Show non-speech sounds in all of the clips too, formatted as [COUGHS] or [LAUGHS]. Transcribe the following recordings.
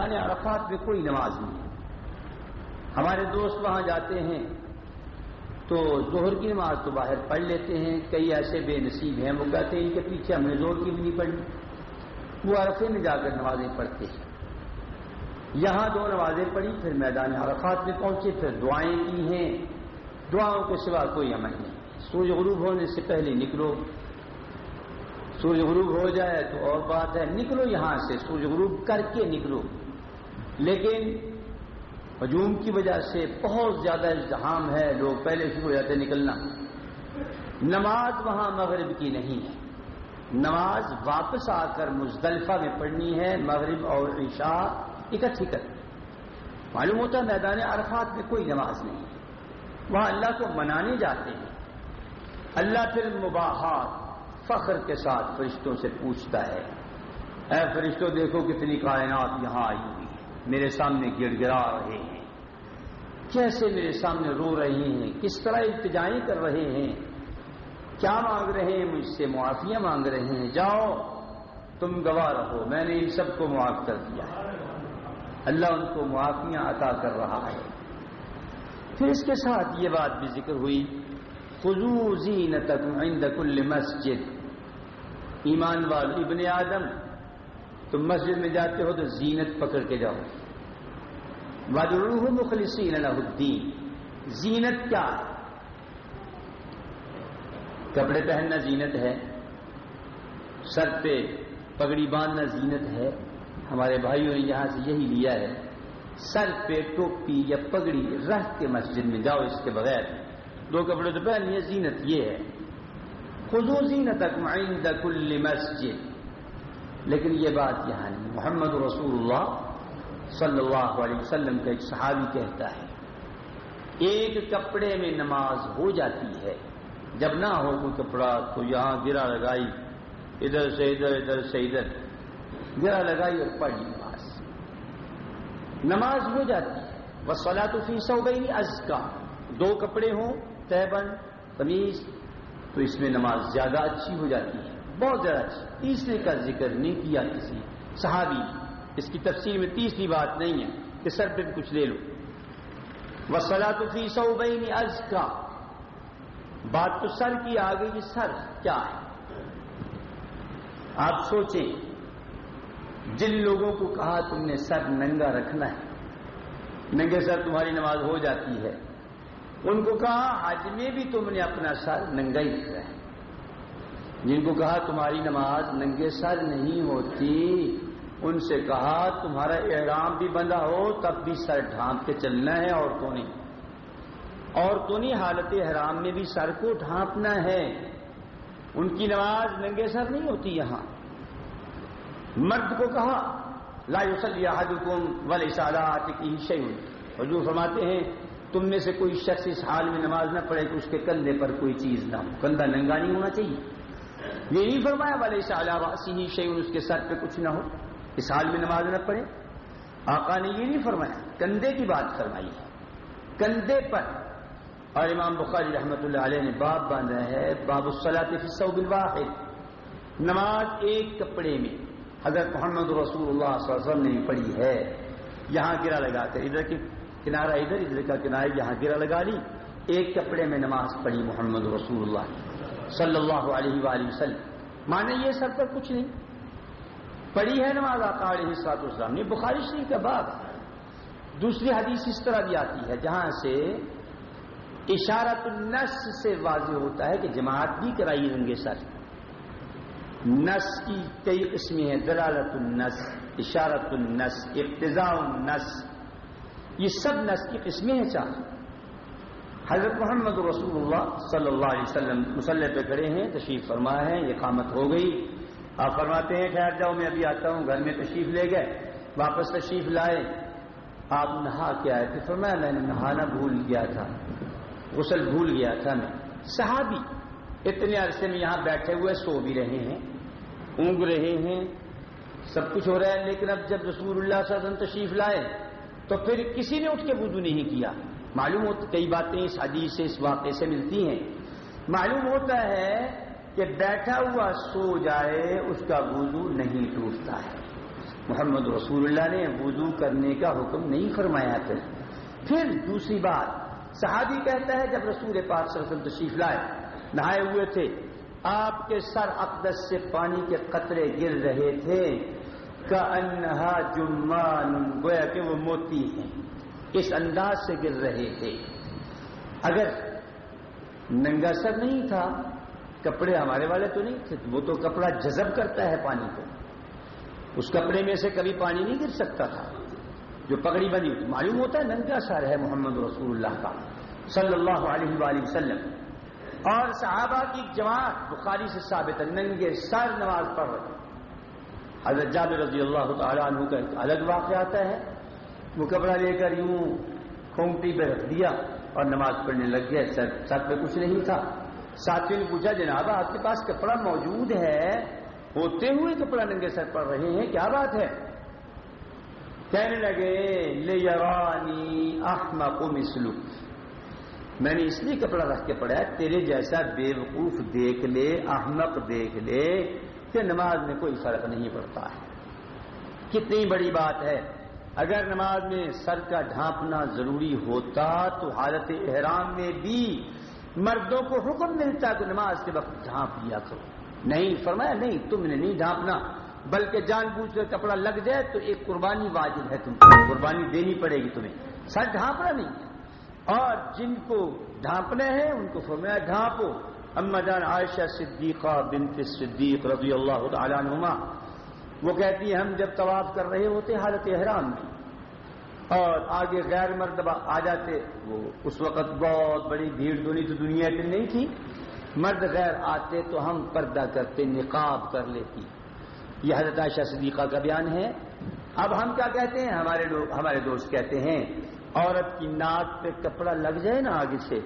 میدان عرفات میں کوئی نماز نہیں۔ ہمارے دوست وہاں جاتے ہیں تو ظہر کی نماز تو باہر پڑھ لیتے ہیں۔ کئی ایسے بے نصیب ہیں، وہ کہتے ہیں کہ پیچھے ہم نے زور کی بھی نہیں پڑھی۔ وہ عرفے میں جا کر نمازیں پڑھتے ہیں۔ یہاں دو نمازیں پڑھی، پھر میدان عرفات میں پہنچے، پھر دعائیں کی ہیں۔ دعاؤں کے سوا کوئی عمل نہیں۔ سورج غروب ہونے سے پہلے نکلو۔ سورج غروب ہو جائے تو اور بات ہے، نکلو یہاں سے، سورج غروب کر کے نکلو۔ لیکن ہجوم کی وجہ سے بہت زیادہ الزام ہے لوگ پہلے شروع ہو جاتے نکلنا۔ نماز وہاں مغرب کی نہیں ہے۔ نماز واپس آ کر مزدلفہ میں پڑھنی ہے، مغرب اور عشاء اکٹھی کر معلوم ہوتا ہے میدان عرفات میں کوئی نماز نہیں ہے۔ وہاں اللہ کو منانے جاتے ہیں۔ اللہ پھر مباحات، فخر کے ساتھ فرشتوں سے پوچھتا ہے، اے فرشتوں دیکھو کتنی کائنات یہاں آئی ہوئی۔ ہے میرے سامنے گڑ گڑا رہے ہیں۔ کیسے میرے سامنے رو رہے ہیں، کس طرح التجائیں کر رہے ہیں؟ کیا مانگ رہے ہیں؟ مجھ سے معافیاں مانگ رہے ہیں۔ جاؤ، تم گواہ رہو۔ میں نے ان سب کو معاف کر دیا اللہ ان کو معافیاں عطا کر رہا ہے۔ پھر اس کے ساتھ یہ بات بھی ذکر ہوئی خزو زینتکم عند کل مسجد۔ ایمان وال ابن آدم، تم مسجد میں جاتے ہو تو زینت پکڑ کے جاؤ۔ وادروح مخلصین الدین زینت کیا؟ کپڑے پہننا زینت ہے، سر پہ پگڑی باندھنا زینت ہے۔ ہمارے بھائیوں نے یہاں سے یہی لیا ہے، سر پہ ٹوپی یا پگڑی رکھ کے مسجد میں جاؤ اس کے بغیر۔ دو کپڑے تو پہن لیے، زینت یہ ہے۔ خزو زینت عند کل مسجد۔ لیکن یہ بات یہاں نہیں، محمد رسول اللہ صلی اللہ علیہ وسلم کا ایک صحابی کہتا ہے، ایک کپڑے میں نماز ہو جاتی ہے، جب نہ ہو کوئی کپڑا تو یہاں گرا لگائی، ادھر سے ادھر ادھر سے ادھر، گرا لگائی اور پڑھی نماز نماز ہو جاتی ہے۔ بس سلا تو فیس ہو گئی از کا دو کپڑے ہوں تیبن قمیض تو اس میں نماز زیادہ اچھی ہو جاتی ہے۔ بہت زیادہ اچھی۔ تیسرے کا ذکر نہیں کیا کسی صحابی اس کی تفصیل میں تیسری بات نہیں ہے کہ سر پہ کچھ لے لو۔ وسلا تو فی سو بئی از کا بات تو سر کی آ گئی سر کیا ہے۔ آپ سوچیں، جن لوگوں کو کہا تم نے سر ننگا رکھنا ہے، ننگے سر تمہاری نماز ہو جاتی ہے، ان کو کہا حج میں بھی تم نے اپنا سر ننگا ہی رکھا ہے۔ جن کو کہا تمہاری نماز ننگے سر نہیں ہوتی ان سے کہا، تمہارا احرام بھی بندہ ہو، تب بھی سر ڈھانپ کے چلنا ہے عورتوں نے۔ عورتوں نے حالت احرام میں بھی سر کو ڈھانپنا ہے۔ ان کی نماز ننگے سر نہیں ہوتی یہاں۔ مرد کو کہا، لا یوسل حکم ولی کی شعین حضور فرماتے ہیں، تم میں سے کوئی شخص اس حال میں نماز نہ پڑھے کہ اس کے کندھے پر کوئی چیز نہ ہو۔ کندھا ننگا نہیں ہونا چاہیے۔ یہ نہیں فرمایا والے سالہ واسی ہی شعین اس کے سر پہ کچھ نہ ہو۔ اس حال میں نماز نہ پڑھے آقا نے یہ نہیں فرمایا، کندھے کی بات فرمائی ہے۔ کندھے پر۔ اور امام بخاری رحمت اللہ علیہ نے باب باندھا ہے، باب الصلاط فصو بالواحد نماز ایک کپڑے میں۔ حضرت محمد رسول اللہ صلی اللہ علیہ وسلم نے پڑھی ہے۔ یہاں گرا لگا کر ادھر کی کنارہ ادھر ادھر کا کنارہ یہاں گرا لگا لی۔ ایک کپڑے میں نماز پڑھی محمد رسول اللہ صلی اللہ علیہ وآلہ وسلم۔ مانے یہ سر پر کچھ نہیں۔ پڑھی ہے نماز آقا علیہ سات اسلام نے بخاری شریف کا باب دوسری حدیث اس طرح بھی آتی ہے، جہاں سے اشارت النس سے واضح ہوتا ہے کہ جماعت بھی کرائی رنگے سر نس کی کئی قسمیں ہیں، دلالت النس، اشارت النس ابتضاء النس، یہ سب نس کی قسمیں ہیں چار۔ حضرت محمد رسول اللہ صلی اللہ علیہ وسلم مسلح پہ کھڑے ہیں، تشریف فرما ہے یہ قامت ہو گئی۔ آپ فرماتے ہیں ٹھہر جاؤ، میں ابھی آتا ہوں، گھر میں تشریف لے گئے، واپس تشریف لائے۔ آپ نہا کے آئے تھے۔ فرمایا، میں نے نہانا بھول گیا تھا، غسل بھول گیا تھا میں۔ صحابی اتنے عرصے میں یہاں بیٹھے ہوئے، سو بھی رہے ہیں، اونگ رہے ہیں، سب کچھ ہو رہا ہے، لیکن اب جب رسول اللہ صلی اللہ علیہ وسلم تشریف لائے، تو پھر کسی نے اٹھ کے وضو نہیں کیا۔ معلوم ہوتا، کئی باتیں اس حدیث سے، اس واقعے سے ملتی ہیں۔ معلوم ہوتا ہے کہ بیٹھا ہوا سو جائے، اس کا وضو نہیں ٹوٹتا ہے۔ محمد رسول اللہ نے وضو کرنے کا حکم نہیں فرمایا پھر پھر دوسری بات، صحابی کہتا ہے، جب رسول پاک صلی اللہ علیہ وسلم تشریف لائے، نہائے ہوئے تھے، آپ کے سر اقدس سے پانی کے قطرے گر رہے تھے۔ کا انہا جمان گویا کہ وہ موتی ہیں۔ اس انداز سے گر رہے تھے۔ اگر ننگا سر نہیں تھا کپڑے ہمارے والے تو نہیں تھے، وہ تو کپڑا جذب کرتا ہے پانی کو۔ اس کپڑے میں سے کبھی پانی نہیں گر سکتا تھا۔ جو پگڑی بنی، معلوم ہوتا ہے ننگا سر ہے محمد رسول اللہ کا، صلی اللہ علیہ وآلہ وسلم۔ اور صحابہ کی جماعت بخاری سے ثابت ہے، ننگے سر نماز پڑھ رہے۔ حضرت جابر رضی اللہ تعالیٰ عنہ کا ایک الگ واقعہ آتا ہے۔ وہ کپڑا لے کر یوں کھونگٹی پہ رکھ دیا اور نماز پڑھنے لگ گیا، سر سر پہ کچھ نہیں تھا۔ ساتھیوں نے پوچھا، جناب، آپ کے پاس کپڑا موجود ہے؟ ہوتے ہوئے کپڑا ننگے سر پڑ رہے ہیں، کیا بات ہے؟ کہنے لگے لے احمق مسلو میں نے اس لیے کپڑا رکھ کے پڑھا، تیرے جیسا بے وقوف دیکھ لے، احمق دیکھ لے، کہ نماز میں کوئی فرق نہیں پڑتا ہے۔ کتنی بڑی بات ہے۔ اگر نماز میں سر کا ڈھانپنا ضروری ہوتا تو حالت احرام میں بھی مردوں کو حکم ملتا کہ نماز کے وقت ڈھانپ لیا کرو۔ نہیں، فرمایا نہیں، تم نے نہیں ڈھانپنا، بلکہ جان بوجھ کر کپڑا لگ جائے تو ایک قربانی واجب ہے تم کو قربانی دینی پڑے گی تمہیں۔ سر ڈھانپنا نہیں۔ ہے اور جن کو ڈھانپنے ہیں ان کو فرمایا ڈھانپو۔ اما جان عائشہ صدیقہ بنت صدیق رضی اللہ تعالیٰ عنہما، وہ کہتی ہے ہم جب طواف کر رہے ہوتے حالت احرام میں اور آگے غیر مرتبہ آ جاتے، وہ اس وقت بہت بڑی بھیڑ دونی تو دنیا کی نہیں تھی۔ مرد غیر آتے تو ہم پردہ کرتے، نقاب کر لیتی۔ یہ حضرت عائشہ صدیقہ کا بیان ہے۔ اب ہم کیا کہتے ہیں؟ ہمارے لوگ، ہمارے دوست کہتے ہیں، عورت کی ناک پہ کپڑا لگ جائے نا آگے سے،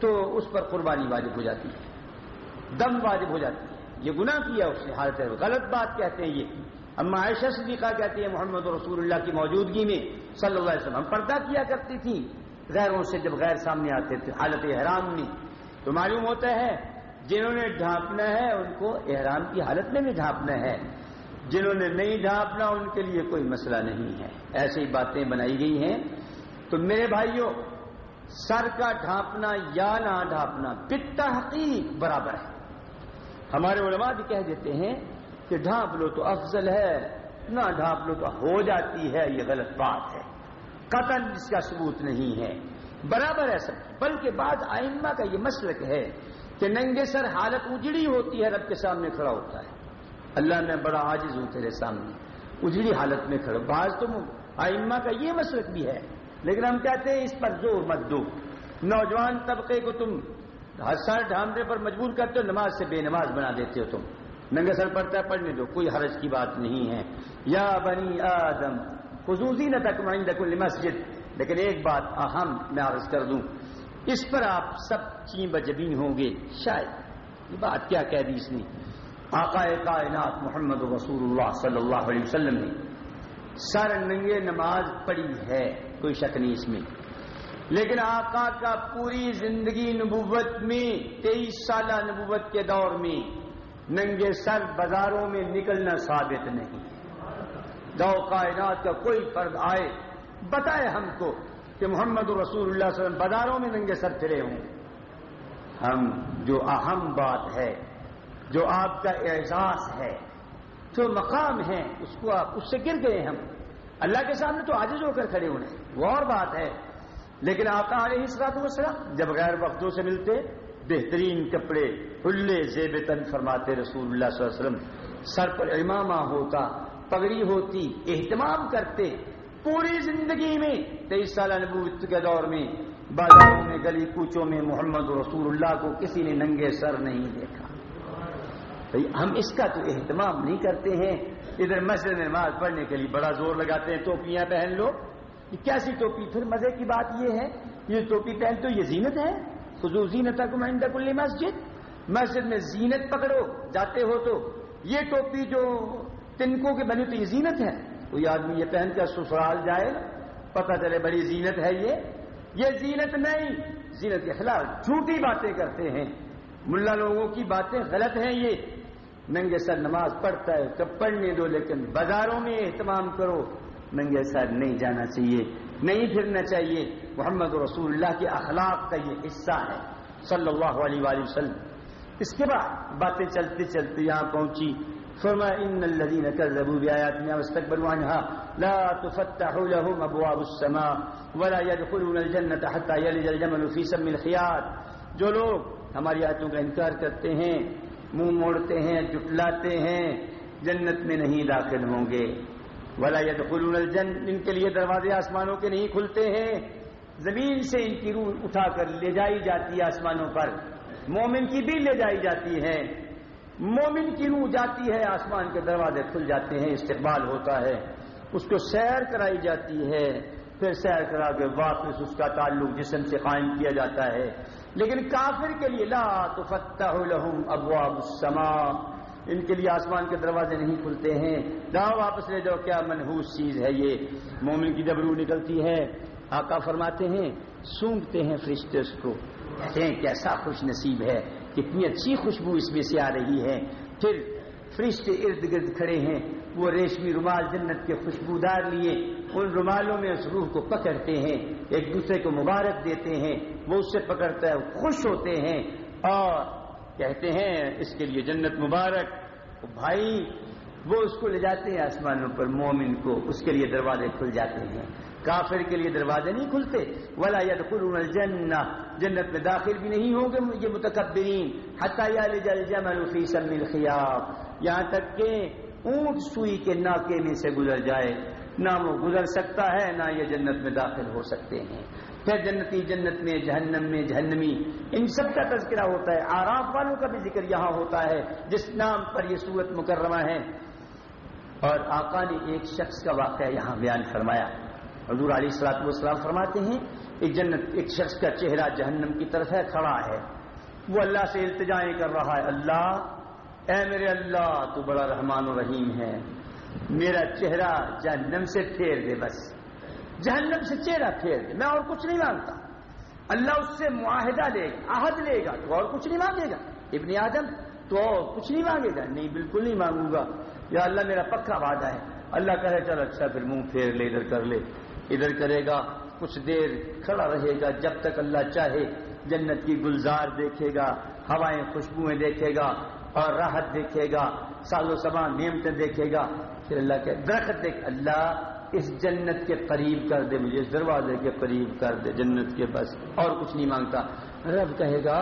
تو اس پر قربانی واجب ہو جاتی ہے۔ دم واجب ہو جاتی ہے۔ یہ گناہ کیا اس نے؟ حالت غلط بات کہتے ہیں یہ۔ اما عائشہ صدیقہ کہتی ہے محمد رسول اللہ کی موجودگی میں صلی اللہ علیہ وسلم پردہ کیا کرتی تھی غیروں سے جب غیر سامنے آتے تھے، حالت احرام میں۔ تو معلوم ہوتا ہے، جنہوں نے ڈھانپنا ہے، ان کو احرام کی حالت میں بھی ڈھانپنا ہے۔ جنہوں نے نہیں ڈھانپنا، ان کے لیے کوئی مسئلہ نہیں ہے۔ ایسی باتیں بنائی گئی ہیں۔ تو میرے بھائیوں، سر کا ڈھانپنا یا نہ ڈھانپنا، پتا حقیق برابر ہے۔ ہمارے علماء بھی کہہ دیتے ہیں کہ ڈھانپ لو تو افضل ہے، نہ ڈھانپ لو تو ہو جاتی ہے، یہ غلط بات ہے۔ قتل اس کا ثبوت نہیں ہے۔ برابر ہے سب، بلکہ بعض آئمہ کا یہ مسلک ہے کہ ننگے سر حالت اجڑی ہوتی ہے، رب کے سامنے کھڑا ہوتا ہے۔ اللہ میں بڑا عاجز ہوں تیرے سامنے، اجڑی حالت میں کھڑا۔ بعض تم آئمہ کا یہ مسلک بھی ہے۔ لیکن ہم کہتے ہیں اس پر زور مت دو۔ نوجوان طبقے کو تم سر ڈھانپنے پر مجبور کرتے ہو، نماز سے بے نماز بنا دیتے ہو تم۔ ننگے سر پڑتا ہے پڑھنے دو، کوئی حرج کی بات نہیں ہے۔ یا بنی آدم خصوصی نہ تک کل مسجد۔ لیکن ایک بات اہم میں عرض کر دوں، اس پر آپ سب چین بجبین ہوں گے۔ شاید، یہ بات کیا کہہ دی اس نے؟ آقا کائنات محمد رسول اللہ صلی اللہ علیہ وسلم نے سر ننگے نماز پڑھی ہے، کوئی شک نہیں اس میں۔ لیکن آقا کا پوری زندگی نبوت میں، تیئیس سالہ نبوت کے دور میں ننگے سر بازاروں میں نکلنا ثابت نہیں۔ دو کائنات کا کوئی فرد آئے، بتائے ہم کو کہ محمد رسول اللہ صلی اللہ علیہ وسلم بازاروں میں ننگے سر پھرے ہوں۔ ہم، جو اہم بات ہے، جو آپ کا اعزاز ہے، جو مقام ہے، اس کو آپ، اس سے گر گئے ہم۔ اللہ کے سامنے تو عاجز ہو کر کھڑے ہونے۔ وہ اور بات ہے، لیکن آقا علیہ السلاط وسلم جب غیر وقتوں سے ملتے بہترین کپڑے کھلے زیب تن فرماتے رسول اللہ صلی اللہ علیہ وسلم۔ سر پر امامہ ہوتا، پگڑی ہوتی، اہتمام کرتے۔ پوری زندگی میں، تیئیس سالہ نبوت کے دور میں، بازاروں میں، گلی کوچوں میں محمد رسول اللہ کو کسی نے ننگے سر نہیں دیکھا۔ ہم اس کا تو اہتمام نہیں کرتے ہیں۔ ادھر مسجد نماز پڑھنے کے لیے بڑا زور لگاتے ہیں، ٹوپیاں پہن لو۔ کیسی ٹوپی؟ پھر مزے کی بات یہ ہے، یہ ٹوپی پہن تو یہ زینت ہے۔ خزو زینت کل مسجد مسجد میں زینت پکڑو، جاتے ہو تو یہ ٹوپی جو تنکوں کے بنی تو یہ زینت ہے، کوئی آدمی یہ پہن کر سسرال جائے پتہ چلے بڑی زینت ہے یہ۔ یہ زینت نہیں، زینت کے خلاف جھوٹی باتیں کرتے ہیں۔ ملا لوگوں کی باتیں غلط ہیں یہ۔ ننگے سر نماز پڑھتا ہے تو پڑھنے دو، لیکن بازاروں میں اہتمام کرو۔ ننگے سر نہیں جانا چاہیے۔ نہیں پھرنا چاہیے۔ محمد رسول اللہ کے اخلاق کا یہ حصہ ہے۔ صلی اللہ علیہ وآلہ وسلم۔ اس کے بعد باتیں چلتے چلتے یہاں پہنچی۔ فرما ان الذين كذبوا بآياتنا واستكبروا عنها لا تفتح لهم ابواب السماء ولا يدخلون الجنه حتى يلج الجمل في سم الخياط۔ جو لوگ ہماری آیتوں کا انکار کرتے ہیں، منہ موڑتے ہیں، جٹلاتے ہیں، جنت میں نہیں داخل ہوں گے۔ ولا يدخلون الجن ان کے لیے دروازے آسمانوں کے نہیں کھلتے ہیں۔ زمین سے ان کی روح اٹھا کر لے جائی جاتی ہے آسمانوں پر۔ مومن کی بھی لے جائی جاتی ہے۔ مومن کی روح جاتی ہے، آسمان کے دروازے کھل جاتے ہیں، استقبال ہوتا ہے۔ اس کو سیر کرائی جاتی ہے۔ پھر سیر کرا کے واپس اس کا تعلق جسم سے قائم کیا جاتا ہے۔ لیکن کافر کے لیے لا تفتح لهم ابواب السماء۔ ان کے لیے آسمان کے دروازے نہیں کھلتے ہیں۔ جاؤ واپس لے جاؤ، کیا منحوس چیز ہے یہ۔ مومن کی جب روح نکلتی ہے، آقا فرماتے ہیں، سونگتے ہیں فرشتے اس کو۔ کہتے ہیں، کیسا خوش نصیب ہے، کتنی اچھی خوشبو اس میں سے آ رہی ہے۔ پھر فرشتے ارد گرد کھڑے ہیں، وہ ریشمی رومال جنت کے خوشبودار لیے ان رومالوں میں اس روح کو پکڑتے ہیں۔ ایک دوسرے کو مبارک دیتے ہیں، وہ اس سے پکڑتا ہے خوش ہوتے ہیں اور کہتے ہیں، اس کے لیے جنت مبارک۔ بھائی، وہ اس کو لے جاتے ہیں آسمانوں پر، مومن کو۔ اس کے لیے دروازے کھل جاتے ہیں۔ کافر کے لیے دروازے نہیں کھلتے۔ ولا يدخلون الجنہ جنت میں داخل بھی نہیں ہوں گے یہ متکبرین۔ حتی یالج الجمل فی سم الخیاب یہاں تک کہ اونٹ سوئی کے ناکے میں سے گزر جائے۔ نہ وہ گزر سکتا ہے، نہ یہ جنت میں داخل ہو سکتے ہیں۔ پھر جنتی، جنت میں، جہنم میں، جہنمی۔ ان سب کا تذکرہ ہوتا ہے۔ آراف والوں کا بھی ذکر یہاں ہوتا ہے، جس نام پر یہ صورت مکرمہ ہے۔ اور آقا نے ایک شخص کا واقعہ یہاں بیان فرمایا۔ حضور علیہ السلاط والسلام فرماتے ہیں ایک جنت ایک شخص کا چہرہ جہنم کی طرف ہے، کھڑا ہے۔ وہ اللہ سے التجائیں کر رہا ہے۔ اللہ، اے میرے اللہ، تو بڑا رحمان و رحیم ہے۔ میرا چہرہ جہنم سے پھیر دے بس۔ جہنم سے چہرہ پھیر دے، میں اور کچھ نہیں مانگتا اللہ اس سے معاہدہ لے گا، عہد لے گا، تو اور کچھ نہیں مانگے گا۔ ابن آدم تو اور کچھ نہیں مانگے گا۔ نہیں، بالکل نہیں مانگوں گا۔ یا اللہ، میرا پکا وعدہ ہے۔ اللہ کہے، چل اچھا پھر منہ پھیر لے، ادھر کر لے۔ ادھر کرے گا، کچھ دیر کھڑا رہے گا۔ جب تک اللہ چاہے، جنت کی گلزار دیکھے گا، ہوائیں، خوشبوئیں دیکھے گا اور راحت دیکھے گا سال و سبا نعمتیں دیکھے گا۔ پھر اللہ کے درخت دیکھ، اللہ اس جنت کے قریب کر دے، مجھے اس دروازے کے قریب کر دے، جنت کے بس۔ اور کچھ نہیں مانگتا۔ رب کہے گا،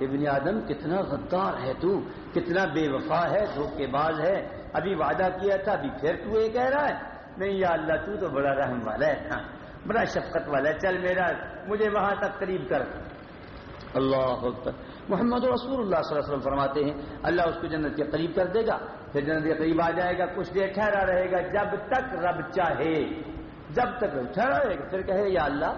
ابن آدم، کتنا غدار ہے تو، کتنا بے وفا ہے، دھوکے باز ہے۔ ابھی وعدہ کیا تھا، ابھی پھر تو یہ کہہ رہا ہے۔ نہیں یا اللہ، تو تو بڑا رحم والا ہے۔ ہاں بڑا شفقت والا ہے۔ چل میرا، مجھے وہاں تک قریب کر۔ اللہ اکبر۔ محمد رسول اللہ صلی اللہ علیہ وسلم فرماتے ہیں، اللہ اس کو جنت کے قریب کر دے گا۔ پھر جنت کے قریب آ جائے گا، کچھ دیر ٹھہرا رہے گا، جب تک رب چاہے، جب تک ٹھہرا رہے گا۔ پھر کہے، یا اللہ،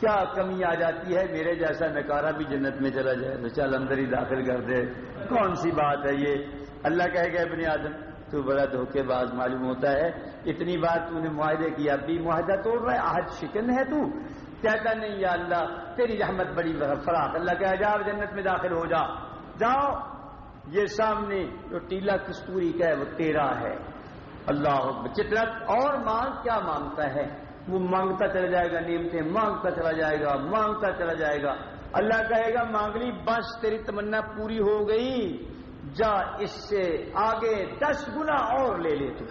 کیا کمی آ جاتی ہے؟ میرے جیسا نکارا بھی جنت میں چلا جائے۔ تو چل، اندر ہی داخل کر دے۔ کون سی بات ہے یہ؟ اللہ کہے گا، ابن آدم، تو بڑا دھوکے باز معلوم ہوتا ہے۔ اتنی بار تو نے معاہدے کیا۔ اب بھی معاہدہ توڑ رہا ہے۔ آج شکن ہے تو۔ کہتا نہیں، یا اللہ، تیری رحمت بڑی فراق اللہ کہا جاؤ جنت میں داخل ہو جا۔ جاؤ۔ یہ سامنے جو ٹیلا کستوری کا ہے، وہ تیرا ہے۔ اللہ چترت اور مانگ کیا مانگتا ہے؟ وہ مانگتا چلا جائے گا نیمتے مانگتا چلا جائے گا، مانگتا چلا جائے گا۔ اللہ کہے گا مانگلی بس تیری تمنا پوری ہو گئی۔ جا اس سے آگے دس گنا اور لے لے تو۔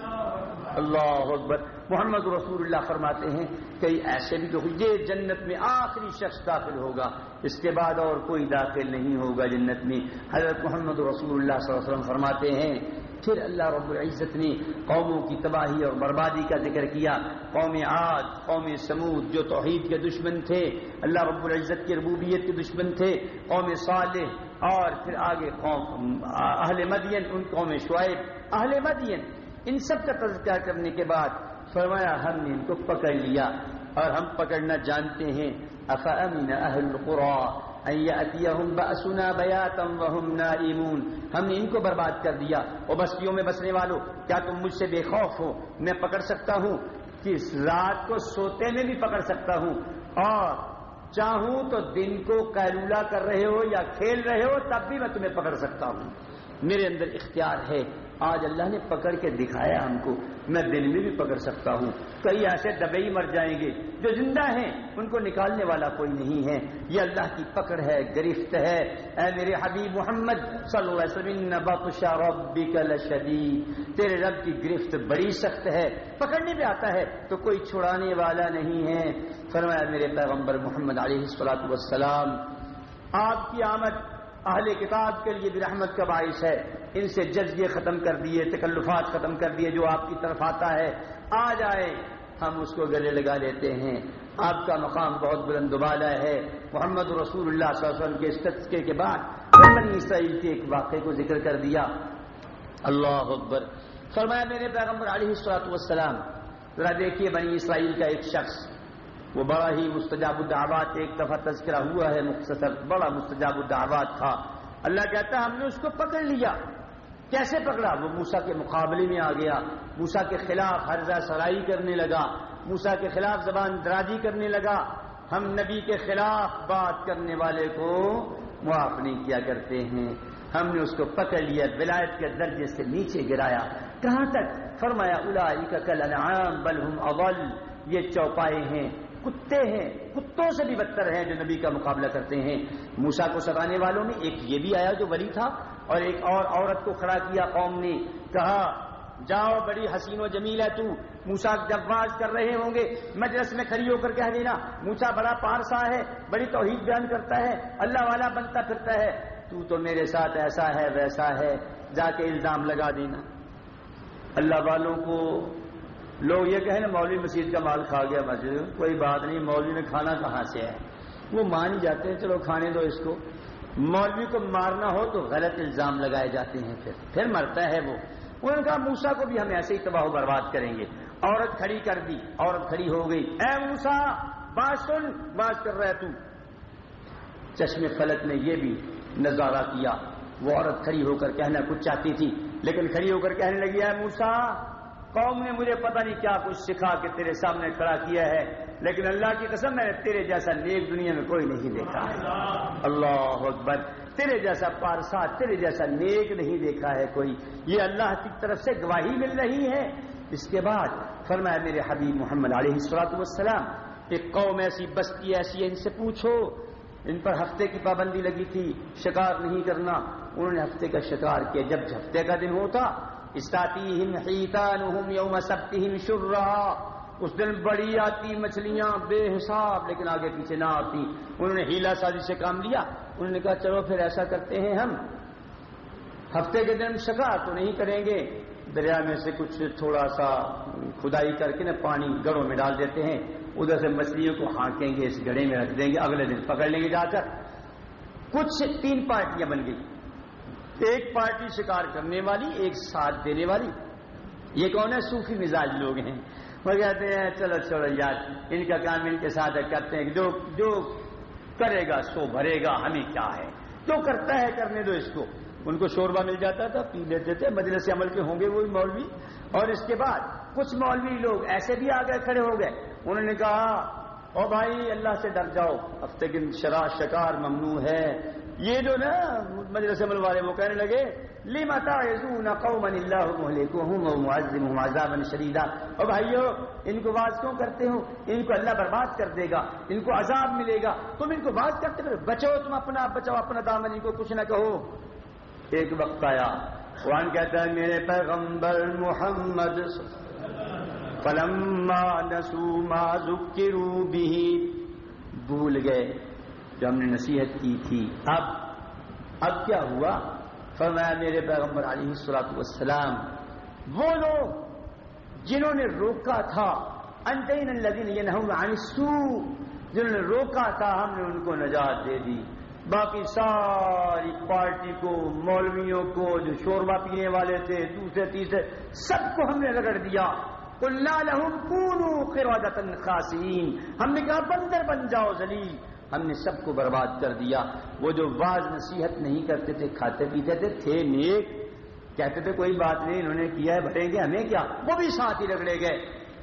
اللہ اکبر۔ محمد رسول اللہ فرماتے ہیں، کئی ایسے بھی تو یہ جنت میں آخری شخص داخل ہوگا۔ اس کے بعد اور کوئی داخل نہیں ہوگا جنت میں۔ حضرت محمد رسول اللہ صلی اللہ علیہ وسلم فرماتے ہیں، پھر اللہ رب العزت نے قوموں کی تباہی اور بربادی کا ذکر کیا۔ قوم عاد، قوم سمود جو توحید کے دشمن تھے، اللہ رب العزت کی ربوبیت کے دشمن تھے۔ قوم صالح اور پھر آگے قوم، اہل مدین، ان قوم شعیب، اہل مدین، ان سب کا تذکرہ کرنے کے بعد فرمایا، ہم نے ان کو پکڑ لیا اور ہم پکڑنا جانتے ہیں۔ افامن اہل القرى ان وهم نائمون۔ ہم نے ان کو برباد کر دیا۔ اور بستیوں میں بسنے والوں کیا تم مجھ سے بے خوف ہو؟ میں پکڑ سکتا ہوں۔ کہ رات کو سوتے میں بھی پکڑ سکتا ہوں۔ اور چاہوں تو دن کو کیلولا کر رہے ہو یا کھیل رہے ہو، تب بھی میں تمہیں پکڑ سکتا ہوں۔ میرے اندر اختیار ہے آج اللہ نے پکڑ کے دکھایا ہم کو۔ میں دل میں بھی پکڑ سکتا ہوں۔ کئی ایسے دبئی مر جائیں گے جو زندہ ہیں، ان کو نکالنے والا کوئی نہیں ہے۔ یہ اللہ کی پکڑ ہے، گرفت ہے۔ اے میرے حبیب محمد صلی اللہ علیہ وسلم شدید تیرے رب کی گرفت بڑی سخت ہے۔ پکڑنے پہ آتا ہے تو کوئی چھڑانے والا نہیں ہے۔ فرمایا میرے پیغمبر محمد علیہ السلاۃ والسلام، آپ کی آمد اہل کتاب کے لیے بھی رحمت کا باعث ہے۔ ان سے جذبے ختم کر دیے، تکلفات ختم کر دیے جو آپ کی طرف آتا ہے۔ آ جائے، ہم اس کو گلے لگا لیتے ہیں۔ آپ کا مقام بہت بلند بالا ہے۔ محمد رسول اللہ صلی اللہ علیہ وسلم کے استقے کے بعد بنی اسرائیل کے ایک واقعے کو ذکر کر دیا۔ اللہ اکبر۔ فرمایا میرے پیغمبر علیہ السلاط والسلام، ذرا دیکھیے بنی اسرائیل کا ایک شخص۔ وہ بڑا ہی مستجاب الدعوات ایک دفعہ تذکرہ ہوا ہے مختصر، بڑا مستجاب الدعوات تھا۔ اللہ کہتا ہے ہم نے اس کو پکڑ لیا۔ کیسے پکڑا؟ وہ موسا کے مقابلے میں آ گیا۔ موسا کے خلاف حرضہ سرائی کرنے لگا۔ موسا کے خلاف زبان درازی کرنے لگا۔ ہم نبی کے خلاف بات کرنے والے کو معاف نہیں کیا کرتے ہیں۔ ہم نے اس کو پکڑ لیا، ولایت کے درجے سے نیچے گرایا۔ کہاں تک؟ فرمایا الا کا کل انعام بلہم اول یہ چوپائے ہیں۔ کتے ہیں، کتوں سے بھی بدتر ہیں جو نبی کا مقابلہ کرتے ہیں۔ موسا کو ستانے والوں میں ایک یہ بھی آیا جو ولی تھا اور ایک اور عورت کو کھڑا کیا قوم نے، کہا، جاؤ بڑی حسین و جمیل ہے تو۔ موسا جب باز کر رہے ہوں گے، مجلس میں کھڑی ہو کر کہہ دینا موسا بڑا پارسا ہے، بڑی توحید بیان کرتا ہے، اللہ والا بنتا پھرتا ہے۔ تو تو میرے ساتھ ایسا ہے، ویسا ہے، جا کے الزام لگا دینا۔ اللہ والوں کو لوگ یہ کہیں نا مولوی مسجد کا مال کھا گیا مسجد کوئی بات نہیں، مولوی نے کھانا کہاں سے ہے؟ وہ مان جاتے ہیں، چلو کھانے دو اس کو۔ مولوی کو مارنا ہو تو غلط الزام لگائے جاتے ہیں پھر۔ پھر مرتا ہے وہ۔ انہوں نے کہا موسا کو بھی ہم ایسے ہی تباہ و برباد کریں گے۔ عورت کھڑی کر دی، عورت کھڑی ہو گئی۔ اے موسا بات سن، بات کر رہا تو۔ چشمے فلک نے یہ بھی نظارہ کیا۔ وہ عورت کھڑی ہو کر کہنا کچھ چاہتی تھی، لیکن کھڑی ہو کر کہنے لگی ہے موسا قوم نے مجھے پتہ نہیں کیا کچھ سکھا کے تیرے سامنے کھڑا کیا ہے، لیکن اللہ کی قسم میں نے تیرے جیسا نیک دنیا میں کوئی نہیں دیکھا۔ ہے اللہ اکبر، تیرے جیسا پارسا، تیرے جیسا نیک نہیں دیکھا ہے کوئی۔ یہ اللہ کی طرف سے گواہی مل رہی ہے۔ اس کے بعد فرمایا میرے حبیب محمد علیہ السلاط والسلام، ایک قوم ایسی بستی ایسی ہے، ان سے پوچھو۔ ان پر ہفتے کی پابندی لگی تھی، شکار نہیں کرنا۔ انہوں نے ہفتے کا شکار کیا۔ جب ہفتے کا دن ہوتا یوم سبتہم شرہا اس دن بڑی آتی مچھلیاں، بے حساب، لیکن آگے پیچھے نہ آتی۔ انہوں نے ہیلا سازی سے کام لیا۔ انہوں نے کہا، چلو پھر ایسا کرتے ہیں ہم۔ ہفتے کے دن شکا تو نہیں کریں گے۔ دریا میں سے کچھ تھوڑا سا کھدائی کر کے نا پانی گڑوں میں ڈال دیتے ہیں۔ ادھر سے مچھلیوں کو ہانکیں گے، اس گڑے میں رکھ دیں گے۔ اگلے دن پکڑ لیں گے جا کر۔ کچھ تین پارٹیاں بن گئی ایک پارٹی شکار کرنے والی، ایک ساتھ دینے والی۔ یہ کون ہے؟ صوفی مزاج لوگ ہیں۔ وہ کہتے ہیں، چلو چلو یار، ان کا کام ان کے ساتھ کرتے ہیں۔ جو جو کرے گا، سو بھرے گا، ہمیں کیا ہے؟ جو کرتا ہے، کرنے دو اس کو۔ ان کو شوربہ مل جاتا تھا، پی لیتے تھے، مجلس عمل کے ہوں گے وہی مولوی۔ اور اس کے بعد کچھ مولوی لوگ ایسے بھی آ گئے کھڑے ہو گئے۔ انہوں نے کہا، او بھائی، اللہ سے ڈر جاؤ۔ ہفتے کے شرا، شکار، ممنوع ہے۔ یہ جو نا مجلس عمل والے وہ کہنے لگے لی متا قوم اللہ عذابا شدیدا. اور بھائیو، ان کو باز کیوں کرتے ہو؟ ان کو اللہ برباد کر دے گا، ان کو عذاب ملے گا۔ تم ان کو باز کرتے ہو بچو تم اپنا بچاؤ اپنا دامن، ان کو کچھ نہ کہو۔ ایک وقت آیا، قرآن کہتا ہے، میرے پیغمبر محمد فلما نسو ما ذکروا به، بھول گئے۔ جو ہم نے نصیحت کی تھی۔ اب اب کیا ہوا؟ فرمایا، میرے پیغمبر علیہ السلاط والسلام، وہ لوگ جنہوں نے روکا تھا، انتین الذین ینہون عن جنہوں نے روکا تھا، ہم نے ان کو نجات دے دی۔ باقی ساری پارٹی کو، مولویوں کو، جو شوربہ پینے والے تھے، دوسرے، تیسرے، سب کو ہم نے رگڑ دیا۔ لهم كونوا قردة خاسئين ہم نے کہا، بندر بن جاؤ ذلیل ہم نے سب کو برباد کر دیا۔ وہ جو بعض نصیحت نہیں کرتے تھے، کھاتے پیتے تھے تھے نیک۔ کہتے تھے، کوئی بات نہیں، انہوں نے کیا ہے، بھریں گے ہمیں کیا؟ وہ بھی ساتھ ہی رگڑے گئے۔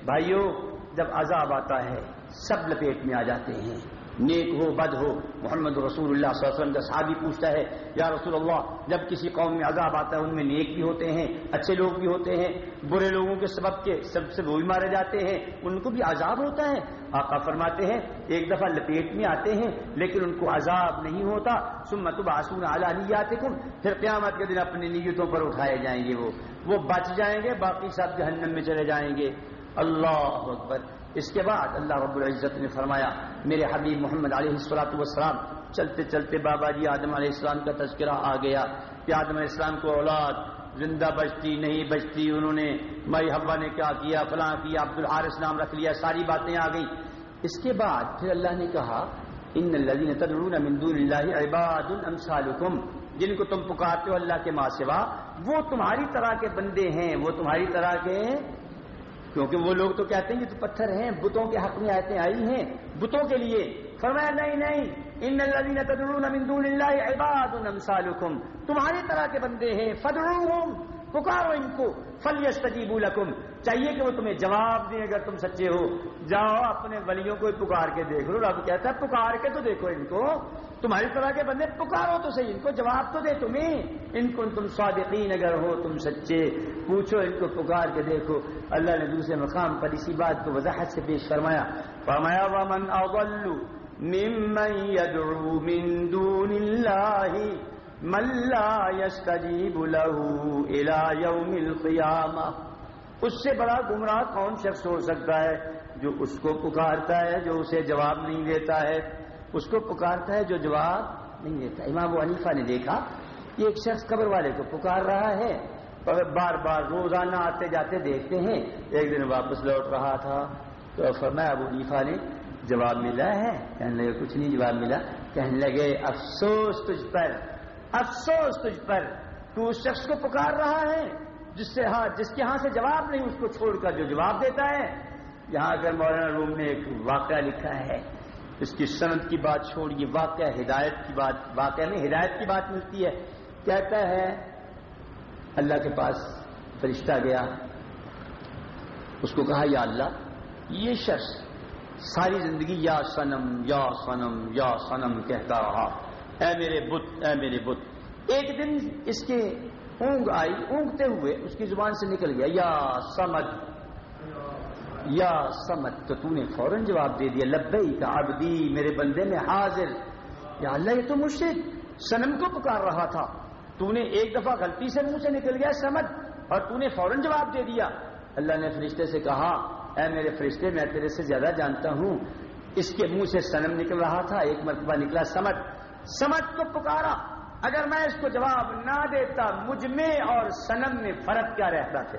بھائیوں جب عذاب آتا ہے، سب لپیٹ میں آ جاتے ہیں۔ نیک ہو، بد ہو۔ محمد رسول اللہ صلی اللہ علیہ وسلم کا صحابی پوچھتا ہے، یا رسول اللہ، جب کسی قوم میں عذاب آتا ہے، ان میں نیک بھی ہوتے ہیں، اچھے لوگ بھی ہوتے ہیں، برے لوگوں کے سبب کے سب سے وہ بھی مارے جاتے ہیں، ان کو بھی عذاب ہوتا ہے؟ آقا فرماتے ہیں، ایک دفعہ لپیٹ میں آتے ہیں، لیکن ان کو عذاب نہیں ہوتا۔ سمت باسون اعلیٰ آتے پھر قیامت کے دن اپنی نیتوں پر اٹھائے جائیں گے وہ۔ وہ بچ جائیں گے، باقی سب جہنم میں چلے جائیں گے۔ اللہ اکبر۔ اس کے بعد اللہ رب العزت نے فرمایا، میرے حبیب محمد علیہ السلاۃ والسلام، چلتے چلتے بابا جی آدم علیہ السلام کا تذکرہ آ گیا۔ کہ آدم علیہ السلام کو اولاد زندہ بچتی، نہیں بچتی، انہوں نے مئی حبا نے کیا کیا، فلاں کیا، عبد الحارث نام رکھ لیا، ساری باتیں آ گئی اس کے بعد پھر اللہ نے کہا، ان الذين تدعون من دون الله عباد امثالكم جن کو تم پکارتے ہو اللہ کے ماں سوا، وہ تمہاری طرح کے بندے ہیں، وہ تمہاری طرح کے کیونکہ وہ لوگ تو کہتے ہیں کہ تو پتھر ہیں، بتوں کے حق میں آیتیں آئی ہیں۔ بتوں کے لیے۔ فرمایا، نہیں نہیں۔ ان الذين تدعون من دون الله عباد امثالكم تمہاری طرح کے بندے ہیں، فدعوهم، پکارو ان کو فل یستجیب لکم چاہیے کہ وہ تمہیں جواب دیں اگر تم سچے ہو۔ جاؤ اپنے ولیوں کو پکار کے دیکھ لو۔ رب کہتا ہے، پکار کے تو دیکھو ان کو۔ تمہاری طرح کے بندے پکارو تو صحیح، ان کو جواب تو دے تمہیں۔ ان کو تم صادقین، اگر ہو تم سچے، پوچھو ان کو پکار کے دیکھو۔ اللہ نے دوسرے مقام پر اسی بات کو وضاحت سے پیش فرمایا۔ فرمایا ومن اضل ممن يدعو من دون الله من لا يستجيب له الى يوم القيامه اس سے بڑا گمراہ کون شخص ہو سکتا ہے جو اس کو پکارتا ہے، جو اسے جواب نہیں دیتا ہے۔ اس کو پکارتا ہے جو جواب نہیں دیتا۔ امام و حنیفہ نے دیکھا کہ ایک شخص قبر والے کو پکار رہا ہے بار بار روزانہ آتے جاتے دیکھتے ہیں۔ ایک دن واپس لوٹ رہا تھا، تو فرمایا ابو حنیفہ نے، جواب ملا ہے؟ کہنے لگے، کچھ نہیں جواب ملا۔ کہنے لگے، افسوس تجھ پر، افسوس تجھ پر تو اس شخص کو پکار رہا ہے، جس سے ہاں جس کے ہاں سے جواب نہیں، اس کو چھوڑ کر جو جواب دیتا ہے۔ یہاں اگر مولانا روم نے ایک واقعہ لکھا ہے۔ اس کی صنعت کی بات چھوڑیے واقعہ ہدایت کی بات، واقعہ میں ہدایت کی بات ملتی ہے۔ کہتا ہے، اللہ کے پاس فرشتہ گیا۔ اس کو کہا، یا اللہ، یہ شخص ساری زندگی یا سنم یا سنم یا سنم کہتا رہا۔ اے میرے بت، اے میرے بت۔ ایک دن اس کے اونگ آئی، اونگتے ہوئے اس کی زبان سے نکل گیا، یا سمد یا سمد تو تو نے فوراً جواب دے دیا لبئی کا عبدی، میرے بندے میں حاضر۔ یا اللہ، یہ تو مشرق سنم کو پکار رہا تھا۔ تو نے ایک دفعہ غلطی سے منہ سے نکل گیا سمد اور تو نے فوراً جواب دے دیا۔ اللہ نے فرشتے سے کہا، اے میرے فرشتے، میں تیرے سے زیادہ جانتا ہوں۔ اس کے منہ سے سنم نکل رہا تھا، ایک مرتبہ نکلا سمد سمجھ کو پکارا۔ اگر میں اس کو جواب نہ دیتا، مجھ میں اور سنم میں فرق کیا رہتا تھا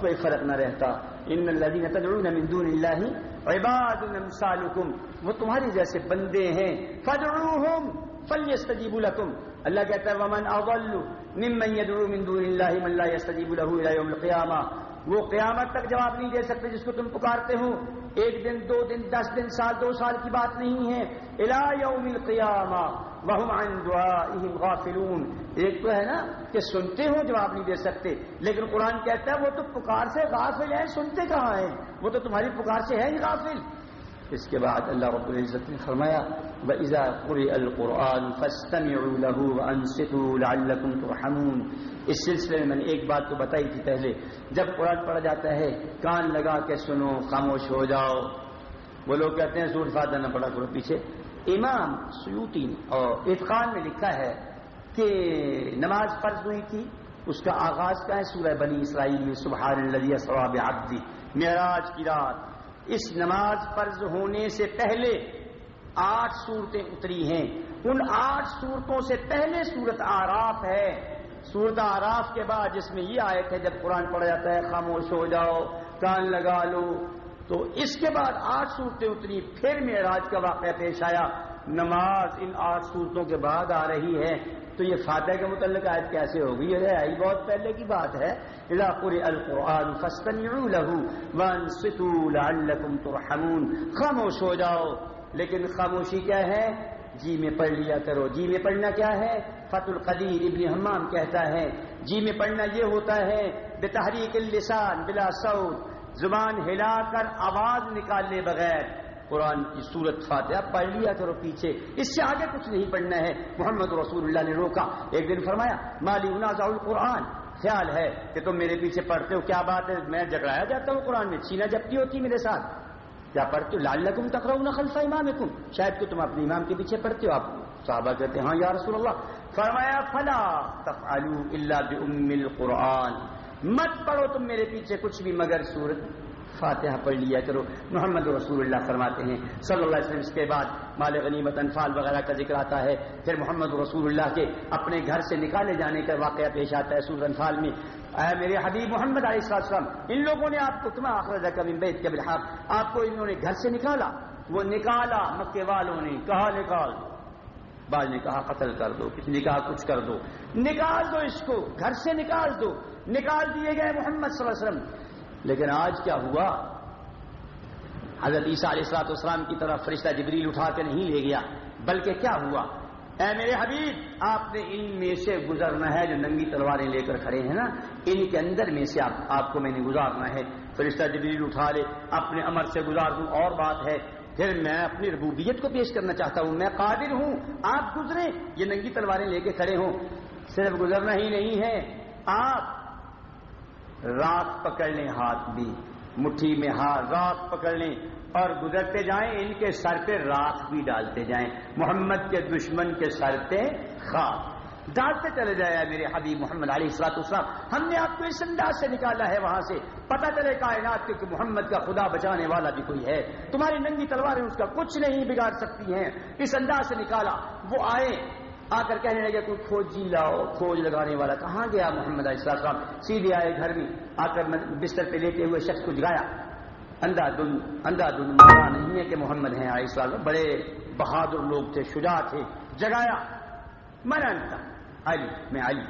کوئی فرق نہ رہتا۔ ان الذين تدعون من دون الله عباد امثالكم وہ تمہاری جیسے بندے ہیں۔ فدعوهم فليستجيبوا لكم اللہ کہتا ہے، ومن اضل ممن يدعو من دون الله من لا يستجيب له الى يوم القيامه وہ قیامت تک جواب نہیں دے سکتے جس کو تم پکارتے ہو۔ ایک دن، دو دن، دس دن، سال، دو سال کی بات نہیں ہے۔ الا یوم القیامہ وہم عن دعائهم غافلون۔ ایک تو ہے نا کہ سنتے ہو جواب نہیں دے سکتے، لیکن قرآن کہتا ہے وہ تو پکار سے غافل ہیں، سنتے کہاں ہیں؟ وہ تو تمہاری پکار سے ہے ہی غافل۔ اس کے بعد اللہ رب العزت نے فرمایا، وَإِذَا قُرِئَ الْقُرْآنُ فَاسْتَمِعُوا لَهُ وَأَنصِتُوا لَعَلَّكُمْ تُرْحَمُونَ۔ اس سلسلے میں میں نے ایک بات تو بتائی تھی پہلے، جب قرآن پڑھا جاتا ہے، کان لگا کے سنو، خاموش ہو جاؤ۔ وہ لوگ کہتے ہیں سور فاتح نہ پڑا کرو پیچھے۔ امام سیوتی اور اتقان میں لکھا ہے کہ نماز فرض ہوئی تھی، اس کا آغاز کا ہے سورہ بنی اسرائیل سبحان الذي اسرا بعبدی۔ معراج کی رات۔ اس نماز فرض ہونے سے پہلے آٹھ صورتیں اتری ہیں۔ ان آٹھ صورتوں سے پہلے صورت آراف ہے۔ صورت آراف کے بعد جس میں یہ آئے تھے جب قرآن پڑھا جاتا ہے، خاموش ہو جاؤ، کان لگا لو۔ تو اس کے بعد آٹھ صورتیں اتری، پھر معراج کا واقعہ پیش آیا۔ نماز ان آٹھ صورتوں کے بعد آ رہی ہے۔ تو یہ فاتح کے متعلق آیت کیسے ہوگی؟ یہ آئی بہت پہلے کی بات ہے القرآن فاستمعوا له لعلكم ترحمون۔ خاموش ہو جاؤ۔ لیکن خاموشی کیا ہے؟ جی میں پڑھ لیا کرو۔ جی میں پڑھنا کیا ہے؟ فت القدیر ابن حمام کہتا ہے۔ جی میں پڑھنا یہ ہوتا ہے بے تحریک اللسان بلا سعود زبان ہلا کر آواز نکالنے بغیر۔ قرآن کی صورت فاتحہ پڑھ لیا کرو پیچھے۔ اس سے آگے کچھ نہیں پڑھنا ہے۔ محمد رسول اللہ نے روکا۔ ایک دن فرمایا، مالی انازع القرآن، خیال ہے کہ تم میرے پیچھے پڑھتے ہو۔ کیا بات ہے؟ میں جگڑایا جاتا ہوں قرآن میں، چھینا جبتی ہوتی میرے ساتھ۔ کیا پڑھتے ہو؟ لال لکم تکرا خلفا امام شاید کہ تم اپنے امام کے پیچھے پڑھتے ہو۔ آپ صحابہ کہتے ہیں ہاں یا رسول اللہ۔ فرمایا، فلا تفعلوا الا بام القرآن۔ مت پڑھو تم میرے پیچھے کچھ بھی، مگر سورت فاتحہ پڑھ لیا کرو۔ محمد رسول اللہ فرماتے ہیں، صلی اللہ علیہ وسلم، اس کے بعد مال غنیمت، انفال وغیرہ کا ذکر آتا ہے۔ پھر محمد رسول اللہ کے اپنے گھر سے نکالے جانے کا واقعہ پیش آتا ہے سورت انفال میں۔ اے میرے حبیب محمد علیہ السلام ان لوگوں نے آپ کو تمہیں آخر کا بیت کے بلحاظ آپ کو انہوں نے گھر سے نکالا، وہ نکالا مکے والوں نے۔ کہا، نکال۔ بعض نے کہا، قتل کر دو، کسی نے کہا، کچھ کر دو۔ نکال دو اس کو، گھر سے نکال دو۔ نکال دیے گئے محمد صلی اللہ علیہ وسلم۔ لیکن آج کیا ہوا؟ حضرت عیسیٰ علیہ السلاط اسلام کی طرف فرشتہ جبریل اٹھا کے نہیں لے گیا، بلکہ کیا ہوا؟ اے میرے حبیب، آپ نے ان میں سے گزرنا ہے جو ننگی تلواریں لے کر کھڑے ہیں نا؟ ان کے اندر میں سے آپ کو میں نے گزارنا ہے۔ فرشتہ جبریل اٹھا لے، اپنے امر سے گزار دوں، اور بات ہے، پھر میں اپنی ربوبیت کو پیش کرنا چاہتا ہوں۔ میں قادر ہوں، آپ گزرے یہ ننگی تلواریں لے کے کھڑے ہوں۔ صرف گزرنا ہی نہیں ہے، آپ رات پکڑ لیں ہاتھ بھی، مٹھی میں ہاتھ رات پکڑ لیں اور گزرتے جائیں، ان کے سر پہ راکھ بھی ڈالتے جائیں۔ محمد کے دشمن کے سر پہ خاک۔ ڈالتے چلے جائے میرے حبیب محمد علی السلاط اسلام ہم نے آپ کو اس انداز سے نکالا ہے وہاں سے۔ پتہ چلے کائنات کے کہ محمد کا خدا بچانے والا بھی کوئی ہے۔ تمہاری ننگی تلواریں اس کا کچھ نہیں بگاڑ سکتی ہیں۔ اس انداز سے نکالا۔ وہ آئے۔ آ کر کہنے لگے کوئی کھوجی لاؤ، کھوج لگانے والا کہاں گیا محمد علیہ السلام سیدھے آئے گھر میں، آ کر بستر پہ لیتے ہوئے شخص کو جگایا۔ اندھا دن اندھا دن مانا نہیں ہے کہ محمد ہیں علیہ السلام، بڑے بہادر لوگ تھے، شجاع تھے، جگایا۔ مرنتا علی، میں علی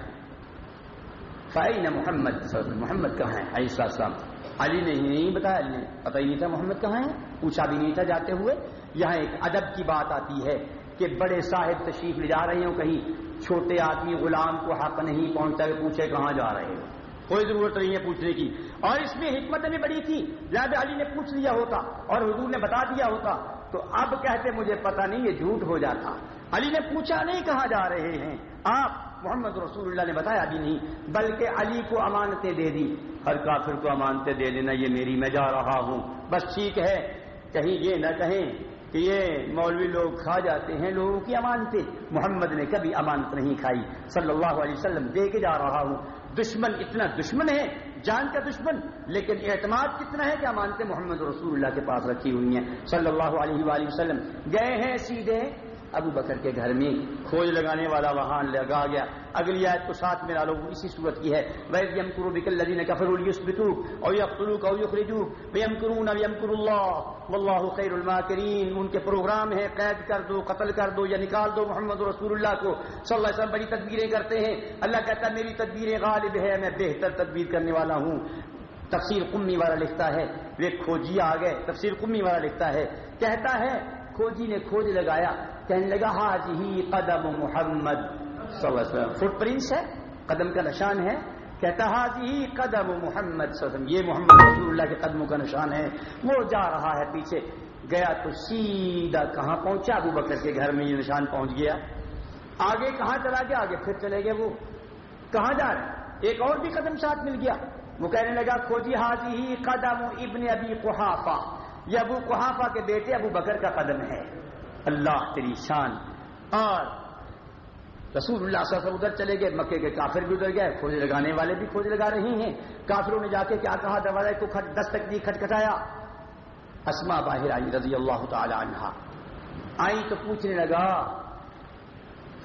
فائن محمد؟ محمد کہاں ہے علی السلام علی نے نہیں بتایا، علی نے پتہ ہی نہیں تھا محمد کہاں ہے۔ پوچھا بھی نہیں تھا جاتے ہوئے۔ یہاں ایک ادب کی بات آتی ہے۔ کہ بڑے صاحب تشریف لے جا رہے ہوں، کہیں چھوٹے آدمی غلام کو حق نہیں پہنچتا کہ پوچھے کہاں جا رہے ہو۔ کوئی ضرورت نہیں ہے پوچھنے کی۔ اور اس میں حکمت بھی بڑی تھی لہٰذا علی نے پوچھ لیا ہوتا اور حضور نے بتا دیا ہوتا۔ تو اب کہتے مجھے پتہ نہیں یہ جھوٹ ہو جاتا۔ علی نے پوچھا نہیں کہاں جا رہے ہیں۔ آپ محمد رسول اللہ نے بتایا بھی نہیں، بلکہ علی کو امانتیں دے دی۔ ہر کافر کو امانتیں دے دینا یہ میری میں جا رہا ہوں۔ بس ٹھیک ہے، کہیں یہ نہ کہیں۔ کہ یہ مولوی لوگ کھا جاتے ہیں، لوگوں کی امانتیں۔ محمد نے کبھی امانت نہیں کھائی۔ صلی اللہ علیہ وسلم دے کے جا رہا ہوں۔ دشمن اتنا دشمن ہے، جان کا دشمن، لیکن اعتماد کتنا ہے کہ امانتیں محمد رسول اللہ کے پاس رکھی ہوئی ہیں۔ صلی اللہ علیہ وآلہ وسلم گئے ہیں سیدھے ابو بکر کے گھر میں کھوج لگانے والا وہاں لگا گیا۔ اگلی آیت کو ساتھ میں ڈالو اسی صورت کی ہے۔ وید یم کرو بکل لدین کفر السبتو او یقتلو او یخرجو ویم کرون او یم کر اللہ واللہ خیر الماکرین ان کے پروگرام ہے قید کر دو، قتل کر دو یا نکال دو محمد رسول اللہ کو۔ صلی اللہ علیہ وسلم بڑی تدبیریں کرتے ہیں۔ اللہ کہتا ہے، میری تدبیریں غالب ہے میں بہتر تدبیر کرنے والا ہوں۔ تفسیر قمی والا لکھتا ہے۔ وہ کھوجی آ گئے، تفسیر قمی والا لکھتا ہے۔ کہتا ہے، کھوجی نے کھوج لگایا۔ کہنے لگا حاج ہی قدم محمد. صلی اللہ علیہ وسلم. فٹ پرنس ہے، قدم کا نشان ہے. کہتا حاج ہی قدم محمد صلی اللہ علیہ وسلم. یہ محمد رسول اللہ کے قدموں کا نشان ہے. وہ جا رہا ہے پیچھے. گیا تو سیدھا کہاں پہنچا؟ ابو بکر کے گھر میں یہ نشان پہنچ گیا. آگے کہاں چلا گیا؟ آگے پھر چلے گئے وہ. کہاں جا رہے؟ ایک اور بھی قدم ساتھ مل گیا. وہ کہنے لگا، کھوجی حاجی ہی قدم ابن ابی قحافہ. یہ ابو قحافہ کے بیٹے ابو بکر کا قدم ہے. اللہ تیری شان۔ اور رسول اللہ صلی اللہ علیہ وسلم ادھر چلے گئے، مکے کے کافر بھی ادھر گئے کھوج لگانے والے بھی کھوج لگا رہی ہیں۔ کافروں نے جا کے کیا کہا؟ دروازے کو دستک دی کھٹکھٹایا۔ اسما باہر آئی رضی اللہ تعالی عنہ آئی تو پوچھنے لگا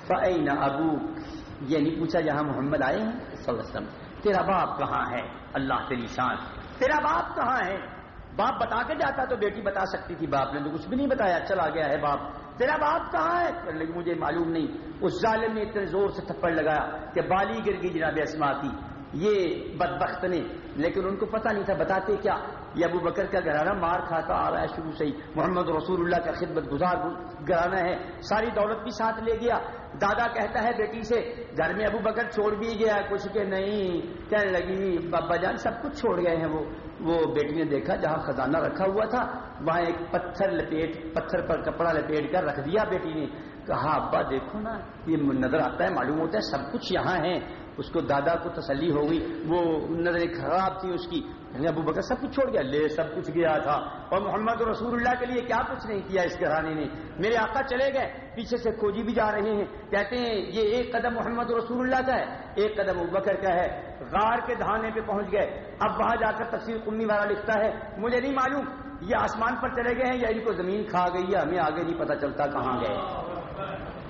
فعین ابو یہ یعنی نہیں پوچھا جہاں محمد آئے ہیں؟ صلی اللہ علیہ وسلم، تیرا باپ کہاں ہے؟ اللہ تیری شان۔ تیرا باپ کہاں ہے؟ باپ بتا کے جاتا تو بیٹی بتا سکتی تھی باپ نے تو کچھ بھی نہیں بتایا چلا گیا ہے باپ۔ تیرا باپ کہاں ہے؟ لیکن مجھے معلوم نہیں۔ اس ظالم نے اتنے زور سے تھپڑ لگایا کہ بالی گر گئی جناب اسما کی۔ یہ بدبخت نے۔ لیکن ان کو پتا نہیں تھا، بتاتے کیا؟ یہ ابو بکر کا گھرانہ مار کھاتا، آ رہا ہے شروع سے ہی۔ محمد رسول اللہ کا خدمت گزار گھرانہ ہے۔ ساری دولت بھی ساتھ لے گیا۔ دادا کہتا ہے بیٹی سے، گھر میں ابو بکر چھوڑ بھی گیا، کچھ کہ نہیں، کہنے لگی، بابا جان سب کچھ چھوڑ گئے ہیں وہ۔ وہ بیٹی نے دیکھا جہاں خزانہ رکھا ہوا تھا، وہاں ایک پتھر لپیٹ، پتھر پر کپڑا لپیٹ کر رکھ دیا بیٹی نے۔ کہا، ابا دیکھو نا، یہ نظر آتا ہے، معلوم ہوتا ہے سب کچھ یہاں ہے۔ اس کو دادا کو تسلی ہو گئی، وہ نظر خراب تھی اس کی۔ یعنی ابو بکر سب کچھ چھوڑ گیا، لے سب کچھ گیا تھا۔ اور محمد رسول اللہ کے لیے کیا کچھ نہیں کیا اس گھرانے نے۔ میرے آقا چلے گئے، پیچھے سے کھوجی بھی جا رہے ہیں۔ کہتے ہیں، یہ ایک قدم محمد رسول اللہ کا ہے، ایک قدم ابو بکر کا ہے۔ غار کے دھانے پہ پہنچ گئے۔ اب وہاں جا کر تفصیل کمی والا لکھتا ہے، مجھے نہیں معلوم یہ آسمان پر چلے گئے ہیں یا ان کو زمین کھا گئی ہے، ہمیں آگے نہیں پتا چلتا کہاں گئے۔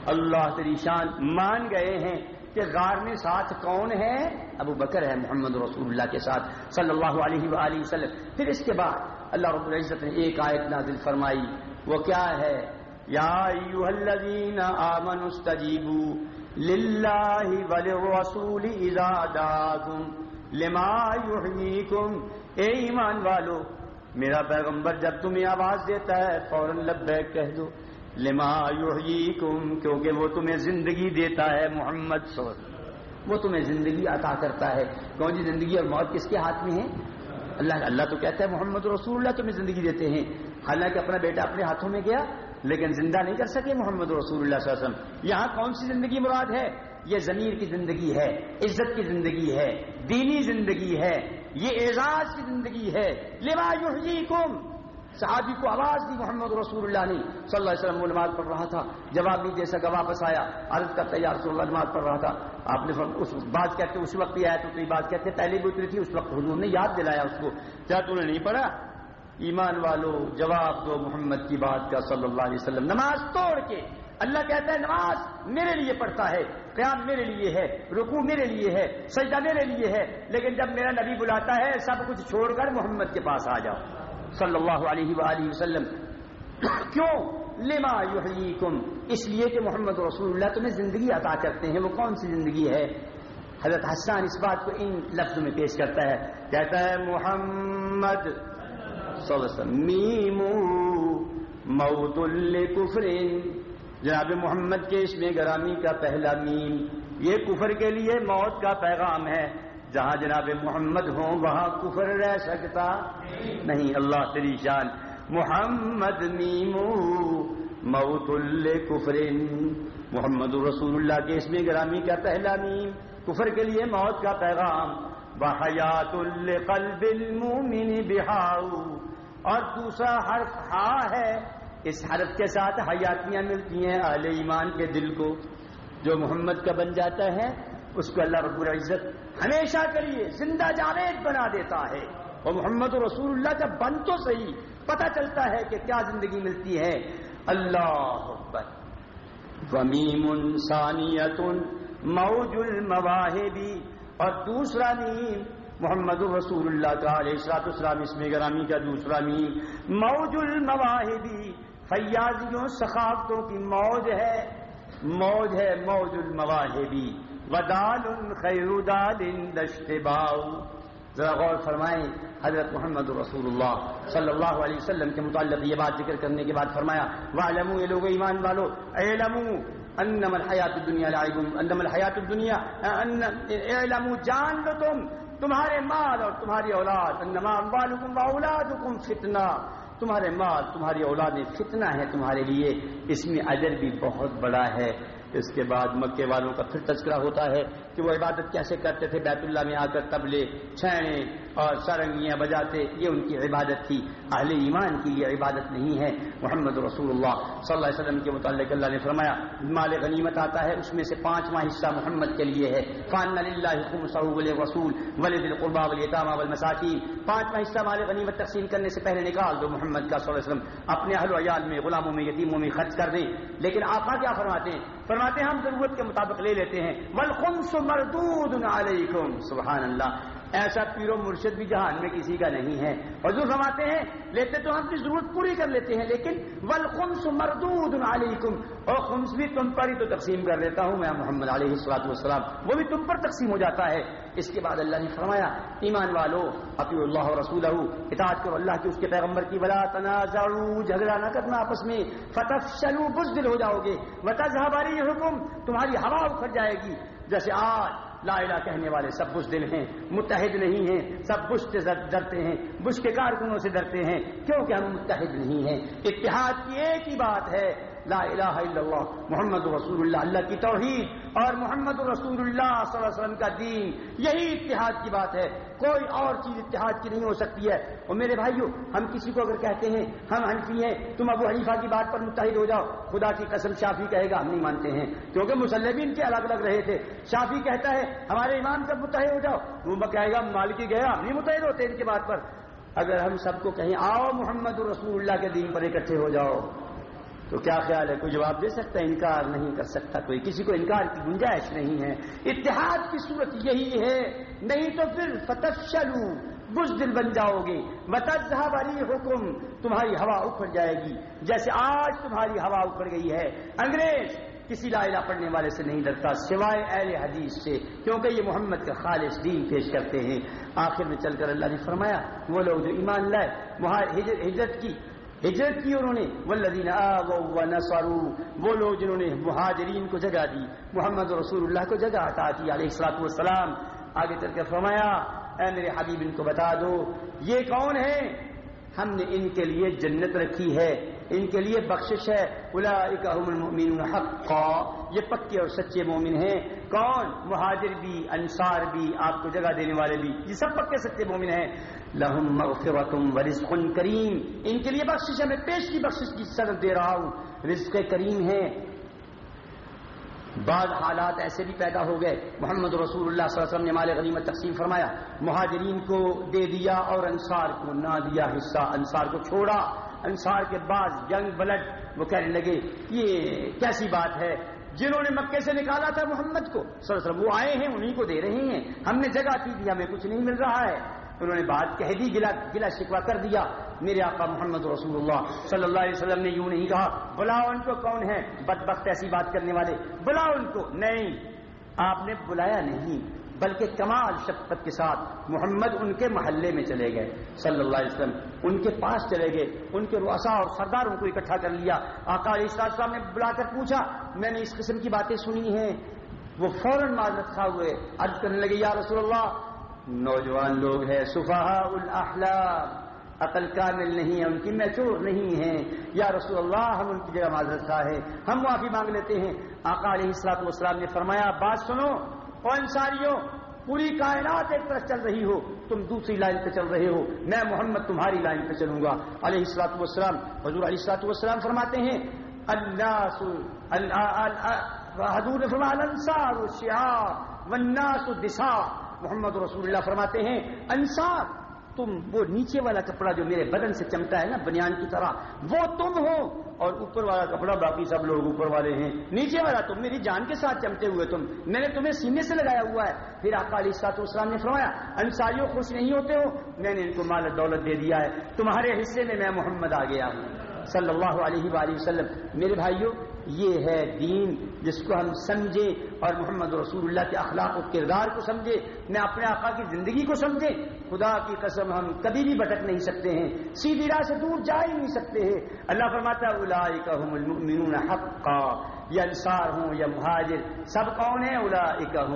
اللہ تری شان مان گئے ہیں۔ کہ غار میں ساتھ کون ہے؟ ابو بکر ہے، محمد رسول اللہ کے ساتھ، صلی اللہ علیہ وآلہ وسلم۔ پھر اس کے بعد اللہ رب العزت نے ایک آیت نازل فرمائی۔ وہ کیا ہے؟ یا ایوہ الذین آمنوا استجیبوا للہ وللرسول اذا داکم لما یحییکم۔ اے ایمان والو، میرا پیغمبر جب تمہیں آواز دیتا ہے، فوراً لبیک کہہ دو۔ لما یحییکم، کیونکہ وہ تمہیں زندگی دیتا ہے محمد صلی اللہ علیہ وسلم۔ وہ تمہیں زندگی عطا کرتا ہے۔ کون جی زندگی اور موت کس کے ہاتھ میں ہے؟ اللہ اللہ تو کہتا ہے محمد رسول اللہ تمہیں زندگی دیتے ہیں۔ حالانکہ اپنا بیٹا اپنے ہاتھوں میں گیا، لیکن زندہ نہیں کر سکے محمد رسول اللہ صلی اللہ علیہ وسلم۔ یہاں کون سی زندگی مراد ہے؟ یہ ضمیر کی زندگی ہے، عزت کی زندگی ہے، دینی زندگی ہے۔ یہ اعزاز کی زندگی ہے۔ لما یحییکم صحابی کو آواز دی، محمد رسول اللہ نے۔ صلی اللہ علیہ وسلم وہ نماز پڑھ رہا تھا۔ جواب نہیں دے سکا، واپس آیا۔ عرض کرتا یا رسول اللہ، نماز پڑھ رہا تھا۔ آپ نے اس بات کہتے اس وقت ہی آیا تو یہ بات کہتے پہلے بھی اتری تھی، اس وقت حضور نے یاد دلایا اس کو۔ کیا تو نے نہیں پڑھا؟ ایمان والو، جواب دو محمد کی بات کا، صلی اللہ علیہ وسلم۔ نماز توڑ کے، اللہ کہتا ہے، نماز میرے لیے پڑھتا ہے۔ قیام میرے لیے ہے رکو میرے لیے ہے، سجدہ میرے لیے ہے۔ لیکن جب میرا نبی بلاتا ہے، سب کچھ چھوڑ کر محمد کے پاس آ جاؤ۔ صلی اللہ علیہ وآلہ وسلم. [COUGHS] کیوں؟ لما یحییکم؟ اس لیے کہ محمد رسول اللہ تمہیں زندگی عطا کرتے ہیں. وہ کون سی زندگی ہے؟ حضرت حسان اس بات کو ان لفظوں میں پیش کرتا ہے. کہتا ہے، محمد صلی اللہ علیہ وسلم میمو موت الکفر جناب محمد کے اس میں گرامی کا پہلا میم. یہ کفر کے لیے موت کا پیغام ہے. جہاں جناب محمد ہوں، وہاں کفر رہ سکتا نہیں۔ اللہ تری شان۔ محمد نیمو موت الکفر محمد رسول اللہ کے اس میں گرامی کا پہلا نیم۔ کفر کے لیے موت کا پیغام۔ بحیات القلب المومن بہاؤ۔ اور دوسرا حرف ہا ہے۔ اس حرف کے ساتھ حیاتیاں ملتی ہیں اہل ایمان کے دل کو۔ جو محمد کا بن جاتا ہے، اس کو اللہ رب العزت ہمیشہ کے لیے زندہ جاوید بنا دیتا ہے۔ اور محمد رسول اللہ جب بن تو صحیح پتہ چلتا ہے کہ کیا زندگی ملتی ہے۔ اللہ اکبر۔ ومیم ثانیت موج المواہبی اور دوسرا نیم محمد رسول اللہ کا علیہ السلاط اسلام اس میں گرامی کا دوسرا نیم موج المواہبی فیاضیوں ثقافتوں کی موج ہے۔ موج ہے موج المواہبی ودال خیر دال دشتباؤ ذرا غور فرمائیں، حضرت محمد رسول اللہ صلی اللہ علیہ وسلم کے متعلق یہ بات ذکر کرنے کے بعد فرمایا وعلموا یہ لوگ ایمان والو، اعلموا انما الحیات الدنیا لعب، انما الحیات الدنیا اعلموا، جان لو تم، تمہارے مال اور تمہاری اولاد، انما اموالکم واولادکم فتنہ۔ تمہارے مال، تمہاری اولادیں فتنہ ہے تمہارے لیے، اس میں اجر بھی بہت بڑا ہے۔ اس کے بعد مکے والوں کا پھر تذکرہ ہوتا ہے کہ وہ عبادت کیسے کرتے تھے بیت اللہ میں آ کر تبلے چھینے اور سرنگیاں بجاتے، یہ ان کی عبادت تھی۔ اہل ایمان کی یہ عبادت نہیں ہے۔ محمد رسول اللہ صلی اللہ علیہ وسلم کے متعلق اللہ نے فرمایا، مال غنیمت آتا ہے، اس میں سے پانچواں حصہ محمد کے لیے ہے۔ فان اللہ رسول ولد القربا ولیطامہ والمساکین پانچواں حصہ مال غنیمت تقسیم کرنے سے پہلے نکال دو محمد کا صلی اللہ علیہ وسلم۔ اپنے اہل و عیال میں، غلاموں میں، یتیموں میں خرچ کر دیں لیکن آقا کیا فرماتے ہیں؟ فرماتے ہیں، ہم ضرورت کے مطابق لے لیتے ہیں۔ والخمس مردود علیکم سبحان اللہ۔ ایسا پیر و مرشد بھی جہان میں کسی کا نہیں ہے۔ حضور فرماتے ہیں، لیتے تو ہم اپنی ضرورت پوری کر لیتے ہیں، لیکن ولخمس مردود علیکم۔ اور خمس بھی تم پر ہی تو تقسیم کر لیتا ہوں میں، محمد علیہ السلاط والسلام۔ وہ بھی تم پر تقسیم ہو جاتا ہے۔ اس کے بعد اللہ نے فرمایا، ایمان والو اپی اللہ رسول اطاعت کرو اللہ کی اس کے پیغمبر کی۔ ولا تنازع جھگڑا نہ کرنا آپس میں۔ فتح شلو بزدل ہو جاؤ گے۔ وطا حکم تمہاری ہوا اکھڑ جائے گی۔ جیسے آج لا الہ کہنے والے سب بش دل ہیں، متحد نہیں ہیں، سب بش سے ڈرتے ہیں، بش کے کارکنوں سے ڈرتے ہیں، کیونکہ ہم متحد نہیں ہیں۔ اتحاد کی ایک ہی بات ہے لا الہ الا اللہ محمد رسول اللہ اللہ کی توحید اور محمد رسول اللہ صلی اللہ علیہ وسلم کا دین، یہی اتحاد کی بات ہے۔ کوئی اور چیز اتحاد کی نہیں ہو سکتی ہے۔ اور میرے بھائیوں ہم کسی کو اگر کہتے ہیں، ہم حنفی ہیں، تم ابو حنیفہ کی بات پر متحد ہو جاؤ، خدا کی قسم شافی کہے گا، ہم نہیں مانتے ہیں۔ کیونکہ مسلمین کے الگ الگ رہے تھے۔ شافی کہتا ہے، ہمارے امام سب متحد ہو جاؤ، وہ کہے گا مالکی گیا، ہم نہیں متحد ہوتے ان کی بات پر۔ اگر ہم سب کو کہیں، آؤ محمد رسول اللہ کے دین پر اکٹھے ہو جاؤ۔ تو کیا خیال ہے؟ کوئی جواب دے سکتا ہے؟ انکار نہیں کر سکتا کوئی۔ کسی کو انکار کی گنجائش نہیں ہے۔ اتحاد کی صورت یہی ہے۔ نہیں تو پھر فتح شلو دل بن جاؤ گے۔ والی حکم تمہاری ہوا اکھڑ جائے گی۔ جیسے آج تمہاری ہوا اکھڑ گئی ہے۔ انگریز کسی لا الہ پڑھنے والے سے نہیں ڈرتا، سوائے اہل حدیث سے، کیونکہ یہ محمد کا خالص دین پیش کرتے ہیں۔ آخر میں چل کر اللہ نے فرمایا، وہ لوگ جو ایمان لائے ہجرت کی ہجرت کی انہوں نے ولدین نسارو وہ لوگ جنہوں نے مہاجرین کو جگہ دی، محمد رسول اللہ کو جگہ عطا کی، علیہ السلاط والسلام۔ آگے چل کے فرمایا، اے میرے حبیب، ان کو بتا دو، یہ کون ہے ہم نے ان کے لیے جنت رکھی ہے، ان کے لیے بخشش ہے۔ المؤمنون حقا، یہ پکے اور سچے مومن ہیں۔ کون؟ مہاجر بھی، انصار بھی، آپ کو جگہ دینے والے بھی۔ یہ سب پکے سچے مومن ہیں۔ لہم مغفرت ورزق کریم۔ ان کے لیے بخشش ہے، میں پیش کی بخشش کی سر دے رہا ہوں۔ رزق کریم ہے۔ بعض حالات ایسے بھی پیدا ہو گئے۔ محمد رسول اللہ صلی اللہ علیہ وسلم نے مال غنیمت تقسیم فرمایا۔ مہاجرین کو دے دیا اور انصار کو نہ دیا حصہ۔ انصار کو چھوڑا۔ انصار کے بعد ینگ بلڈ، وہ کہنے لگے، یہ کیسی بات ہے؟ جنہوں نے مکے سے نکالا تھا محمد کو۔ سر سر وہ آئے ہیں انہیں کو دے رہے ہیں۔ ہم نے جگہ کی دی، ہمیں کچھ نہیں مل رہا ہے۔ انہوں نے بات کہہ دی، گلا گلا شکوا کر دیا۔ میرے آقا محمد رسول اللہ صلی اللہ علیہ وسلم نے یوں نہیں کہا بلاؤ ان کو کون ہے بد بخت ایسی بات کرنے والے؟ بلاؤ ان کو۔ نہیں، آپ نے بلایا نہیں، بلکہ کمال شفقت کے ساتھ محمد ان کے محلے میں چلے گئے۔ صلی اللہ علیہ وسلم ان کے پاس چلے گئے، ان کے رؤسا اور سرداروں کو اکٹھا کر لیا۔ آقا علیہ السلام نے بلا کر پوچھا، میں نے اس قسم کی باتیں سنی ہیں، وہ فوراً معذرت کھا ہوئے، عرض کرنے لگے، یا رسول اللہ نوجوان لوگ ہیں۔ صفحہ الاحلام، عقل کامل نہیں ہے ان کی میچور نہیں ہے یا رسول اللہ، ہم ان کی جگہ معذرت خواہ ہے ہم معافی مانگ لیتے ہیں۔ آقا علیہ السلاط والسلام نے فرمایا، بات سنو۔ کون ساریوں پوری کائنات ایک طرف چل رہی ہو، تم دوسری لائن پہ چل رہے ہو۔ میں محمد تمہاری لائن پہ چلوں گا۔ علیہ السلاط والسلام، حضور علیہ السلاط والسلام فرماتے ہیں اللہ حضور الانصار والناس دسا محمد رسول اللہ فرماتے ہیں، انصار، تم وہ نیچے والا کپڑا جو میرے بدن سے چمتا ہے نا، بنیان کی طرح، وہ تم ہو۔ اور اوپر والا کپڑا باقی سب لوگ اوپر والے ہیں۔ نیچے والا، تم میری جان کے ساتھ چمتے ہوئے تم۔ میں نے تمہیں سینے سے لگایا ہوا ہے۔ پھر آپ علی سات اسلام نے فرمایا انصاریوں خوش نہیں ہوتے ہو۔ میں نے ان کو مال دولت دے دیا ہے۔ تمہارے حصے میں میں محمد آ گیا ہوں۔ صلی اللہ علیہ وآلہ وسلم۔ میرے بھائیوں یہ ہے دین جس کو ہم سمجھے اور محمد رسول اللہ کے اخلاق و کردار کو سمجھے میں اپنے آقا کی زندگی کو سمجھے خدا کی قسم ہم کبھی بھی بھٹک نہیں سکتے ہیں، سیدھی راہ سے دور جا ہی نہیں سکتے ہیں۔ اللہ فرماتا المؤمنون حقا۔ یا انصار ہوں یا مہاجر، سب کون ہیں؟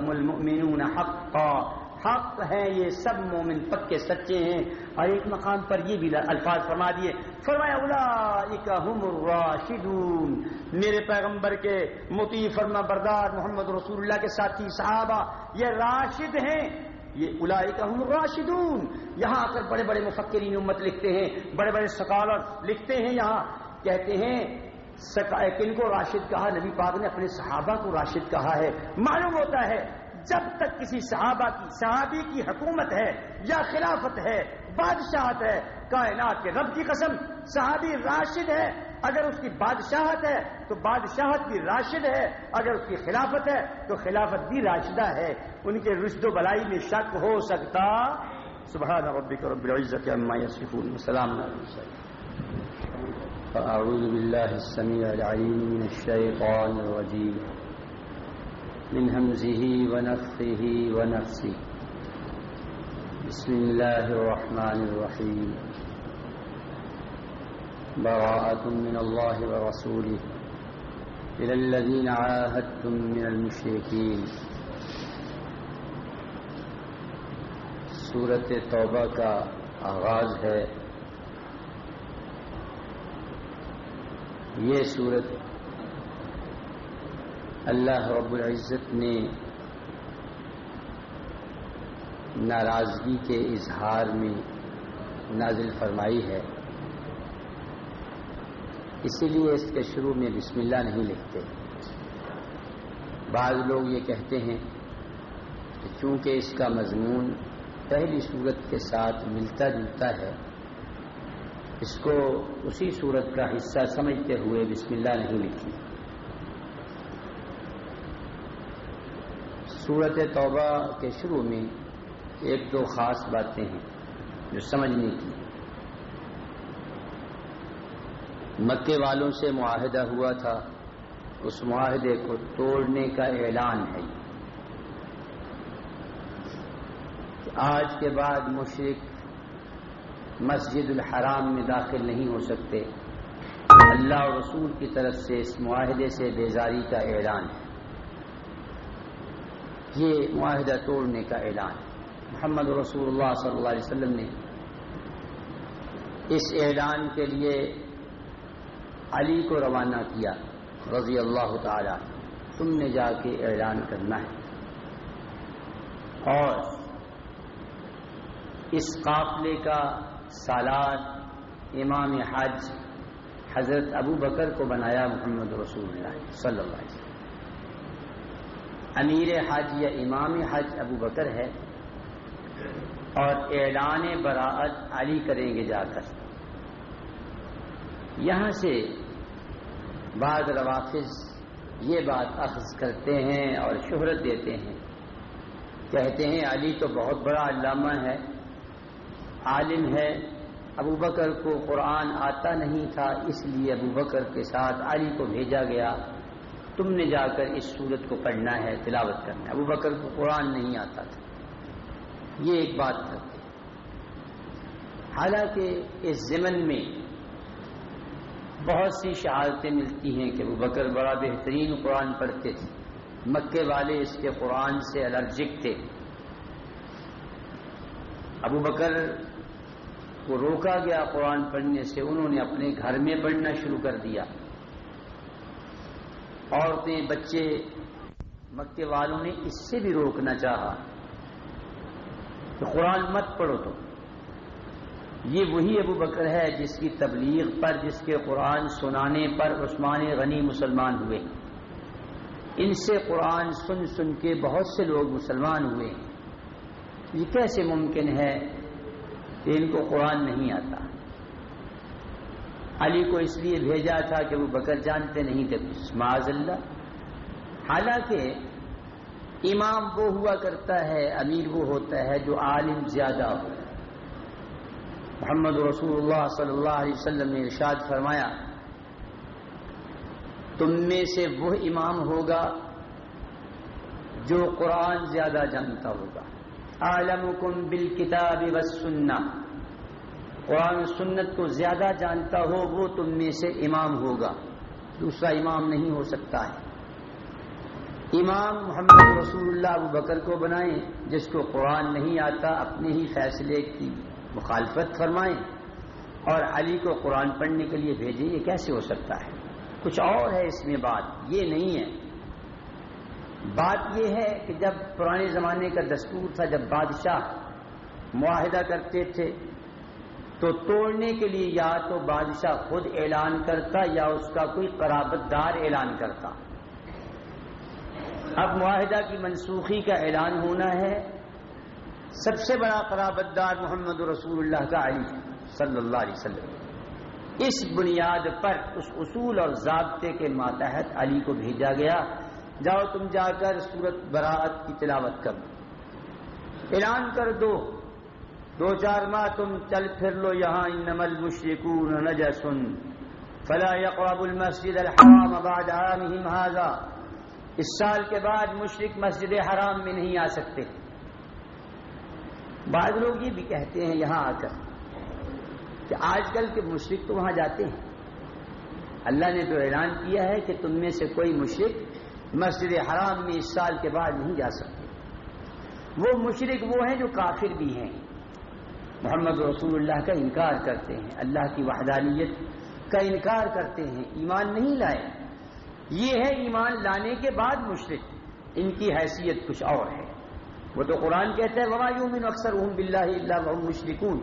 المؤمنون حقا۔ حق ہیں، یہ سب مومن پکے سچے ہیں۔ اور ایک مقام پر یہ بھی الفاظ فرما دیے۔ فرمایا الراشدون۔ میرے پیغمبر کے متی فرما بردار محمد رسول اللہ کے ساتھی صحابہ، یہ راشد ہیں۔ یہ ہم راشدون یہاں آ کر بڑے بڑے مفکرین امت لکھتے ہیں، بڑے بڑے سکالر لکھتے ہیں یہاں۔ کہتے ہیں کن کو راشد کہا؟ نبی پاک نے اپنے صحابہ کو راشد کہا ہے۔ معلوم ہوتا ہے جب تک کسی صحابہ کی، صحابی کی حکومت ہے یا خلافت ہے، بادشاہت ہے، کائنات کے رب کی قسم صحابی راشد ہے۔ اگر اس کی بادشاہت ہے تو بادشاہت بھی راشد ہے، اگر اس کی خلافت ہے تو خلافت بھی راشدہ ہے۔ ان کے رشد و بلائی میں شک ہو سکتا۔ سبحان ربك رب العزة عما يصفون وسلام على المرسلين أعوذ بالله من الشيطان الرجيم من همزه ونفخه ونفسه. بسم الله الرحمن الرحيم. براءة من الله ورسوله. إلى الذين عاهدتم من المشركين. سورت توبہ کا آغاز ہے. یہ سورت اللہ رب العزت نے ناراضگی کے اظہار میں نازل فرمائی ہے۔ اسی لیے اس کے شروع میں بسم اللہ نہیں لکھتے۔ بعض لوگ یہ کہتے ہیں کہ چونکہ اس کا مضمون پہلی صورت کے ساتھ ملتا جلتا ہے، اس کو اسی صورت کا حصہ سمجھتے ہوئے بسم اللہ نہیں لکھی صورت توبہ کے شروع میں ایک دو خاص باتیں ہیں جو سمجھنے کی مکے والوں سے معاہدہ ہوا تھا۔ اس معاہدے کو توڑنے کا اعلان ہے۔ آج کے بعد مشرق مسجد الحرام میں داخل نہیں ہو سکتے۔ اللہ اور رسول کی طرف سے اس معاہدے سے بیزاری کا اعلان ہے۔ یہ معاہدہ توڑنے کا اعلان۔ محمد رسول اللہ صلی اللہ علیہ وسلم نے اس اعلان کے لیے علی کو روانہ کیا، رضی اللہ تعالی تم نے جا کے اعلان کرنا ہے۔ اور اس قافلے کا سالات امام حج حضرت ابو بکر کو بنایا محمد رسول اللہ صلی اللہ علیہ وسلم۔ امیر حج یا امام حج ابو بکر ہے اور اعلان براعت علی کریں گے جا کر۔ یہاں سے بعض روافظ یہ بات اخذ کرتے ہیں اور شہرت دیتے ہیں۔ کہتے ہیں علی تو بہت بڑا علامہ ہے، عالم ہے، ابو بکر کو قرآن آتا نہیں تھا، اس لیے ابو بکر کے ساتھ علی کو بھیجا گیا۔ تم نے جا کر اس صورت کو پڑھنا ہے، تلاوت کرنا ہے۔ ابو بکر کو قرآن نہیں آتا تھا۔ یہ ایک بات کرتے حالانکہ اس زمن میں بہت سی شہادتیں ملتی ہیں کہ ابو بکر بڑا بہترین قرآن پڑھتے تھے۔ مکے والے اس کے قرآن سے الرجک تھے۔ ابو بکر کو روکا گیا قرآن پڑھنے سے۔ انہوں نے اپنے گھر میں پڑھنا شروع کر دیا۔ عورتیں، بچے، مکے والوں نے اس سے بھی روکنا چاہا۔ کہ قرآن مت پڑھو تو یہ وہی ابو بکر ہے جس کی تبلیغ پر، جس کے قرآن سنانے پر عثمان غنی مسلمان ہوئے۔ ان سے قرآن سن سن کے بہت سے لوگ مسلمان ہوئے۔ یہ کیسے ممکن ہے کہ ان کو قرآن نہیں آتا؟ علی کو اس لیے بھیجا تھا کہ وہ بکر جانتے نہیں تھے۔ معاذ اللہ۔ حالانکہ امام وہ ہوا کرتا ہے، امیر وہ ہوتا ہے جو عالم زیادہ ہو۔ محمد رسول اللہ صلی اللہ علیہ وسلم نے ارشاد فرمایا، تم میں سے وہ امام ہوگا جو قرآن زیادہ جانتا ہوگا۔ عالمکم بالکتاب والسنہ۔ قرآن سنت کو زیادہ جانتا ہو، وہ تم میں سے امام ہوگا۔ دوسرا امام نہیں ہو سکتا ہے۔ امام محمد رسول اللہ ابو بکر کو بنائیں، جس کو قرآن نہیں آتا، اپنے ہی فیصلے کی مخالفت فرمائیں اور علی کو قرآن پڑھنے کے لیے بھیجیں، یہ کیسے ہو سکتا ہے؟ کچھ اور ہے اس میں بات، یہ نہیں ہے۔ بات یہ ہے کہ جب پرانے زمانے کا دستور تھا، جب بادشاہ معاہدہ کرتے تھے تو توڑنے کے لیے یا تو بادشاہ خود اعلان کرتا یا اس کا کوئی قرابت دار اعلان کرتا۔ اب معاہدہ کی منسوخی کا اعلان ہونا ہے۔ سب سے بڑا قرابت دار محمد رسول اللہ کا علی صلی اللہ علیہ وسلم۔ اس بنیاد پر اس اصول اور ضابطے کے ماتحت علی کو بھیجا گیا۔ جاؤ تم جا کر سورت براعت کی تلاوت کر اعلان کر دو۔ دو چار ماہ تم چل پھر لو یہاں نمل مشرقون نجسن فلا يقرب المسجد الحرام بعد عامهم هذا. اس سال کے بعد مشرق مسجد حرام میں نہیں آ سکتے. بعض لوگ یہ بھی کہتے ہیں یہاں آ کر کہ آج کل کے مشرق تو وہاں جاتے ہیں. اللہ نے تو اعلان کیا ہے کہ تم میں سے کوئی مشرق مسجد حرام میں اس سال کے بعد نہیں جا سکتے. وہ مشرق وہ ہیں جو کافر بھی ہیں. محمد رسول اللہ کا انکار کرتے ہیں، اللہ کی وحدانیت کا انکار کرتے ہیں، ایمان نہیں لائے۔ یہ ہے ایمان لانے کے بعد مشرق ان کی حیثیت کچھ اور ہے۔ وہ تو قرآن کہتا ہے، وما یومن اکثر احم بلّہ اللہ مشرقون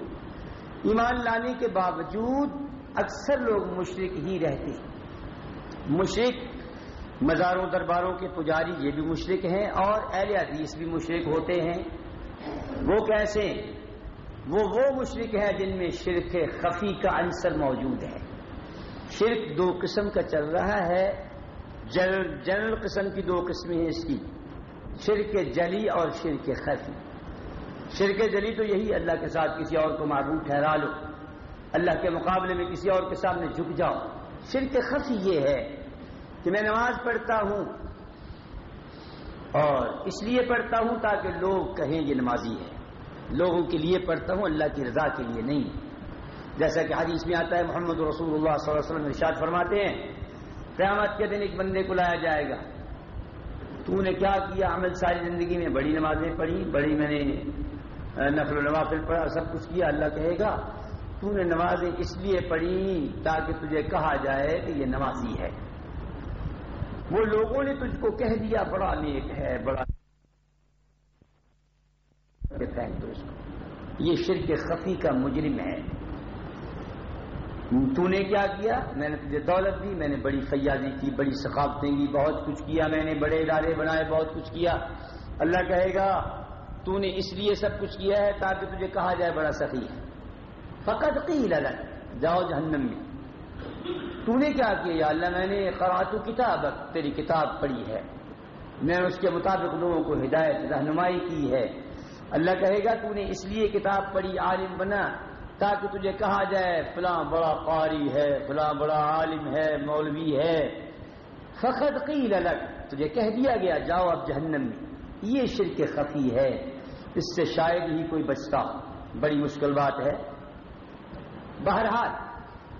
ایمان لانے کے باوجود اکثر لوگ مشرق ہی رہتے ہیں۔ مشرق مزاروں درباروں کے پجاری یہ بھی مشرق ہیں اور اہل حدیث بھی مشرق ہوتے ہیں۔ وہ کیسے وہ وہ مشرق ہے جن میں شرک خفی کا عنصر موجود ہے۔ شرک دو قسم کا چل رہا ہے۔ جنرل قسم کی دو قسمیں ہیں اس کی۔ شرک جلی اور شرک خفی۔ شرک جلی تو یہی اللہ کے ساتھ کسی اور کو معروف ٹھہرا لو۔ اللہ کے مقابلے میں کسی اور کے سامنے جھک جاؤ۔ شرک خفی یہ ہے کہ میں نماز پڑھتا ہوں اور اس لیے پڑھتا ہوں تاکہ لوگ کہیں یہ نمازی ہے۔ لوگوں کے لیے پڑھتا ہوں، اللہ کی رضا کے لیے نہیں۔ جیسا کہ حدیث میں آتا ہے، محمد رسول اللہ صلی اللہ علیہ وسلم ارشاد فرماتے ہیں، قیامت کے دن ایک بندے کو لایا جائے گا۔ تو نے کیا کیا؟ عمل ساری زندگی میں بڑی نمازیں پڑھی، بڑی میں نے نفل و نوافل پڑھا، سب کچھ کیا، اللہ کہے گا، تو نے نمازیں اس لیے پڑھی تاکہ تجھے کہا جائے کہ یہ نمازی ہے۔ وہ لوگوں نے تجھ کو کہہ دیا، بڑا نیک ہے، بڑا پھینک دو اس کو یہ شرک خفی کا مجرم ہے۔ تو نے کیا کیا؟ میں نے تجھے دولت دی، میں نے بڑی فیاضی کی، بڑی ثقافتیں کی بہت کچھ کیا، میں نے بڑے ادارے بنائے، بہت کچھ کیا۔ اللہ کہے گا، تو نے اس لیے سب کچھ کیا ہے تاکہ تجھے کہا جائے بڑا سخی ہے۔ فقط قیل لگ جاؤ جہنم میں۔ تو نے کیا کیا؟ یا اللہ، میں نے قراتو کتاب تیری کتاب پڑھی ہے۔ میں نے اس کے مطابق لوگوں کو ہدایت، رہنمائی کی ہے۔ اللہ کہے گا تو نے اس لیے کتاب پڑھی، عالم بنا تاکہ تجھے کہا جائے، فلاں بڑا قاری ہے، فلاں بڑا عالم ہے، مولوی ہے. فقط قیل الگ تجھے کہہ دیا گیا، جاؤ اب جہنم میں. یہ شرک خفی ہے، اس سے شاید ہی کوئی بچتا، بڑی مشکل بات ہے۔ بہرحال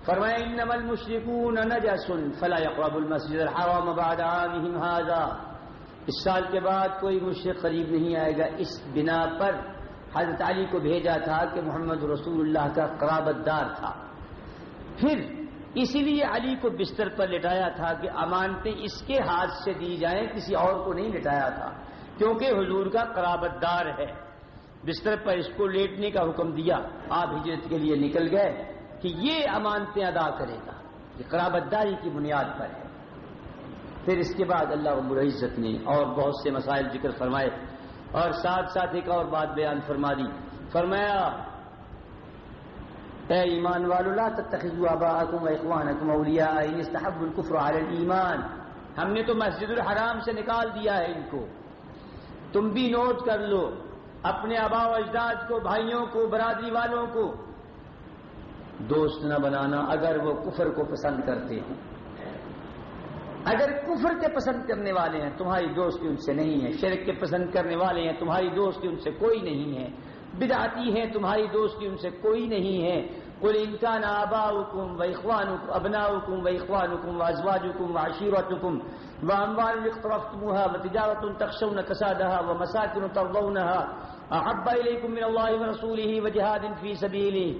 فرمائے انما المشركون نجس فلا يقرب المسجد الحرام بعد عامهم هذا اس سال کے بعد کوئی مشرق قریب نہیں آئے گا۔ اس بنا پر حضرت علی کو بھیجا تھا کہ محمد رسول اللہ کا قرابت دار تھا۔ پھر اسی لیے علی کو بستر پر لٹایا تھا کہ امانتیں اس کے ہاتھ سے دی جائیں، کسی اور کو نہیں لٹایا تھا، کیونکہ حضور کا قرابت دار ہے۔ بستر پر اس کو لیٹنے کا حکم دیا۔ آپ ہجرت کے لیے نکل گئے کہ یہ امانتیں ادا کرے گا۔ یہ قرابت داری کی بنیاد پر ہے۔ پھر اس کے بعد اللہ رب العزت نے اور بہت سے مسائل ذکر فرمائے اور ساتھ ساتھ ایک اور بات بیان فرما دی۔ فرمایا، اے ایمان والو، لا تتخذوا اباءكم واخوانكم اولیاء ان استحبوا الكفر على الايمان ہم نے تو مسجد الحرام سے نکال دیا ہے ان کو۔ تم بھی نوٹ کر لو، اپنے آبا و اجداد کو، بھائیوں کو، برادری والوں کو۔ دوست نہ بنانا اگر وہ کفر کو پسند کرتے ہیں اگر کفر کے پسند کرنے والے ہیں، تمہاری دوستی ان سے نہیں ہے، شرک کے پسند کرنے والے ہیں، تمہاری دوستی ان سے کوئی نہیں ہے۔ بدعتی ہیں، تمہاری دوستی ان سے کوئی نہیں ہے۔ کل انکان آبا حکم و اخوان ابنا حکم و اخوان حکم و ازواج حکم و عشیرت حکم و اموال اخترفتموها و تجارت تخشون کسادها و مساکن ترضونها۔ احب الیکم من اللہ و رسوله و جہاد سبیلی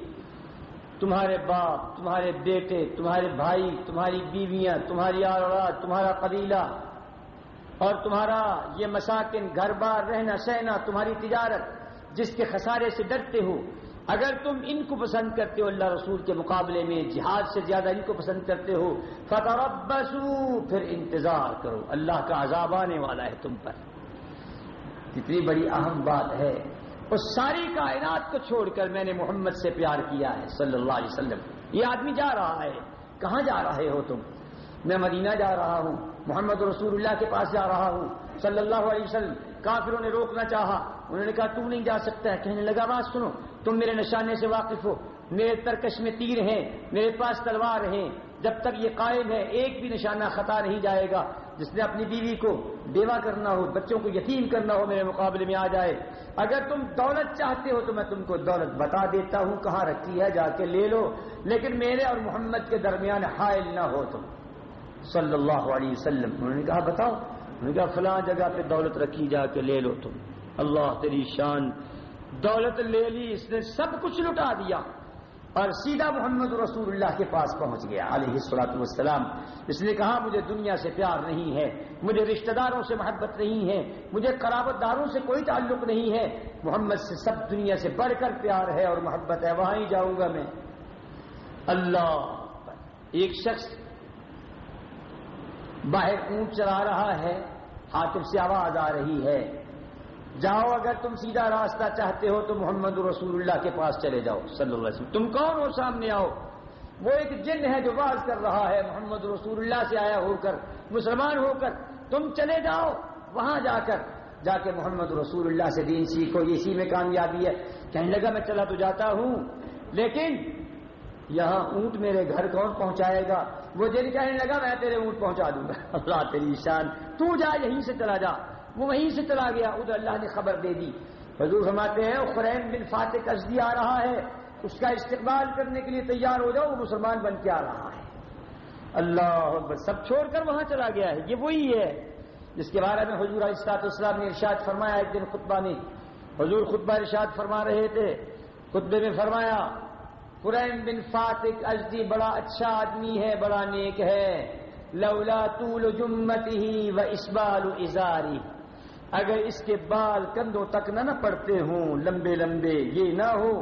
تمہارے باپ، تمہارے بیٹے، تمہارے بھائی، تمہاری بیویاں، تمہاری آرات تمہارا قبیلہ، اور تمہارا یہ مساکن گھر بار رہنا سہنا تمہاری تجارت، جس کے خسارے سے ڈرتے ہو۔ اگر تم ان کو پسند کرتے ہو، اللہ رسول کے مقابلے میں جہاد سے زیادہ ان کو پسند کرتے ہو فتح پھر انتظار کرو۔ اللہ کا عذاب آنے والا ہے تم پر۔ کتنی بڑی اہم بات ہے۔ اس ساری کائنات کو چھوڑ کر میں نے محمد سے پیار کیا ہے، صلی اللہ علیہ وسلم۔ یہ آدمی جا رہا ہے۔ کہاں جا رہے ہو تم؟ میں مدینہ جا رہا ہوں۔ محمد رسول اللہ کے پاس جا رہا ہوں۔ صلی اللہ علیہ وسلم۔ کافروں نے روکنا چاہا۔ انہوں نے کہا تو نہیں جا سکتا ہے۔ کہنے لگا، بات سنو، تم میرے نشانے سے واقف ہو۔ میرے ترکش میں تیر ہیں، میرے پاس تلوار ہیں۔ جب تک یہ قائم ہے، ایک بھی نشانہ خطا نہیں جائے گا۔ جس نے اپنی بیوی کو بیوہ کرنا ہو، بچوں کو یتیم کرنا ہو، میرے مقابلے میں آ جائے۔ اگر تم دولت چاہتے ہو تو میں تم کو دولت بتا دیتا ہوں، کہاں رکھی ہے، جا کے لے لو۔ لیکن میرے اور محمد کے درمیان حائل نہ ہو تم۔ صلی اللہ علیہ وسلم۔ انہوں نے کہا، بتاؤ۔ انہوں نے کہا، فلاں جگہ پہ دولت رکھی، جا کے لے لو تم۔ اللہ تیری شان۔ دولت لے لی، اس نے سب کچھ لٹا دیا۔ اور سیدھا محمد رسول اللہ کے پاس پہنچ گیا، علیہ السلاۃ والسلام۔ اس نے کہا، مجھے دنیا سے پیار نہیں ہے، مجھے رشتہ داروں سے محبت نہیں ہے، مجھے قرابت داروں سے کوئی تعلق نہیں ہے۔ محمد سے سب دنیا سے بڑھ کر پیار ہے اور محبت ہے وہاں ہی جاؤں گا میں۔ اللہ ایک شخص باہر اونٹ چلا رہا ہے حاطف سے آواز آ رہی ہے۔ جاؤ اگر تم سیدھا راستہ چاہتے ہو تو محمد رسول اللہ کے پاس چلے جاؤ، صلی اللہ علیہ وسلم۔ تم کون ہو سامنے آؤ؟ وہ ایک جن ہے جو باز کر رہا ہے، محمد رسول اللہ سے آیا ہو کر، مسلمان ہو کر۔ تم چلے جاؤ، وہاں جا کر۔ جا کے محمد رسول اللہ سے دین سیکھو اسی میں کامیابی ہے۔ کہنے لگا، میں چلا تو جاتا ہوں۔ لیکن یہاں اونٹ میرے گھر کون پہنچائے گا؟ وہ جن کہنے لگا، میں تیرے اونٹ پہنچا دوں گا۔ [LAUGHS] اللہ، تیری شان۔ تو جا یہیں سے چلا جا۔ وہ وہیں سے چلا گیا، ادھر اللہ نے خبر دے دی۔ حضور فرماتے ہیں خرین بن فاتح قصدی آ رہا ہے۔ اس کا استقبال کرنے کے لیے تیار ہو جاؤ، وہ مسلمان بن کے آ رہا ہے۔ اللہ سب چھوڑ کر وہاں چلا گیا ہے۔ یہ وہی ہے جس کے بارے میں حضور اسلط اسلام نے ارشاد فرمایا ایک دن خطبہ میں۔ حضور خطبہ ارشاد فرما رہے تھے۔ خطبے میں فرمایا قرین بن فاتح ازدی بڑا اچھا آدمی ہے، بڑا نیک ہے۔ لولا طول جمت ہی و اسبال ازاری۔ اگر اس کے بال کندھوں تک نہ نہ پڑتے ہوں، لمبے لمبے، یہ نہ ہو،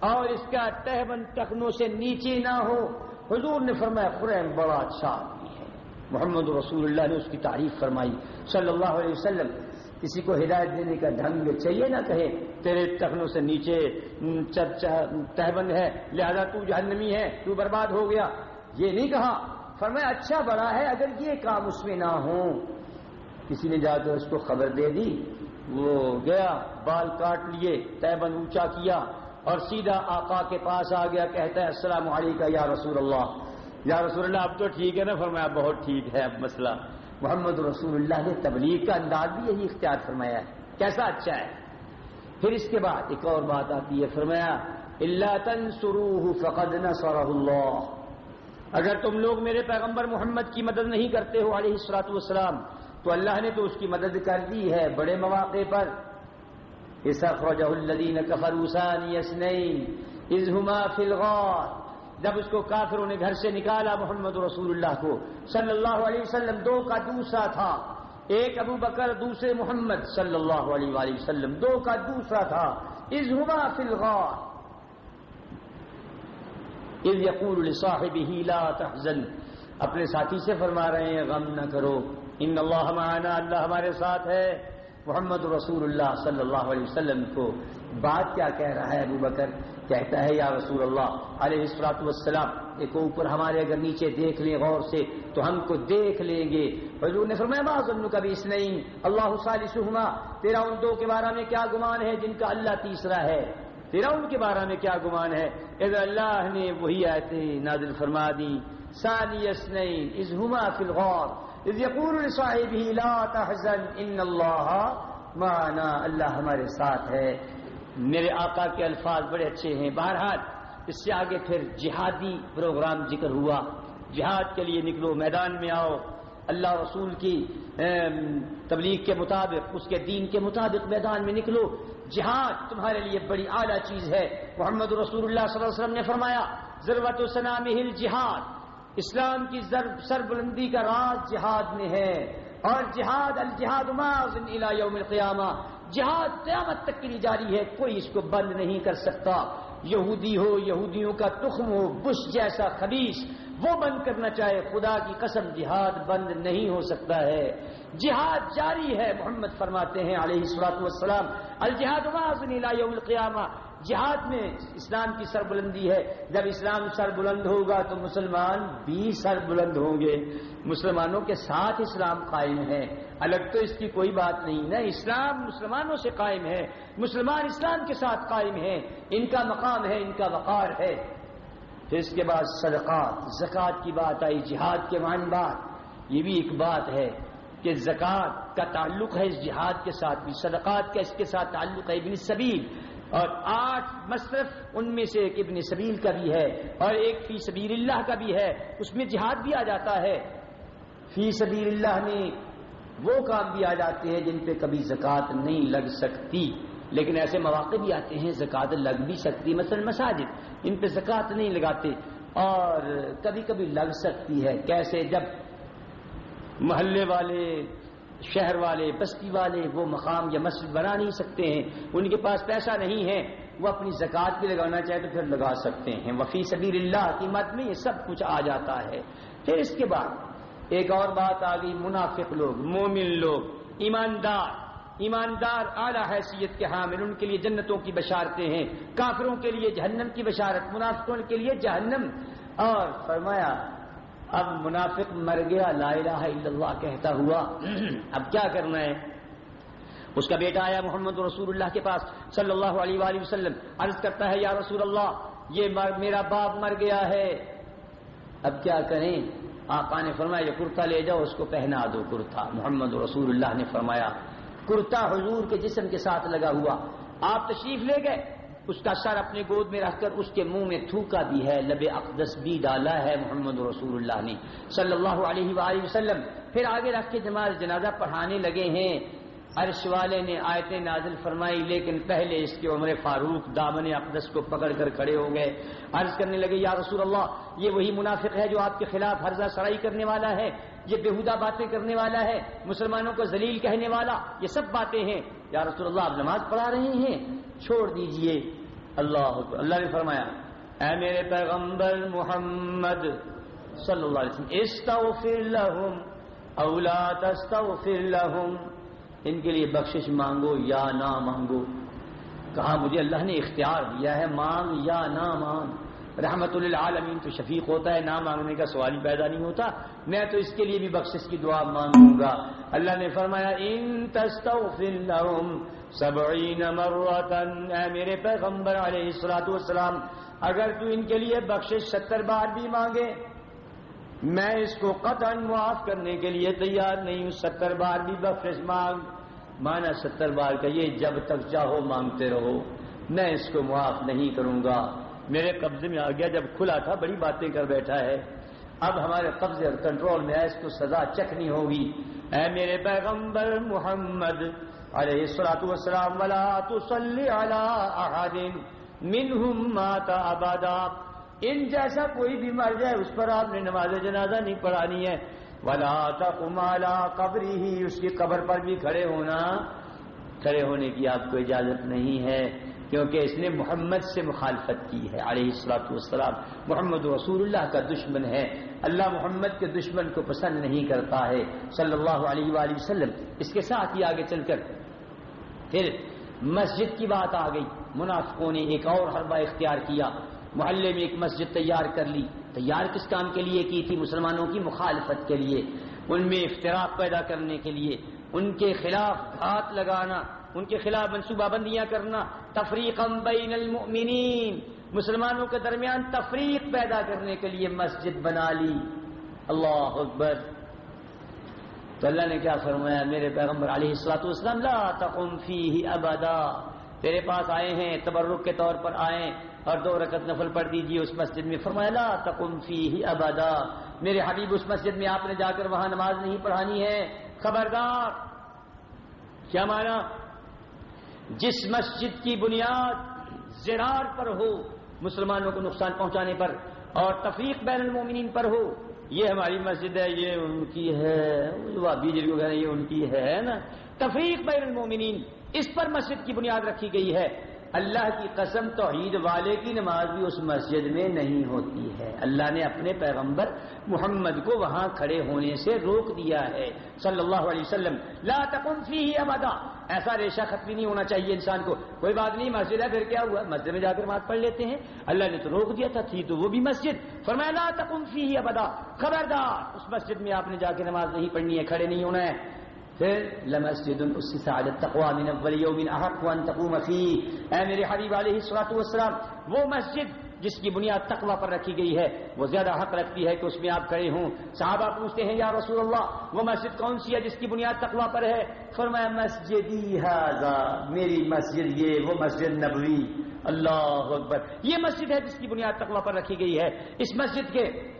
اور اس کا تہبند ٹخنوں سے نیچے نہ ہو، حضور نے فرمایا، قرآن بڑا اچھا آدمی ہے۔ محمد رسول اللہ نے اس کی تعریف فرمائی۔ صلی اللہ علیہ وسلم، کسی کو ہدایت دینے کا ڈھنگ چاہیے نہ کہے، تیرے ٹخنوں سے نیچے تہبند ہے، لہذا تو جہنمی ہے، تو برباد ہو گیا۔ یہ نہیں کہا، فرمایا اچھا بڑا ہے اگر یہ کام اس میں نہ ہو کسی نے جا کر اس کو خبر دے دی، وہ گیا، بال کاٹ لیے تیبن اونچا کیا اور سیدھا آقا کے پاس آ گیا، کہتا ہے، السلام علیکم یا رسول اللہ. یا رسول اللہ، اب تو ٹھیک ہے نا؟ فرمایا، بہت ٹھیک ہے، اب مسئلہ. محمد رسول اللہ نے تبلیغ کا انداز بھی یہی اختیار فرمایا ہے۔ کیسا اچھا ہے۔ پھر اس کے بعد ایک اور بات آتی ہے، فرمایا اللہ تن سرو فقد اللہ اگر تم لوگ میرے پیغمبر محمد کی مدد نہیں کرتے ہو علیہ السلاط والسلام تو اللہ نے تو اس کی مدد کر دی ہے بڑے مواقع پر۔ الدین الغار۔ جب اس کو کافروں نے گھر سے نکالا محمد رسول اللہ کو۔ صلی اللہ علیہ وسلم، دو کا دوسرا تھا۔ ایک ابو بکر، دوسرے محمد۔ صلی اللہ علیہ وآلہ وسلم، دو کا دوسرا تھا۔ از ہما فلغار از یقول صاحب ہی لا تحزن۔ اپنے ساتھی سے فرما رہے ہیں، غم نہ کرو۔ ان اللہ معنا اللہ ہمارے ساتھ ہے۔ محمد رسول اللہ صلی اللہ علیہ وسلم کو بات کیا کہہ رہا ہے ابو بکر؟ کہتا ہے، یا رسول اللہ، علیہ السلاط والسلام، ایک اوپر ہمارے اگر نیچے دیکھ لیں غور سے تو ہم کو دیکھ لیں گے۔ حضور نے فرمایا معذن کبھی اس نہیں اللہ صالحما تیرا ان دو کے بارے میں کیا گمان ہے جن کا اللہ تیسرا ہے؟ تیرا ان کے بارے میں کیا گمان ہے؟ اگر اللہ نے وہی آئے نازل فرما دی۔ سانی اسنین از ہما فی الغور اذ يقول لصاحبه لا تحزن، ان اللہ معنا، اللہ ہمارے ساتھ ہے۔ میرے آقا کے الفاظ بڑے اچھے ہیں۔ بہرحال اس سے آگے پھر جہادی پروگرام ذکر ہوا۔ جہاد کے لیے نکلو، میدان میں آؤ۔ اللہ رسول کی تبلیغ کے مطابق، اس کے دین کے مطابق میدان میں نکلو۔ جہاد تمہارے لیے بڑی اعلیٰ چیز ہے۔ محمد رسول اللہ صلی اللہ علیہ وسلم نے فرمایا ضرورت و سنام ہل جہاد اسلام کی سر بلندی کا راز جہاد میں ہے۔ اور جہاد الجہاد یوم القیامہ۔ جہاد قیامت تک کے لیے جاری ہے، کوئی اس کو بند نہیں کر سکتا۔ یہودی ہو، یہودیوں کا تخم ہو، بش جیسا خبیص وہ بند کرنا چاہے، خدا کی قسم جہاد بند نہیں ہو سکتا ہے۔ جہاد جاری ہے، محمد فرماتے ہیں علیہ السلاط والسلام۔ الجہاد یوم القیامہ۔ جہاد میں اسلام کی سر بلندی ہے۔ جب اسلام سر بلند ہوگا تو مسلمان بھی سر بلند ہوں گے۔ مسلمانوں کے ساتھ اسلام قائم ہے۔ الگ تو اس کی کوئی بات نہیں، نہ اسلام مسلمانوں سے قائم ہے۔ مسلمان اسلام کے ساتھ قائم ہے ان کا مقام ہے، ان کا وقار ہے۔ پھر اس کے بعد صدقات زکوٰۃ کی بات آئی، جہاد کے مان بات۔ یہ بھی ایک بات ہے کہ زکوٰۃ کا تعلق ہے اس جہاد کے ساتھ بھی، صدقات کا اس کے ساتھ تعلق ہے ابن سبیل۔ اور آٹھ مصرف ان میں سے ایک ابن سبیل کا بھی ہے اور ایک فی سبیل اللہ کا بھی ہے۔ اس میں جہاد بھی آ جاتا ہے۔ فی سبیل اللہ میں وہ کام بھی آ جاتے ہیں جن پہ کبھی زکوٰۃ نہیں لگ سکتی۔ لیکن ایسے مواقع بھی آتے ہیں زکوٰۃ لگ بھی سکتی، مثلا مساجد، ان پہ زکوٰۃ نہیں لگاتے اور کبھی کبھی لگ سکتی ہے۔ کیسے؟ جب محلے والے شہر والے، بستی والے وہ مقام یا مسجد بنا نہیں سکتے ہیں، ان کے پاس پیسہ نہیں ہے، وہ اپنی زکوٰۃ بھی لگانا چاہے تو پھر لگا سکتے ہیں۔ وفی سبیر اللہ کی مت میں یہ سب کچھ آ جاتا ہے۔ پھر اس کے بعد ایک اور بات آ گئی، منافق لوگ، مومن لوگ، ایماندار۔ ایماندار اعلی حیثیت کے حامل، ان کے لیے جنتوں کی بشارتیں ہیں۔ کافروں کے لیے جہنم کی بشارت، منافقوں کے لیے جہنم۔ اور فرمایا اب منافق مر گیا، لا الہ الا اللہ کہتا ہوا، اب کیا کرنا ہے؟ اس کا بیٹا آیا محمد رسول اللہ کے پاس، صلی اللہ علیہ وآلہ وسلم، عرض کرتا ہے، یا رسول اللہ، یہ میرا باپ مر گیا ہے۔ اب کیا کریں؟ آقا نے فرمایا یہ کرتا لے جاؤ، اس کو پہنا دو کرتا۔ محمد رسول اللہ نے فرمایا، کرتا حضور کے جسم کے ساتھ لگا ہوا، آپ تشریف لے گئے۔ اس کا سر اپنے گود میں رکھ کر اس کے منہ میں تھوکا بھی ہے، لب اقدس بھی ڈالا ہے محمد رسول اللہ نے۔ صلی اللہ علیہ وآلہ وسلم پھر آگے رکھ کے جماعت جنازہ پڑھانے لگے ہیں۔ عرش والے نے آیتیں نازل فرمائی، لیکن پہلے اس کے عمر فاروق دامن اقدس کو پکڑ کر کھڑے ہو گئے۔ عرض کرنے لگے، یا رسول اللہ، یہ وہی منافق ہے جو آپ کے خلاف حرضہ سرائی کرنے والا ہے، یہ بےحدہ باتیں کرنے والا ہے، مسلمانوں کو ذلیل کہنے والا، یہ سب باتیں ہیں۔ یا رسول اللہ، آپ نماز پڑھا رہے ہیں، چھوڑ دیجیے۔ اللہ اللہ نے فرمایا، اے میرے پیغمبر محمد صلی اللہ علیہ وسلم، استغفر لہم اولا تستغفر لہم، ان کے لیے بخشش مانگو یا نہ مانگو کہا، مجھے اللہ نے اختیار دیا ہے، مانگ یا نہ مانگ رحمت للعالمین تو شفیق ہوتا ہے، نہ مانگنے کا سوال ہی پیدا نہیں ہوتا۔ میں تو اس کے لیے بھی بخشش کی دعا مانگوں گا۔ اللہ نے فرمایا، ان تستغفر لهم سبعین مرتن اے میرے پیغمبر علیہ السلاۃ والسلام، اگر تو ان کے لیے بخشش ستر بار بھی مانگے، میں اس کو قطعا معاف کرنے کے لیے تیار نہیں ہوں۔ ستر بار بھی بخشش مانگ۔ مانا ستر بار کا یہ جب تک چاہو مانگتے رہو۔ میں اس کو معاف نہیں کروں گا۔ میرے قبضے میں آ گیا، جب کھلا تھا، بڑی باتیں کر بیٹھا ہے۔ اب ہمارے قبضے اور کنٹرول میں آئے اس کو سزا چکنی ہوگی۔ اے میرے پیغمبر محمد، علیہ السلاۃ والسلام، ولا تصلی علی احد منهم مات ابدا۔ ان جیسا کوئی بھی مر جائے، اس پر آپ نے نماز جنازہ نہیں پڑھانی ہے۔ ولا تقم علی قبره اس کی قبر پر بھی کھڑے ہونا، کھڑے ہونے کی آپ کو اجازت نہیں ہے۔ کیونکہ اس نے محمد سے مخالفت کی ہے، علیہ السلاۃ والسلام۔ محمد رسول اللہ کا دشمن ہے۔ اللہ محمد کے دشمن کو پسند نہیں کرتا ہے۔ صلی اللہ علیہ وآلہ وسلم۔ اس کے ساتھ ہی آگے چل کر پھر مسجد کی بات آ گئی۔ منافقوں نے ایک اور حربہ اختیار کیا۔ محلے میں ایک مسجد تیار کر لی۔ تیار کس کام کے لیے کی تھی؟ مسلمانوں کی مخالفت کے لیے۔ ان میں اختراق پیدا کرنے کے لیے۔ ان کے خلاف ہاتھ لگانا۔ ان کے خلاف منصوبہ بندیاں کرنا تفریق بین المؤمنین، مسلمانوں کے درمیان تفریق پیدا کرنے کے لیے مسجد بنا لی۔ اللہ اکبر۔ تو اللہ نے کیا فرمایا؟ میرے پیغمبر علیہ السلاۃ والسلام، لا تقم فیہ ابدا۔ تیرے پاس آئے ہیں، تبرک کے طور پر آئے اور دو رکعت نفل پڑھ دیجیے اس مسجد میں۔ فرمایا، لا تقم فیہ ابدا۔ میرے حبیب، اس مسجد میں آپ نے جا کر وہاں نماز نہیں پڑھانی ہے۔ خبردار۔ کیا مانا؟ جس مسجد کی بنیاد زرار پر ہو، مسلمانوں کو نقصان پہنچانے پر، اور تفریق بین المومنین پر ہو، یہ ہماری مسجد ہے، یہ ان کی ہے جی یہ ان کی ہے نا؟ تفریق بین المومنین، اس پر مسجد کی بنیاد رکھی گئی ہے۔ اللہ کی قسم توحید والے کی نماز بھی اس مسجد میں نہیں ہوتی ہے۔ اللہ نے اپنے پیغمبر محمد کو وہاں کھڑے ہونے سے روک دیا ہے۔ صلی اللہ علیہ وسلم، لا تقم فیہ ابدا۔ ایسا ریشہ ختم نہیں ہونا چاہیے انسان کو۔ کوئی بات نہیں، مسجد ہے، پھر کیا ہوا؟ مسجد میں جا کر بات پڑھ لیتے ہیں۔ اللہ نے تو روک دیا تھا، تھی تو وہ بھی مسجد۔ فرمایا، لا تقم فیہ ابدا۔ خبردار، اس مسجد میں آپ نے جا کے نماز نہیں پڑھنی ہے، کھڑے نہیں ہونا ہے۔ لمسجد اسس على التقوى من اول يوم احق ان تقوم فيه. اے میرے حبیب علیہ الصلوۃ والسلام، وہ مسجد جس کی بنیاد تقوی پر رکھی گئی ہے، وہ زیادہ حق رکھتی ہے کہ اس میں آپ کھڑے ہوں۔ صحابہ پوچھتے ہیں، یا رسول اللہ، وہ مسجد کون سی ہے جس کی بنیاد تقوی پر ہے؟ فرمایا، مسجدی میری مسجد یہ، وہ مسجد نبوی۔ اللہ اکبر۔ یہ مسجد ہے جس کی بنیاد تقوی پر رکھی گئی ہے۔ اس مسجد کے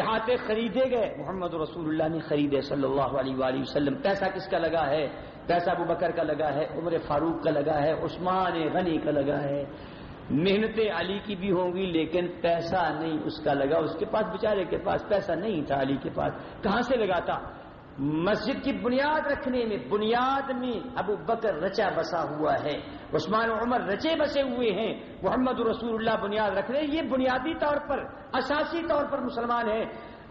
احاطے خریدے گئے۔ محمد رسول اللہ نے خریدے صلی اللہ علیہ وآلہ وسلم۔ پیسہ کس کا لگا ہے؟ پیسہ ابو بکر کا لگا ہے، عمر فاروق کا لگا ہے، عثمان غنی کا لگا ہے۔ محنتیں علی کی بھی ہوں گی، لیکن پیسہ نہیں اس کا لگا۔ اس کے پاس بیچارے کے پاس پیسہ نہیں تھا علی کے پاس۔ کہاں سے لگا تھا؟ مسجد کی بنیاد رکھنے میں بنیاد میں ابو بکر رچا بسا ہوا ہے، عثمان و عمر رچے بسے ہوئے ہیں، محمد رسول اللہ بنیاد رکھ رہے یہ بنیادی طور پر، اساسی طور پر مسلمان ہے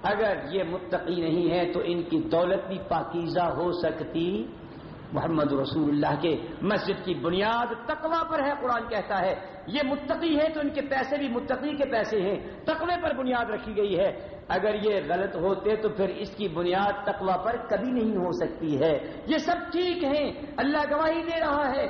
اگر یہ متقی نہیں ہے تو ان کی دولت بھی پاکیزہ ہو سکتی۔ محمد رسول اللہ کے مسجد کی بنیاد تقوا پر ہے، قرآن کہتا ہے۔ یہ متقی ہے تو ان کے پیسے بھی متقی کے پیسے ہیں۔ تقوی پر بنیاد رکھی گئی ہے۔ اگر یہ غلط ہوتے تو پھر اس کی بنیاد تقوا پر کبھی نہیں ہو سکتی ہے۔ یہ سب ٹھیک ہیں۔ اللہ گواہی دے رہا ہے۔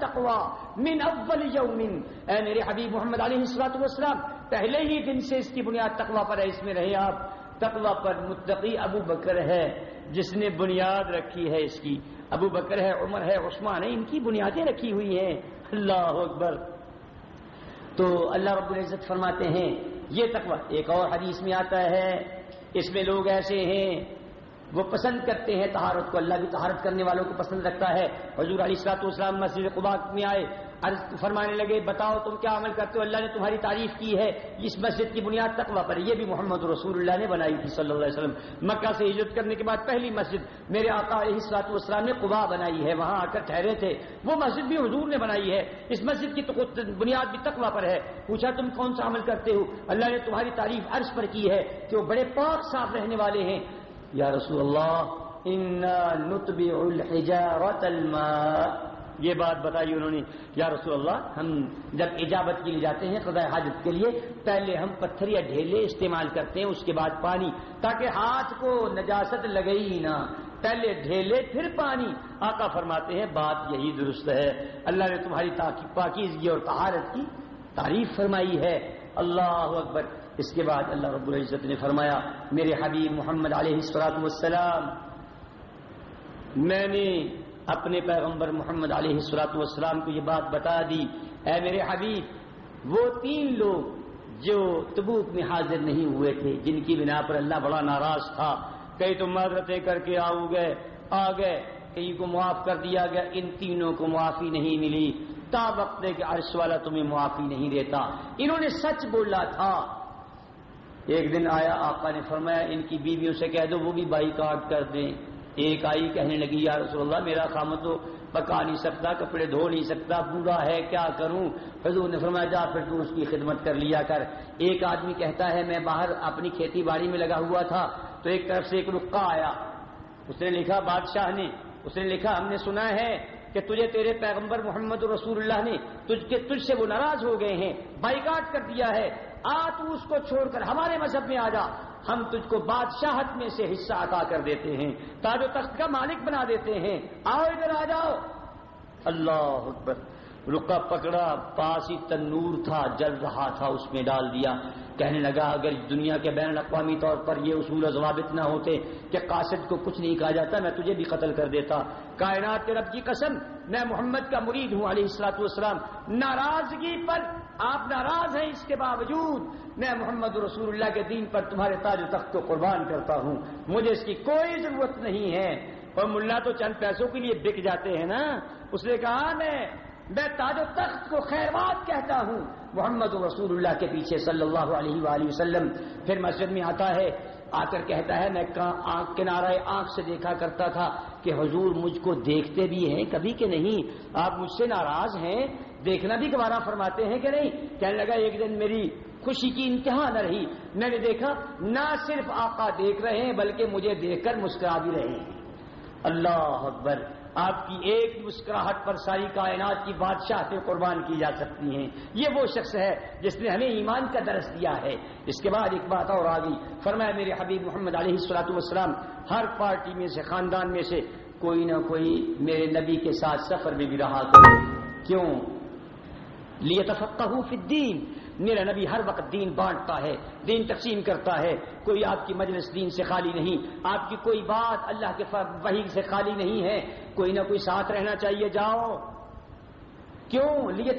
تقوا من اول یوم۔ اے میرے حبیب محمد علیہ السلاط والسلام، پہلے ہی دن سے اس کی بنیاد تقوا پر ہے۔ اس میں رہے آپ۔ تقوا پر متقی ابو بکر ہے۔ جس نے بنیاد رکھی ہے اس کی۔ ابو بکر ہے، عمر ہے، عثمان ہے، ان کی بنیادیں رکھی ہوئی ہیں۔ اللہ اکبر۔ تو اللہ رب العزت فرماتے ہیں یہ تقوی۔ ایک اور حدیث میں آتا ہے، اس میں لوگ ایسے ہیں، وہ پسند کرتے ہیں تہارت کو، اللہ بھی تہارت کرنے والوں کو پسند رکھتا ہے۔ حضور علی السلاط والسلام مسجد قبا میں آئے عرض فرمانے لگے، بتاؤ تم کیا عمل کرتے ہو؟ اللہ نے تمہاری تعریف کی ہے، اس مسجد کی بنیاد تقوی پر۔ یہ بھی محمد رسول اللہ نے بنائی تھی صلی اللہ علیہ وسلم۔ مکہ سے ہجرت کرنے کے بعد پہلی مسجد میرے آقا علیہ السلاط والسلام نے قبا بنائی ہے، وہاں آ کر ٹھہرے تھے۔ وہ مسجد بھی حضور نے بنائی ہے۔ اس مسجد کی بنیاد بھی تقوی پر ہے۔ پوچھا، تم کون سا عمل کرتے ہو؟ اللہ نے تمہاری تعریف عرض پر کی ہے کہ وہ بڑے پاک صاف رہنے والے ہیں۔ یا رسول اللہ نتبع الحجارت الماء۔ یہ بات بتائی انہوں نے، یا رسول اللہ، ہم جب اجابت کے لیے جاتے ہیں خدا حاجت کے لیے، پہلے ہم پتھر یا ڈھیلے استعمال کرتے ہیں، اس کے بعد پانی، تاکہ ہاتھ کو نجاست لگے ہی نہ۔ پہلے ڈھیلے، پھر پانی. آقا فرماتے ہیں، بات یہی درست ہے۔ اللہ نے تمہاری پاکیزگی اور طہارت کی تعریف فرمائی ہے۔ اللہ اکبر۔ اس کے بعد اللہ رب العزت نے فرمایا، میرے حبیب محمد علیہ السلاط والسلام، میں نے اپنے پیغمبر محمد علیہ السلاط والسلام کو یہ بات بتا دی، اے میرے حبیب، وہ تین لوگ جو تبوک میں حاضر نہیں ہوئے تھے، جن کی بنا پر اللہ بڑا ناراض تھا کئی تم معذرتیں کر کے آؤ گئے آ گئے کئی کو معاف کر دیا گیا، ان تینوں کو معافی نہیں ملی۔ تا وقت کہ عرش والا تمہیں معافی نہیں دیتا۔ انہوں نے سچ بولا تھا۔ ایک دن آیا، آقا نے فرمایا، ان کی بیویوں سے کہہ دو، وہ بھی بائی کاٹ کر دیں۔ ایک آئی کہنے لگی، یا رسول اللہ، میرا خام تو پکا نہیں سکتا، کپڑے دھو نہیں سکتا، بوڑھا ہے، کیا کروں؟ حضور نے فرمایا، جا پھر تو اس کی خدمت کر لیا کر. ایک آدمی کہتا ہے، میں باہر اپنی کھیتی باڑی میں لگا ہوا تھا، تو ایک طرف سے ایک رکا آیا. اس نے لکھا، بادشاہ نے، اس نے لکھا، ہم نے سنا ہے کہ تجھے تیرے پیغمبر محمد رسول اللہ نے تجھ کے تجھ سے وہ ناراض ہو گئے ہیں، بائیکاٹ کر دیا ہے آ تو اس کو چھوڑ کر ہمارے مذہب میں آ جا۔ ہم تجھ کو بادشاہت میں سے حصہ عطا کر دیتے ہیں۔ تاج و تخت کا مالک بنا دیتے ہیں۔ آؤ ادھر آ جاؤ۔ اللہ اکبر۔ رکا پکڑا، پاس ہی تنور تھا، جل رہا تھا، اس میں ڈال دیا۔ کہنے لگا، اگر دنیا کے بین الاقوامی طور پر یہ اصول و ضوابط نہ ہوتے کہ قاصد کو کچھ نہیں کہا جاتا، میں تجھے بھی قتل کر دیتا۔ کائنات کے رب کی قسم، میں محمد کا مرید ہوں علیہ السلاط والسلام۔ ناراضگی پر آپ ناراض ہیں اس کے باوجود میں محمد رسول اللہ کے دین پر تمہارے تاج و تخت کو قربان کرتا ہوں۔ مجھے اس کی کوئی ضرورت نہیں ہے۔ اور ملا تو چند پیسوں کے لیے بک جاتے ہیں نا۔ اس نے کہا، میں میں تاج و تخت کو خیرات کہتا ہوں۔ محمد رسول اللہ کے پیچھے صلی اللہ علیہ وآلہ وسلم پھر مسجد میں آتا ہے۔ آ کر کہتا ہے، میں آنکھ کنارہ آنکھ سے دیکھا کرتا تھا کہ حضور مجھ کو دیکھتے بھی ہیں کبھی کہ نہیں؟ آپ مجھ سے ناراض ہیں؟ دیکھنا بھی گوارا فرماتے ہیں کہ نہیں؟ کہنے لگا ایک دن میری خوشی کی انتہا نہ رہی۔ میں نے دیکھا نہ صرف آقا دیکھ رہے ہیں بلکہ مجھے دیکھ کر مسکرا بھی رہے ہیں۔ اللہ اکبر، آپ کی ایک مسکراہٹ پر ساری کائنات کی بادشاہ قربان کی جا سکتی ہیں۔ یہ وہ شخص ہے جس نے ہمیں ایمان کا درس دیا ہے۔ اس کے بعد ایک بات اور آ گئی فرمایا میرے حبیب محمد علیہ السلاۃ والسلام، ہر پارٹی میں سے، خاندان میں سے، کوئی نہ کوئی میرے نبی کے ساتھ سفر میں بھی رہا کرے۔ کیوں؟ لیے فی الدین میرا نبی ہر وقت دین بانٹتا ہے، دین تقسیم کرتا ہے۔ کوئی آپ کی مجلس دین سے خالی نہیں، آپ کی کوئی بات اللہ کے وحی سے خالی نہیں ہے۔ کوئی نہ کوئی ساتھ رہنا چاہیے، جاؤ۔ کیوں لیے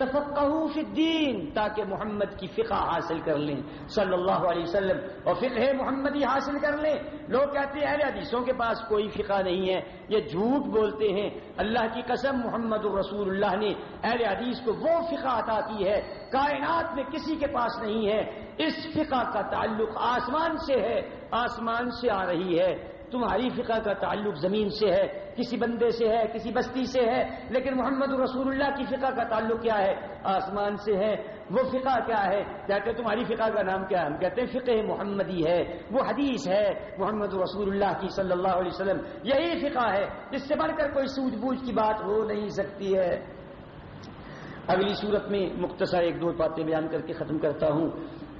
فی الدین تاکہ محمد کی فقہ حاصل کر لیں۔ صلی اللہ علیہ وسلم، اور فقہ محمدی حاصل کر لیں۔ لوگ کہتے ہیں، اہل حدیثوں کے پاس کوئی فقہ نہیں ہے، یہ جھوٹ بولتے ہیں۔ اللہ کی قسم، محمد الرسول اللہ نے اہل حدیث کو وہ فقہ عطا کی ہے، کائنات میں کسی کے پاس نہیں ہے۔ اس فقہ کا تعلق آسمان سے ہے، آسمان سے آ رہی ہے۔ تمہاری فقہ کا تعلق زمین سے ہے، کسی بندے سے ہے، کسی بستی سے ہے، لیکن محمد رسول اللہ کی فقہ کا تعلق کیا ہے؟ آسمان سے ہے، وہ فقہ کیا ہے؟ کہتے تمہاری فقہ کا نام کیا ہے؟ ہم کہتے ہیں فقہ محمدی ہے، وہ حدیث ہے محمد رسول اللہ کی صلی اللہ علیہ وسلم۔ یہی فقہ ہے اس سے بڑھ کر کوئی سوجھ بوجھ کی بات ہو نہیں سکتی ہے۔ اگلی صورت میں مختصر ایک دو باتیں بیان کر کے ختم کرتا ہوں۔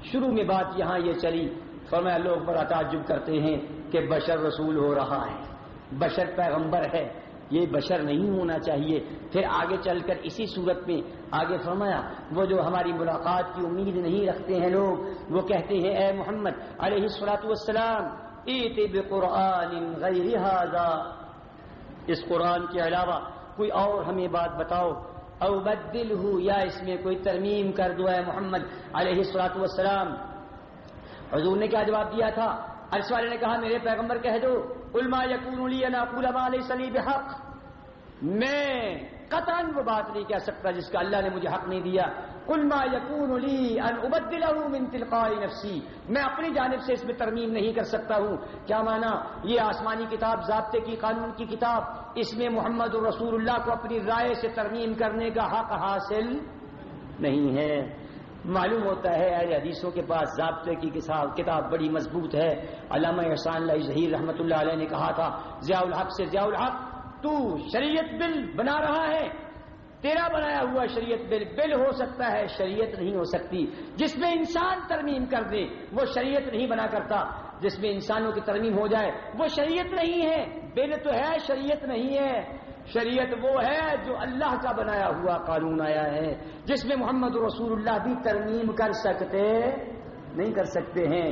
شروع میں بات یہاں یہ چلی۔ فرمایا لوگ بڑا تعجب کرتے ہیں کہ بشر رسول ہو رہا ہے۔ بشر پیغمبر ہے۔ یہ بشر نہیں ہونا چاہیے۔ پھر آگے چل کر اسی صورت میں آگے فرمایا، وہ جو ہماری ملاقات کی امید نہیں رکھتے ہیں لوگ، وہ کہتے ہیں، اے محمد علیہ السلاۃ والسلام قرآن اس قرآن کے علاوہ کوئی اور ہمیں بات بتاؤ۔ او بدل ہو یا اس میں کوئی ترمیم کر دو اے محمد علیہ السلاۃ والسلام۔ حضور نے کیا جواب دیا تھا؟ عرش والے نے کہا، میرے پیغمبر کہہ دو علما یقون علیہ سلی بحق۔ میں قطن وہ بات نہیں کہہ سکتا جس کا اللہ نے مجھے حق نہیں دیا۔ علما یقون من تلقاء نفسی۔ میں اپنی جانب سے اس میں ترمیم نہیں کر سکتا ہوں۔ کیا مانا؟ یہ آسمانی کتاب، ضابطے کی قانون کی کتاب۔ اس میں محمد رسول اللہ کو اپنی رائے سے ترمیم کرنے کا حق حاصل نہیں ہے۔ معلوم ہوتا ہے اہل حدیثوں کے پاس ضابطے کی کتاب بڑی مضبوط ہے۔ علامہ احسان اللہ ظہیر رحمۃ اللہ علیہ نے کہا تھا، ضیاء الحق سے ضیاء الحق، تو شریعت بل بنا رہا ہے۔ تیرا بنایا ہوا شریعت بل بل ہو سکتا ہے، شریعت نہیں ہو سکتی۔ جس میں انسان ترمیم کر دے، وہ شریعت نہیں بنا کرتا۔ جس میں انسانوں کی ترمیم ہو جائے، وہ شریعت نہیں ہے۔ بل تو ہے، شریعت نہیں ہے۔ شریعت وہ ہے جو اللہ کا بنایا ہوا قانون آیا ہے، جس میں محمد رسول اللہ بھی ترمیم کر سکتے، نہیں کر سکتے ہیں۔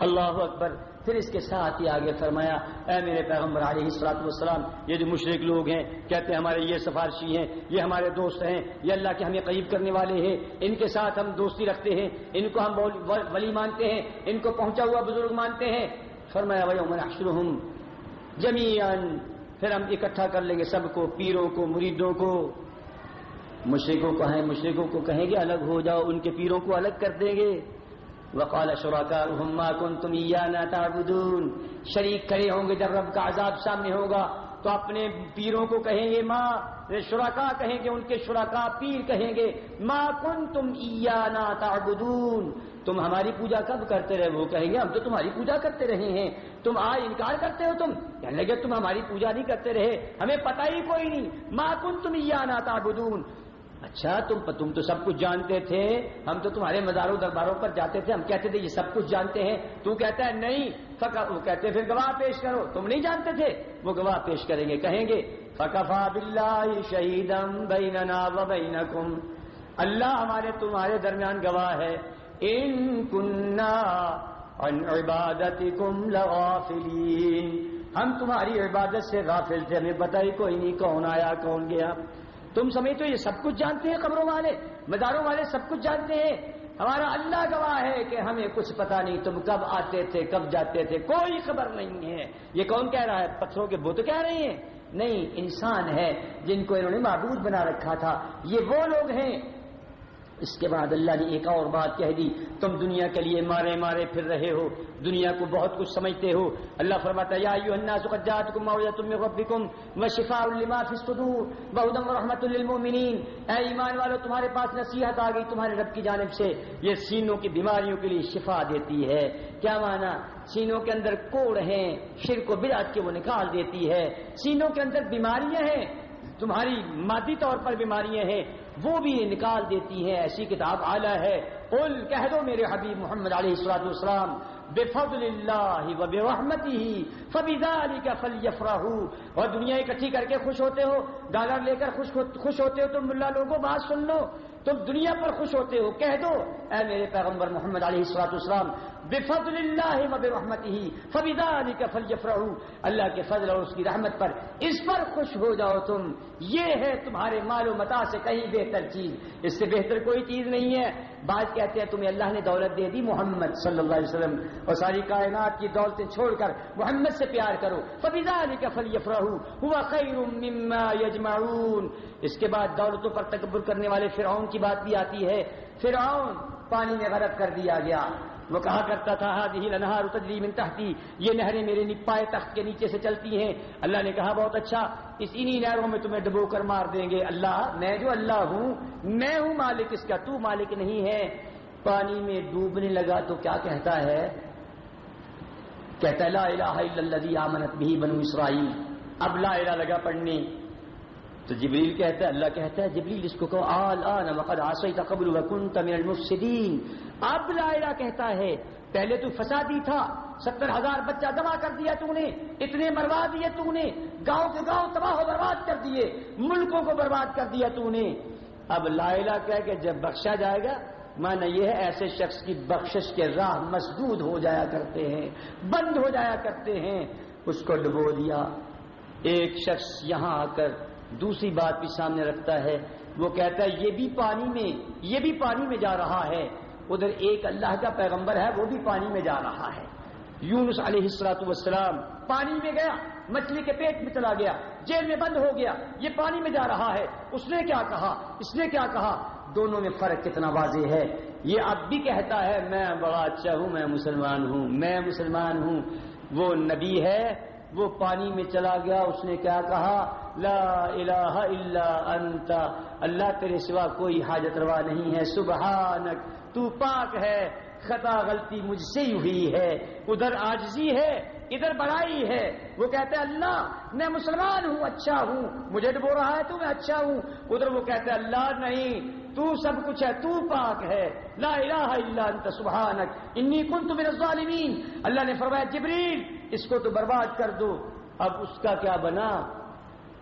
اللہ اکبر، پھر اس کے ساتھ ہی آگے فرمایا، اے میرے پیغمبر علیہ السلاط والسلام، یہ جو مشرق لوگ ہیں، کہتے ہیں ہمارے یہ سفارشی ہیں، یہ ہمارے دوست ہیں، یہ اللہ کے ہمیں قریب کرنے والے ہیں۔ ان کے ساتھ ہم دوستی رکھتے ہیں، ان کو ہم ولی مانتے ہیں، ان کو پہنچا ہوا بزرگ مانتے ہیں۔ فرمایا بھائی عمر جمیان پھر ہم اکٹھا کر لیں گے سب کو، پیروں کو، مریدوں کو۔ مشرقوں کو ہیں مشرقوں کو کہیں گے الگ ہو جاؤ، ان کے پیروں کو الگ کر دیں گے۔ وقال شراکار ہما کن تم یا تعبدون۔ شریک کھڑے ہوں گے جب رب کا عذاب سامنے ہوگا۔ تو اپنے پیروں کو کہیں گے، ماں شراکا کہیں گے، ان کے شراکا پیر کہیں گے، ماں کن تم ایانا تعبدون۔ تم ہماری پوجا کب کرتے رہے؟ وہ کہیں گے، ہم تو تمہاری پوجا کرتے رہے ہیں۔ تم آج انکار کرتے ہو تم؟ کہنے لگے، تم ہماری پوجا نہیں کرتے رہے۔ ہمیں پتہ ہی کوئی نہیں۔ ماں کن تم یا ناتا بدون اچھا تم تم تو سب کچھ جانتے تھے۔ ہم تو تمہارے مزاروں درباروں پر جاتے تھے۔ ہم کہتے تھے، یہ سب کچھ جانتے ہیں۔ تو کہتا ہے، نہیں فکا وہ کہتے پھر گواہ پیش کرو۔ تم نہیں جانتے تھے؟ وہ گواہ پیش کریں گے، کہیں گے، فکفا بلّہ شہیدم بیننا و بینکم۔ اللہ ہمارے تمہارے درمیان گواہ ہے۔ ان کننا ان عبادتکم لغافلین۔ ہم تمہاری عبادت سے غافل تھے، ہمیں بتائی کوئی نہیں کون آیا، کون گیا۔ تم سمجھتے تو یہ سب کچھ جانتے ہیں قبروں والے مزاروں والے سب کچھ جانتے ہیں۔ ہمارا اللہ گواہ ہے کہ ہمیں کچھ پتا نہیں تم کب آتے تھے، کب جاتے تھے، کوئی خبر نہیں ہے۔ یہ کون کہہ رہا ہے، پتھروں کے بت کہہ رہے ہیں۔ نہیں، انسان ہے جن کو انہوں نے معبود بنا رکھا تھا۔ یہ وہ لوگ ہیں اس کے بعد اللہ نے ایک اور بات کہہ دی، تم دنیا کے لیے مارے مارے پھر رہے ہو، دنیا کو بہت کچھ سمجھتے ہو۔ اللہ فرماتا یا ایوہ الناس قد جاءتکم موعظۃ من ربکم وشفاء لما فی الصدور وهدى ورحمۃ للمؤمنین۔ اے ایمان والو، تمہارے پاس نصیحت آ گئی تمہارے رب کی جانب سے۔ یہ سینوں کی بیماریوں کے لیے شفا دیتی ہے۔ کیا مانا؟ سینوں کے اندر کوڑ ہیں، شرک و بدعت کے وہ نکال دیتی ہے۔ سینوں کے اندر بیماریاں ہیں، تمہاری مادی طور پر بیماریاں ہیں۔ وہ بھی نکال دیتی ہے، ایسی کتاب اعلیٰ ہے۔ قل، کہہ دو میرے حبیب محمد علیہ السلاۃ والسلام فضل اللہ و وحمتی ہی فبیداری کا فل اور دنیا اکٹھی کر کے خوش ہوتے ہو، ڈالر لے کر خوش خوش ہوتے ہو تم ملا لوگوں، بات سن لو۔ تم دنیا پر خوش ہوتے ہو، کہہ دو، اے میرے پیغمبر محمد علیہ السلاۃ والسلام بفضل اللہ و برحمتی ہی فبیداری کا فل اللہ کے فضل اور اس کی رحمت پر اس پر خوش ہو جاؤ تم، یہ ہے تمہارے مال و متا سے کہیں بہتر چیز، اس سے بہتر کوئی چیز نہیں ہے۔ بات کہتے ہیں، تمہیں اللہ نے دولت دے دی محمد صلی اللہ علیہ وسلم، اور ساری کائنات کی دولتیں چھوڑ کر محمد سے پیار کرو۔ فبیزا علی کا فلی ہوا خیر مما یجمعون۔ اس کے بعد دولتوں پر تکبر کرنے والے فرعون کی بات بھی آتی ہے۔ فرعون پانی میں غرق کر دیا گیا۔ وہ کہا کرتا تھا انہار تجری من تحتی یہ نہریں میرے پائے تخت کے نیچے سے چلتی ہیں۔ اللہ نے کہا، بہت اچھا اس انہی نہروں میں تمہیں ڈبو کر مار دیں گے۔ اللہ، میں جو اللہ ہوں، میں ہوں مالک، اس کا تو مالک نہیں ہے۔ پانی میں ڈوبنے لگا تو کیا کہتا ہے؟ کہتا لا الہ الا اللہ آمنت بھی بنو اسرائیل۔ اب لا الہ لگا پڑھنے۔ تو جبریل کہتا ہے، اللہ کہتا ہے، جبریل اس کو کہو، آل آن وقد عصیت قبل وکنت من المفسدین۔ اب لائرہ کہتا ہے، پہلے تو فسادی تھا، ستر ہزار بچہ جمع کر دیا تو نے، اتنے مروا دیے تو نے، گاؤں کے گاؤں تباہ و برباد کر دیے، ملکوں کو برباد کر دیا تو نے۔ اب لائلہ کہہ کہ جب بخشا جائے گا مانا یہ ہے، ایسے شخص کی بخشش کے راہ مسدود ہو جایا کرتے ہیں، بند ہو جایا کرتے ہیں۔ اس کو ڈبو دیا۔ ایک شخص یہاں آ کر دوسری بات بھی سامنے رکھتا ہے، وہ کہتا ہے، یہ بھی پانی میں، یہ بھی پانی میں جا رہا ہے۔ ادھر ایک اللہ کا پیغمبر ہے، وہ بھی پانی میں جا رہا ہے۔ یونس علیہ السلاۃ والسلام پانی میں گیا، مچھلی کے پیٹ میں چلا گیا، جیل میں بند ہو گیا، یہ پانی میں جا رہا ہے۔ اس نے کیا کہا؟ اس نے کیا کہا؟ دونوں میں فرق کتنا واضح ہے؟ یہ اب بھی کہتا ہے، میں بڑا اچھا ہوں، میں مسلمان ہوں، میں مسلمان ہوں۔ وہ نبی ہے، وہ پانی میں چلا گیا، اس نے کیا کہا؟ لا الہ الا انت، اللہ تیرے سوا کوئی حاجت روا نہیں ہے، سبحانک، تو پاک ہے، خطا غلطی مجھ سے ہی ہوئی ہے، ادھر آجزی ہے، ادھر بڑائی ہے، وہ کہتے ہیں، اللہ، میں مسلمان ہوں اچھا ہوں، مجھے ڈبو رہا ہے تو میں اچھا ہوں، ادھر وہ کہتے ہیں، اللہ نہیں، تو سب کچھ ہے، تو پاک ہے، لا الہ الا انت، سبحانک، انی کنت من الظالمین۔ اللہ نے فرمایا، جبریل، اس کو تو برباد کر دو، اب اس کا کیا بنا؟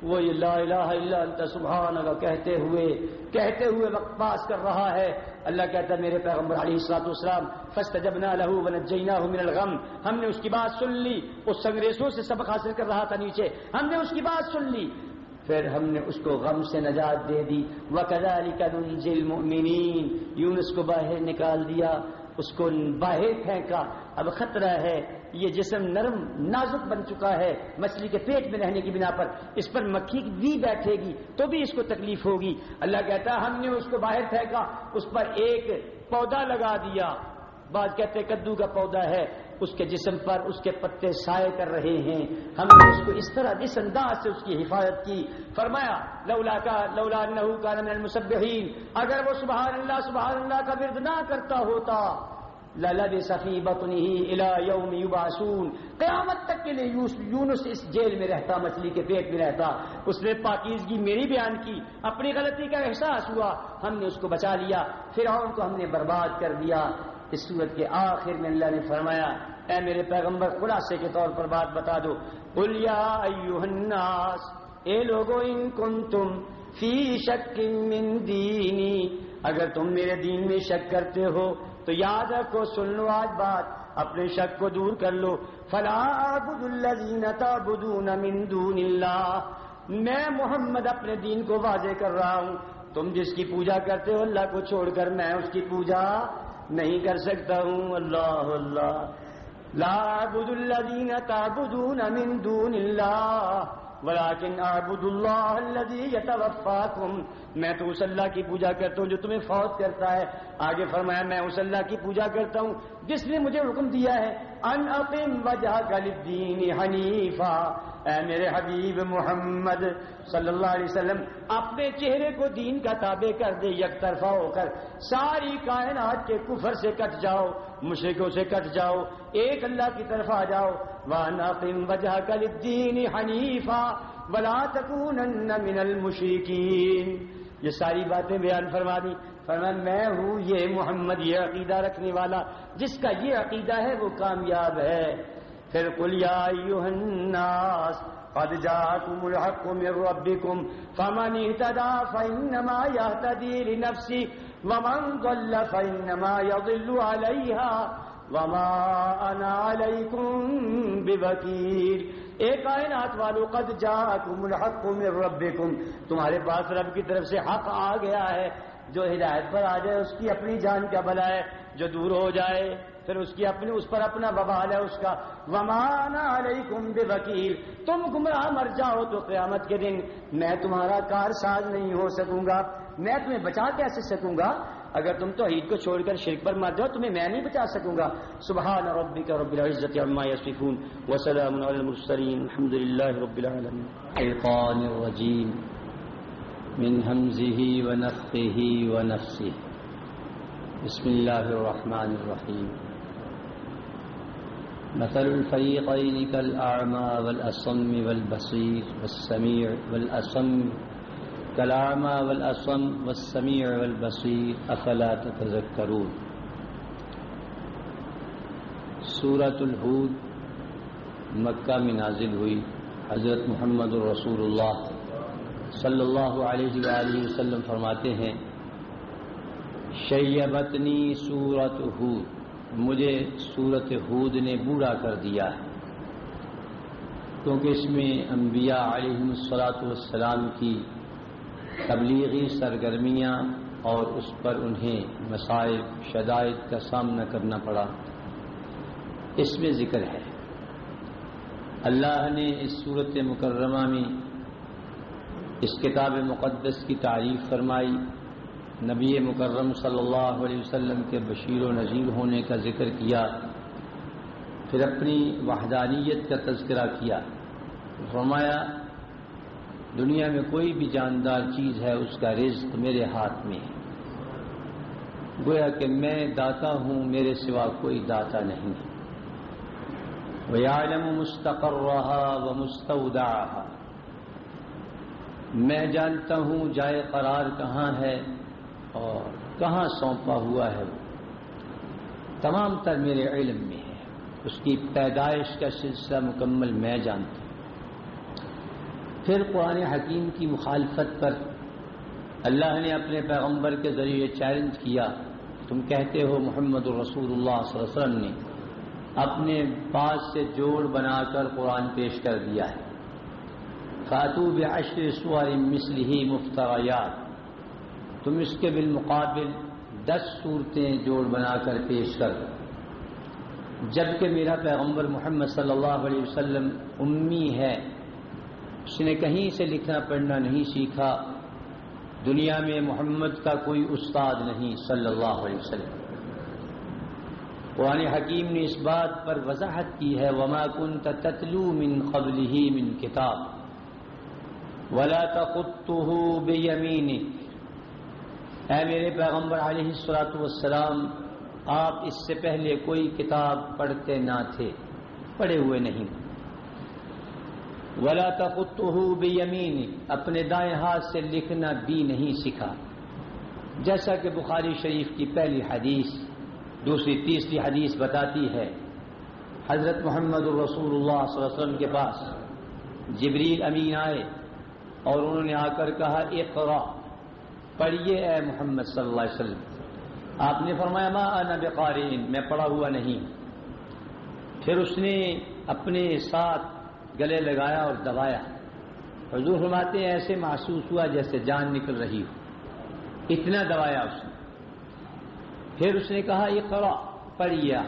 وہ یہ لا الہ الا انت سبحانک کہتے ہوئے کہتے ہوئے وقت پاس کر رہا ہے۔ اللہ کہتا ہے، میرے پیغمبر علیہ السلاط اسلام فسٹ جب نہ لہو بن من الغم۔ ہم نے اس کی بات سن لی، اس سنگریسوں سے سبق حاصل کر رہا تھا نیچے۔ ہم نے اس کی بات سن لی۔ پھر ہم نے اس کو غم سے نجات دے دی۔ وہ کدا علی کا یونس کو باہر نکال دیا، اس کو باہر پھینکا۔ اب خطرہ ہے یہ جسم نرم نازک بن چکا ہے مچھلی کے پیٹ میں رہنے کی بنا پر اس پر مکھی بھی بیٹھے گی تو بھی اس کو تکلیف ہوگی اللہ کہتا ہے، ہم نے اس کو باہر پھینکا، اس پر ایک پودا لگا دیا۔ بعض کہتے کدو کا پودا ہے، اس کے جسم پر اس کے پتے سائے کر رہے ہیں۔ ہم نے اس کو اس طرح جس انداز سے اس کی حفاظت کی۔ فرمایا، لولا کا لولا کا المسبحین۔ اگر وہ سبحان اللہ سبحان اللہ کا ورد نہ کرتا ہوتا للب صفی بطنی الا یوم یبعثون قیامت تک کے لیے یونس اس جیل میں رہتا، مچھلی کے پیٹ میں رہتا۔ اس نے پاکیزگی میری بیان کی، اپنی غلطی کا احساس ہوا۔ ہم نے اس کو بچا لیا پھر کو ہم نے برباد کر دیا۔ اس صورت کے آخر میں اللہ نے فرمایا، اے میرے پیغمبر، خلاصے کے طور پر بات بتا دو۔ الناس، اے لوگو، ان کنتم فی شک من دینی۔ اگر تم میرے دین میں شک کرتے ہو تو یاد رکھو، سن لو آج بات، اپنے شک کو دور کر لو۔ فلا تعبدون من دون اللہ میں محمد اپنے دین کو واضح کر رہا ہوں۔ تم جس کی پوجا کرتے ہو، اللہ کو چھوڑ کر میں اس کی پوجا نہیں کر سکتا ہوں۔ اللہ اللہ۔ لا الذين تعبدون من دون اللہ ولیکن اعبد اللہ الذی یتوفاکم۔ میں تو اس اللہ کی پوجا کرتا ہوں جو تمہیں فوت کرتا ہے۔ آگے فرمایا، میں اس اللہ کی پوجا کرتا ہوں، جس نے مجھے حکم دیا ہے۔ ان اقم وجہ للدین حنیفا اے میرے حبیب محمد صلی اللہ علیہ وسلم، اپنے چہرے کو دین کا تابع کر دے، یک طرفہ ہو کر۔ ساری کائنات کے کفر سے کٹ جاؤ مشرقوں سے کٹ جاؤ، ایک اللہ کی طرف آ جاؤ۔ وان اقم وجہ للدین حنیفا ولا تکونن من المشرکین یہ ساری باتیں بیان فرما دی فرمان میں ہوں یہ محمد، یہ عقیدہ رکھنے والا، جس کا یہ عقیدہ ہے وہ کامیاب ہے۔ پھر قل یا ایوہ الناس، قد جاءكم الحق من ربكم فمن اهتدى فإنما يهتدي لنفسه ومن ضل فإنما يضل عليها وما أنا عليكم بوكيل اے کائنات والو، قد جاءكم الحق من ربكم تمہارے پاس رب کی طرف سے حق آ گیا ہے۔ جو ہدایت پر آ جائے، اس کی اپنی جان کیا بلا ہے جو دور ہو جائے، پھر اس کی اپنی، اس پر اپنا ببال ہے اس کا۔ ومانا علیکم بوکیل تم گمراہ مر جاؤ تو قیامت کے دن۔ میں تمہارا کار ساز نہیں ہو سکوں گا۔ میں تمہیں بچا کیسے سکوں گا؟ اگر تم تو عید کو چھوڑ کر شرک پر مر جاؤ، تمہیں میں نہیں بچا سکوں گا۔ سبحان ربک رب العزت عما یصفون۔ وسلام علی المرسلین۔ الحمد للہ رب العالمین۔ الشيطان من همزه ونفخه ونفسه. بسم الله الرحمن الرحيم. مثل الفريقين كالأعمى والأصم والبصير والسميع والأصم، كالأعمى والأصم والسميع والبصير، أفلا تتذكرون؟ سورة الحود مکہ میں نازل ہوئی، حضرت محمد الرسول اللہ صلی اللہ علیہ وآلہ وسلم فرماتے ہیں، شیبتنی سورت ہود، مجھے سورت ہود نے بوڑھا کر دیا ہے۔ کیونکہ اس میں انبیاء علیہ الصلاۃ والسلام کی تبلیغی سرگرمیاں اور اس پر انہیں مسائل، شدائد کا سامنا کرنا پڑا۔ اس میں ذکر ہے، اللہ نے اس صورت مکرمہ میں اس کتاب مقدس کی تعریف فرمائی۔ نبی مکرم صلی اللہ علیہ وسلم کے بشیر و نذیر ہونے کا ذکر کیا۔ پھر اپنی وحدانیت کا تذکرہ کیا۔ فرمایا، دنیا میں کوئی بھی جاندار چیز ہے، اس کا رزق میرے ہاتھ میں ہے۔ گویا کہ میں داتا ہوں، میرے سوا کوئی داتا نہیں۔ ہے وَيَعْلَمُ مُسْتَقَرَّهَا وَمُسْتَوْدَعَهَا۔ میں جانتا ہوں جائے قرار کہاں ہے اور کہاں سونپا ہوا ہے وہ۔ تمام تر میرے علم میں ہے۔ اس کی پیدائش کا سلسلہ مکمل میں جانتا ہوں۔ پھر قرآن حکیم کی مخالفت پر اللہ نے اپنے پیغمبر کے ذریعے چیلنج کیا۔ تم کہتے ہو محمد الرسول اللہ صلی اللہ علیہ وسلم نے اپنے پاس سے جوڑ بنا کر قرآن پیش کر دیا ہے۔ خاتوب عشر سوار مثل ہی مفتریات تم اس کے بالمقابل دس صورتیں جوڑ بنا کر پیش کر۔ جبکہ میرا پیغمبر محمد صلی اللہ علیہ وسلم امی ہے، اس نے کہیں سے لکھنا، پڑھنا نہیں سیکھا۔ دنیا میں محمد کا کوئی استاد نہیں صلی اللہ علیہ وسلم۔ قرآن حکیم نے اس بات پر وضاحت کی ہے، وما كنت تتلو من قبله من کتاب۔ ولا تخطه بيمينك اے میرے پیغمبر علیہ الصلوۃ والسلام، آپ اس سے پہلے کوئی کتاب پڑھتے نہ تھے، پڑھے ہوئے نہیں۔ ولا تخطه بيمينك اپنے دائیں ہاتھ سے لکھنا بھی نہیں سیکھا۔ جیسا کہ بخاری شریف کی پہلی حدیث، دوسری، تیسری حدیث بتاتی ہے، حضرت محمد الرسول اللہ صلی اللہ علیہ وسلم کے پاس جبریل امین آئے۔ اور انہوں نے آ کر کہا اقرا پڑھیے اے محمد صلی اللہ علیہ وسلم۔ آپ نے فرمایا، ما انا بقارئ میں پڑھا ہوا نہیں۔ پھر اس نے اپنے ساتھ گلے لگایا اور دبایا۔ حضور فرماتے ہیں، ایسے محسوس ہوا جیسے جان نکل رہی ہو۔ اتنا دبایا اس نے۔ پھر اس نے کہا یہ کرا پڑھیا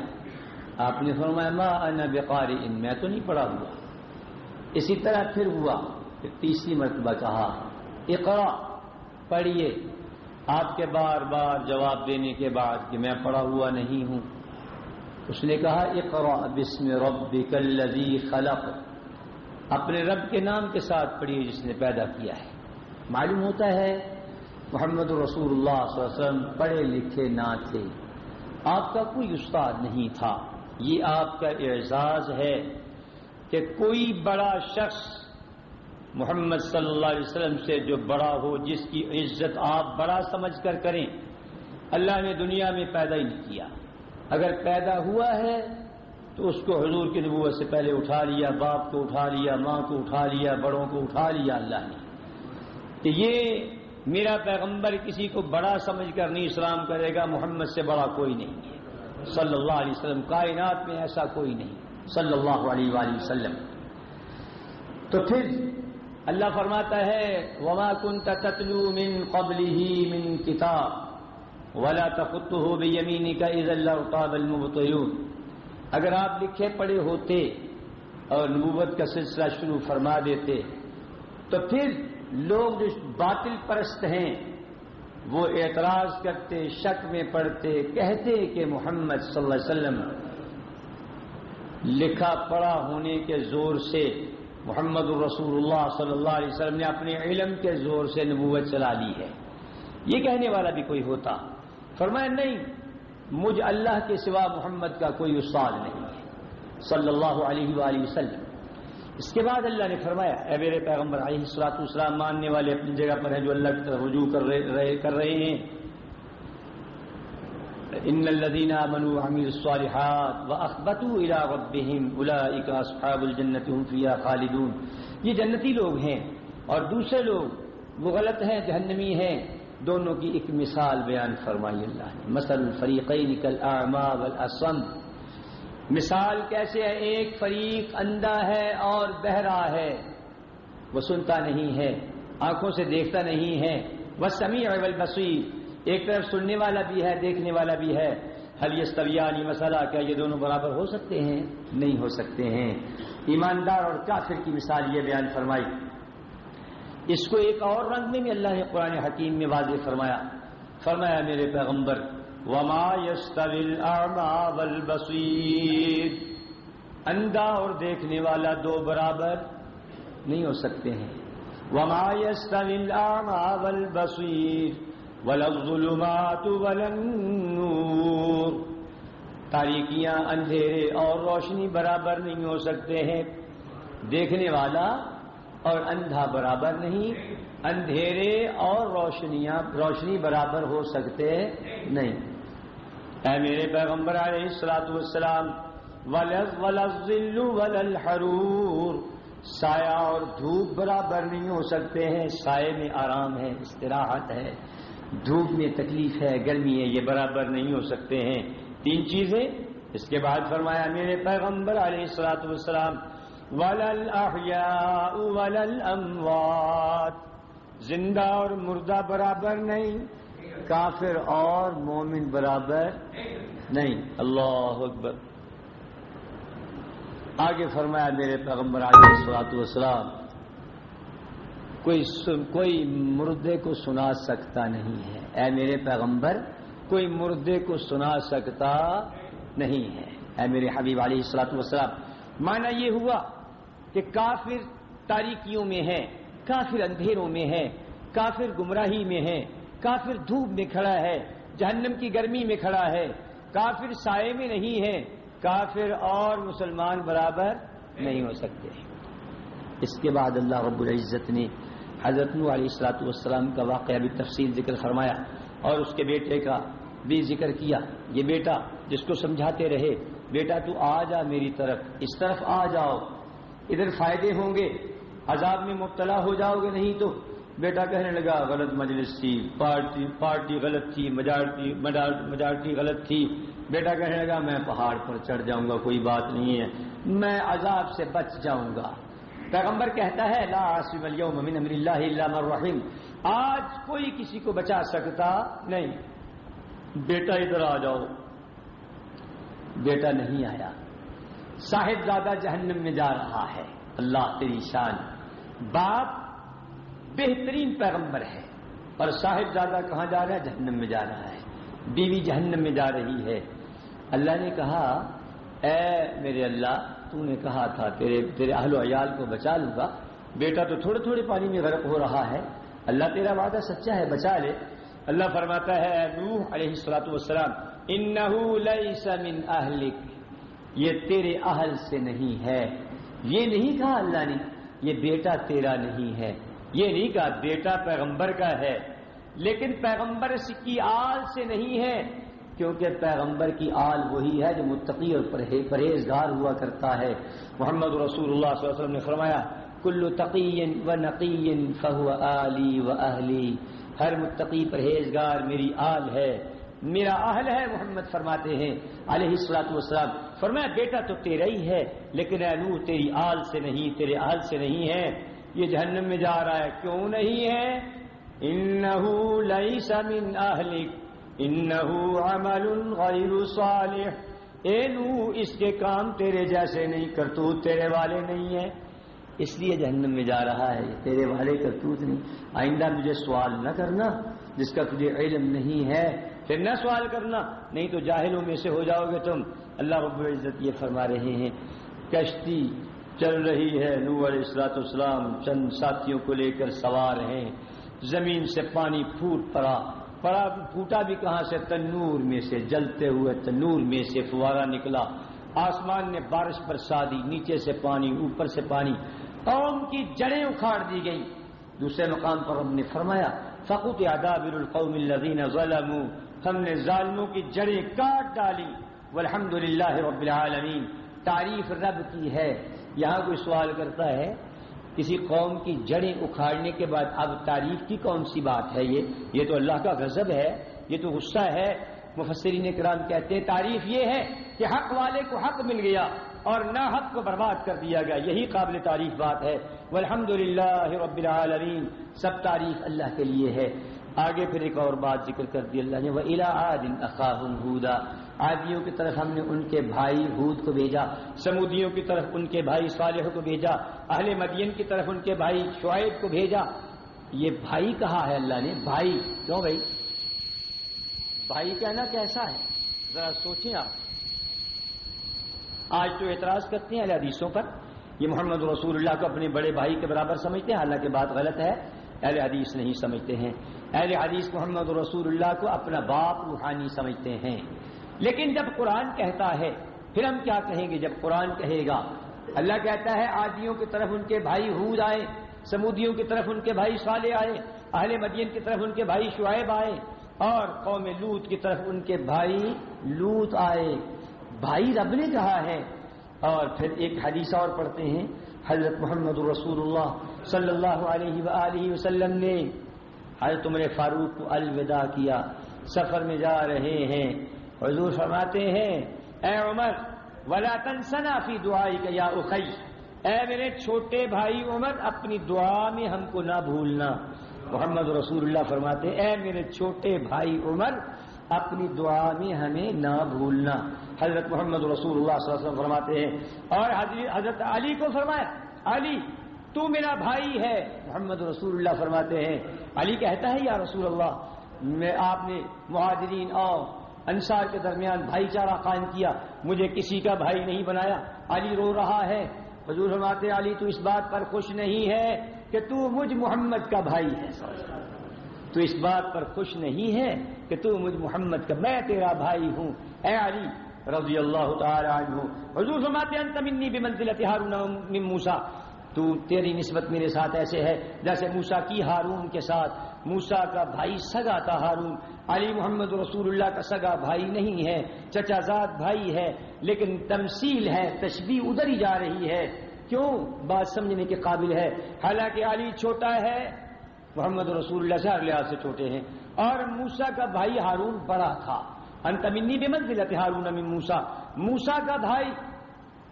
آپ نے فرمایا، ما انا بقارئ میں تو نہیں پڑھا ہوا۔ اسی طرح پھر ہوا۔ پھر تیسری مرتبہ کہا اقرا پڑھیے۔ آپ کے بار بار جواب دینے کے بعد کہ میں پڑھا ہوا نہیں ہوں۔ اس نے کہا اقرا بسم ربک الذی خلق۔ اپنے رب کے نام کے ساتھ پڑھیے جس نے پیدا کیا ہے۔ معلوم ہوتا ہے، محمد رسول اللہ صلی اللہ علیہ وسلم پڑھے لکھے نہ تھے۔ آپ کا کوئی استاد نہیں تھا۔ یہ آپ کا اعزاز ہے کہ کوئی بڑا شخص محمد صلی اللہ علیہ وسلم سے جو بڑا ہو، جس کی عزت آپ بڑا سمجھ کر کریں، اللہ نے دنیا میں پیدا ہی نہیں کیا۔ اگر پیدا ہوا ہے، تو اس کو حضور کی نبوت سے پہلے اٹھا لیا، باپ کو اٹھا لیا، ماں کو اٹھا لیا، بڑوں کو اٹھا لیا، اللہ نے۔ کہ یہ میرا پیغمبر کسی کو بڑا سمجھ کر نہیں اسلام کرے گا، محمد سے بڑا کوئی نہیں ہے۔ صلی اللہ علیہ وسلم، کائنات میں ایسا کوئی نہیں۔ صلی اللہ علیہ وآلہ وسلم۔ تو پھر اللہ فرماتا ہے، وما کن تتلو من قبل ہی من کتاب ولا تخت ہو بے یمینی کا عز اللہ اگر آپ لکھے پڑے ہوتے اور نبوت کا سلسلہ شروع فرما دیتے، تو پھر لوگ جو باطل پرست ہیں، وہ اعتراض کرتے، شک میں پڑھتے، کہتے کہ محمد صلی اللہ علیہ وسلم لکھا پڑھا ہونے کے زور سے محمد الرسول اللہ صلی اللہ علیہ وسلم نے اپنے علم کے زور سے نبوت چلا لی ہے۔ یہ کہنے والا بھی کوئی ہوتا۔ فرمایا، نہیں، مجھ اللہ کے سوا محمد کا کوئی استاد نہیں ہے۔ صلی اللہ علیہ وآلہ وسلم۔ اس کے بعد اللہ نے فرمایا، اے میرے پیغمبر، علیہ السلاط اسلام ماننے والے اپنی جگہ پر ہیں جو اللہ کی طرف رجوع کر رہے کر رہے ہیں۔ ان الذين امنوا وعملوا الصالحات واخبتوا الى ربهم اولئك اصحاب الجنه هم فيها خالدون. یہ جنتی لوگ ہیں اور دوسرے لوگ وہ غلط ہیں، جہنمی ہیں۔ دونوں کی ایک مثال بیان فرمائی اللہ نے۔ مثل الفریقین کالاعمى والاصم مثال کیسے ہے؟ ایک فریق اندھا ہے اور بہرا ہے۔ وہ سنتا نہیں ہے، آنکھوں سے دیکھتا نہیں ہے۔ وہ سمیع والبصیر۔ ایک طرف سننے والا بھی ہے، دیکھنے والا بھی ہے۔ حل یہ مسئلہ کیا یہ دونوں برابر ہو سکتے ہیں؟ نہیں ہو سکتے ہیں۔ ایماندار اور کافر کی مثال یہ بیان فرمائی۔ اس کو ایک اور رنگ میں بھی اللہ نے قرآن حکیم میں واضح فرمایا۔ فرمایا، میرے پیغمبر، وما والبصیر۔ اندھا اور دیکھنے والا دو برابر نہیں ہو سکتے ہیں۔ وما والبصیر۔ ولا الظلمات ولا النور۔ تاریکیاں اندھیرے اور روشنی برابر نہیں ہو سکتے ہیں۔ دیکھنے والا اور اندھا برابر نہیں۔ اندھیرے اور روشنیاں روشنی برابر ہو سکتے نہیں۔ اے میرے پیغمبر علیہ السلاۃ والسلام ولزل وللحرور سایہ اور دھوپ برابر نہیں ہو سکتے ہیں سائے میں آرام ہے، استراحت ہے۔ دھوپ میں تکلیف ہے، گرمی ہے، یہ برابر نہیں ہو سکتے ہیں۔ تین چیزیں۔ اس کے بعد فرمایا، میرے پیغمبر علیہ السلاۃ والسلام ولل ولل زندہ اور مردہ برابر نہیں، کافر اور مومن برابر نہیں۔ اللہ اکبر۔ آگے فرمایا، میرے پیغمبر علیہ السلاۃ والسلام کوئی کوئی مردے کو سنا سکتا نہیں ہے۔ اے میرے پیغمبر، کوئی مردے کو سنا سکتا نہیں ہے۔ اے میرے حبیب علیہ السلاط وسلام مانا یہ ہوا کہ کافر تاریکیوں میں ہے، کافر اندھیروں میں ہے، کافر گمراہی میں ہے، کافر دھوپ میں کھڑا ہے، جہنم کی گرمی میں کھڑا ہے، کافر سائے میں نہیں ہے، کافر اور مسلمان برابر نہیں ہو سکتے۔ اس کے بعد اللہ رب العزت نے حضرت نو علیہ السلاۃ والسلام کا واقعہ بھی تفصیل ذکر فرمایا اور اس کے بیٹے کا بھی ذکر کیا۔ یہ بیٹا جس کو سمجھاتے رہے، بیٹا تو آ جا میری طرف، اس طرف آ جاؤ۔ ادھر فائدے ہوں گے، عذاب میں مبتلا ہو جاؤ گے نہیں تو۔ بیٹا کہنے لگا، غلط مجلس تھی، پارٹی پارٹی غلط تھی مجارٹی مجارٹی غلط تھی۔ بیٹا کہنے لگا، میں پہاڑ پر چڑھ جاؤں گا، کوئی بات نہیں ہے۔ میں عذاب سے بچ جاؤں گا۔ پیغمبر کہتا ہے، لا عاصم اليوم من امر اللہ الا من رحم آج کوئی کسی کو بچا سکتا نہیں۔ بیٹا ادھر آ جاؤ۔ بیٹا نہیں آیا۔ صاحب زیادہ جہنم میں جا رہا ہے۔ اللہ تیری شان۔ باپ بہترین پیغمبر ہے۔ اور صاحب زیادہ کہاں جا رہا ہے؟ جہنم میں جا رہا ہے۔ بیوی جہنم میں جا رہی ہے۔ اللہ نے کہا، اے میرے اللہ تو نے کہا تھا، تیرے تیرے اہل و عیال کو بچا لوں گا. بیٹا تو تھوڑے تھوڑے پانی میں غرق ہو رہا ہے۔ اللہ تیرا وعدہ سچا ہے، بچا لے۔ اللہ فرماتا ہے نوح علیہ السلاۃ والسلام، انہو لیس من اہلک. یہ تیرے اہل سے نہیں ہے۔ یہ نہیں کہا اللہ نے، یہ بیٹا تیرا نہیں ہے۔ یہ نہیں کہا، بیٹا پیغمبر کا ہے۔ لیکن پیغمبر کی آل سے نہیں ہے۔ کیونکہ پیغمبر کی آل وہی ہے جو متقی اور پرہیزگار ہوا کرتا ہے۔ محمد رسول اللہ صلی اللہ علیہ وسلم نے فرمایا کل تقی و نقی فہو علی و اہلی. ہر متقی پرہیزگار میری آل ہے۔ میرا اہل ہے، محمد فرماتے ہیں۔ علیہ السلاط والسلام، فرمایا، بیٹا تو تیرا ہی ہے، لیکن اے نور تیری آل سے نہیں، تیرے آل سے نہیں ہے۔ یہ جہنم میں جا رہا ہے، کیوں نہیں ہے؟ انہو لیس من اہلک۔ انہو عمل غیر صالح۔ اے نو اس کے کام تیرے جیسے نہیں کرتو تیرے والے نہیں ہیں۔ اس لیے جہنم میں جا رہا ہے تیرے والے کرتوت نہیں۔ آئندہ مجھے سوال نہ کرنا، جس کا تجھے علم نہیں ہے، پھر نہ سوال کرنا۔ نہیں تو جاہلوں میں سے ہو جاؤ گے تم۔ اللہ رب العزت یہ فرما رہے ہیں۔ کشتی چل رہی ہے نو علیہ السلاط اسلام چند ساتھیوں کو لے کر سوار ہیں۔ زمین سے پانی پھوٹ پڑا۔ پڑا، پھوٹا بھی کہاں سے؟ تنور میں سے، جلتے ہوئے تنور میں سے فوارا نکلا۔ آسمان نے بارش برسا دی، نیچے سے پانی، اوپر سے پانی۔ قوم کی جڑیں اکھاڑ دی گئی دوسرے مقام پر رب نے فرمایا فقوت آداب القوم الذین ظلموا۔ ہم نے ظالموں کی جڑیں کاٹ ڈالی۔ والحمد للہ رب العالمین تعریف رب کی ہے۔ یہاں کوئی سوال کرتا ہے؟ کسی قوم کی جڑیں اکھاڑنے کے بعد، اب تعریف کی کون سی بات ہے یہ؟ یہ تو اللہ کا غضب ہے، یہ تو غصہ ہے۔ مفسرین کرام کہتے ہیں تعریف یہ ہے کہ حق والے کو حق مل گیا اور نہ حق کو برباد کر دیا گیا۔ یہی قابل تعریف بات ہے۔ والحمد للہ رب العالمین، سب تعریف اللہ کے لیے ہے۔ آگے پھر ایک اور بات ذکر کر دی اللہ نے وہ الا اخاہم ہودا آدیوں کی طرف ہم نے ان کے بھائی ہود کو بھیجا، سمودیوں کی طرف ان کے بھائی صالح کو بھیجا، اہل مدین کی طرف ان کے بھائی شعیب کو بھیجا۔ یہ بھائی کہا ہے اللہ نے، بھائی۔ کیوں بھائی؟ بھائی کہنا کیسا ہے؟ ذرا سوچیں آپ۔ آج تو اعتراض کرتے ہیں حدیثوں پر۔ یہ محمد رسول اللہ کو اپنے بڑے بھائی کے برابر سمجھتے ہیں، حالانکہ بات غلط ہے۔ اہل حدیث نہیں سمجھتے ہیں۔ اہل حدیث محمد رسول اللہ کو اپنا باپ روحانی سمجھتے ہیں۔ لیکن جب قرآن کہتا ہے، پھر ہم کیا کہیں گے جب قرآن کہے گا؟ اللہ کہتا ہے آدیوں کی طرف ان کے بھائی حود آئے، سمودیوں کی طرف ان کے بھائی صالح آئے، اہل مدین کی طرف ان کے بھائی شعیب آئے، اور قوم لوت کی طرف ان کے بھائی لوت آئے۔ بھائی رب نے کہا ہے۔ اور پھر ایک حدیث اور پڑھتے ہیں۔ حضرت محمد رسول اللہ صلی اللہ علیہ وآلہ وسلم نے حضرت عمر فاروق کو الوداع کیا۔ سفر میں جا رہے ہیں۔ حضور فرماتے ہیں، اے عمر، ولا تنسنا فی دعائی کا یا اخی اے میرے چھوٹے بھائی عمر، اپنی دعا میں ہم کو نہ بھولنا۔ محمد رسول اللہ فرماتے اے میرے چھوٹے بھائی عمر، اپنی دعا میں ہمیں نہ بھولنا۔ حضرت محمد رسول اللہ صلی اللہ علیہ وسلم فرماتے ہیں، اور حضرت علی کو فرمایا، علی، تو میرا بھائی ہے۔ محمد رسول اللہ فرماتے ہیں، علی کہتا ہے، یا رسول اللہ، میں آپ نے مہاجرین اور انصار کے درمیان بھائی چارہ قائم کیا، مجھے کسی کا بھائی نہیں بنایا۔ علی رو رہا ہے۔ حضور فرماتے علی تو اس بات پر خوش نہیں ہے کہ تو مجھ محمد کا بھائی ہے۔ تو اس بات پر خوش نہیں ہے کہ تو مجھ محمد کا، میں تیرا بھائی ہوں۔ اے علی رضی اللہ تعالی عنہ، حضور فرماتے انت منی بمنزلت ہارون من موسیٰ۔ تو تیری نسبت میرے ساتھ ایسے ہے جیسے موسا کی ہارون کے ساتھ۔ موسا کا بھائی سگا تھا ہارون۔ علی محمد رسول اللہ کا سگا بھائی نہیں ہے، چچا زاد بھائی ہے، لیکن تمثیل ہے تشبیح ادھر ہی جا رہی ہے۔ کیوں؟ بات سمجھنے کے قابل ہے۔ حالانکہ علی چھوٹا ہے، محمد رسول اللہ سے اگلے سے چھوٹے ہیں۔ اور موسا کا بھائی ہارون بڑا تھا۔ انتمنی بھی منزلت ہارون امین موسا موسا کا بھائی،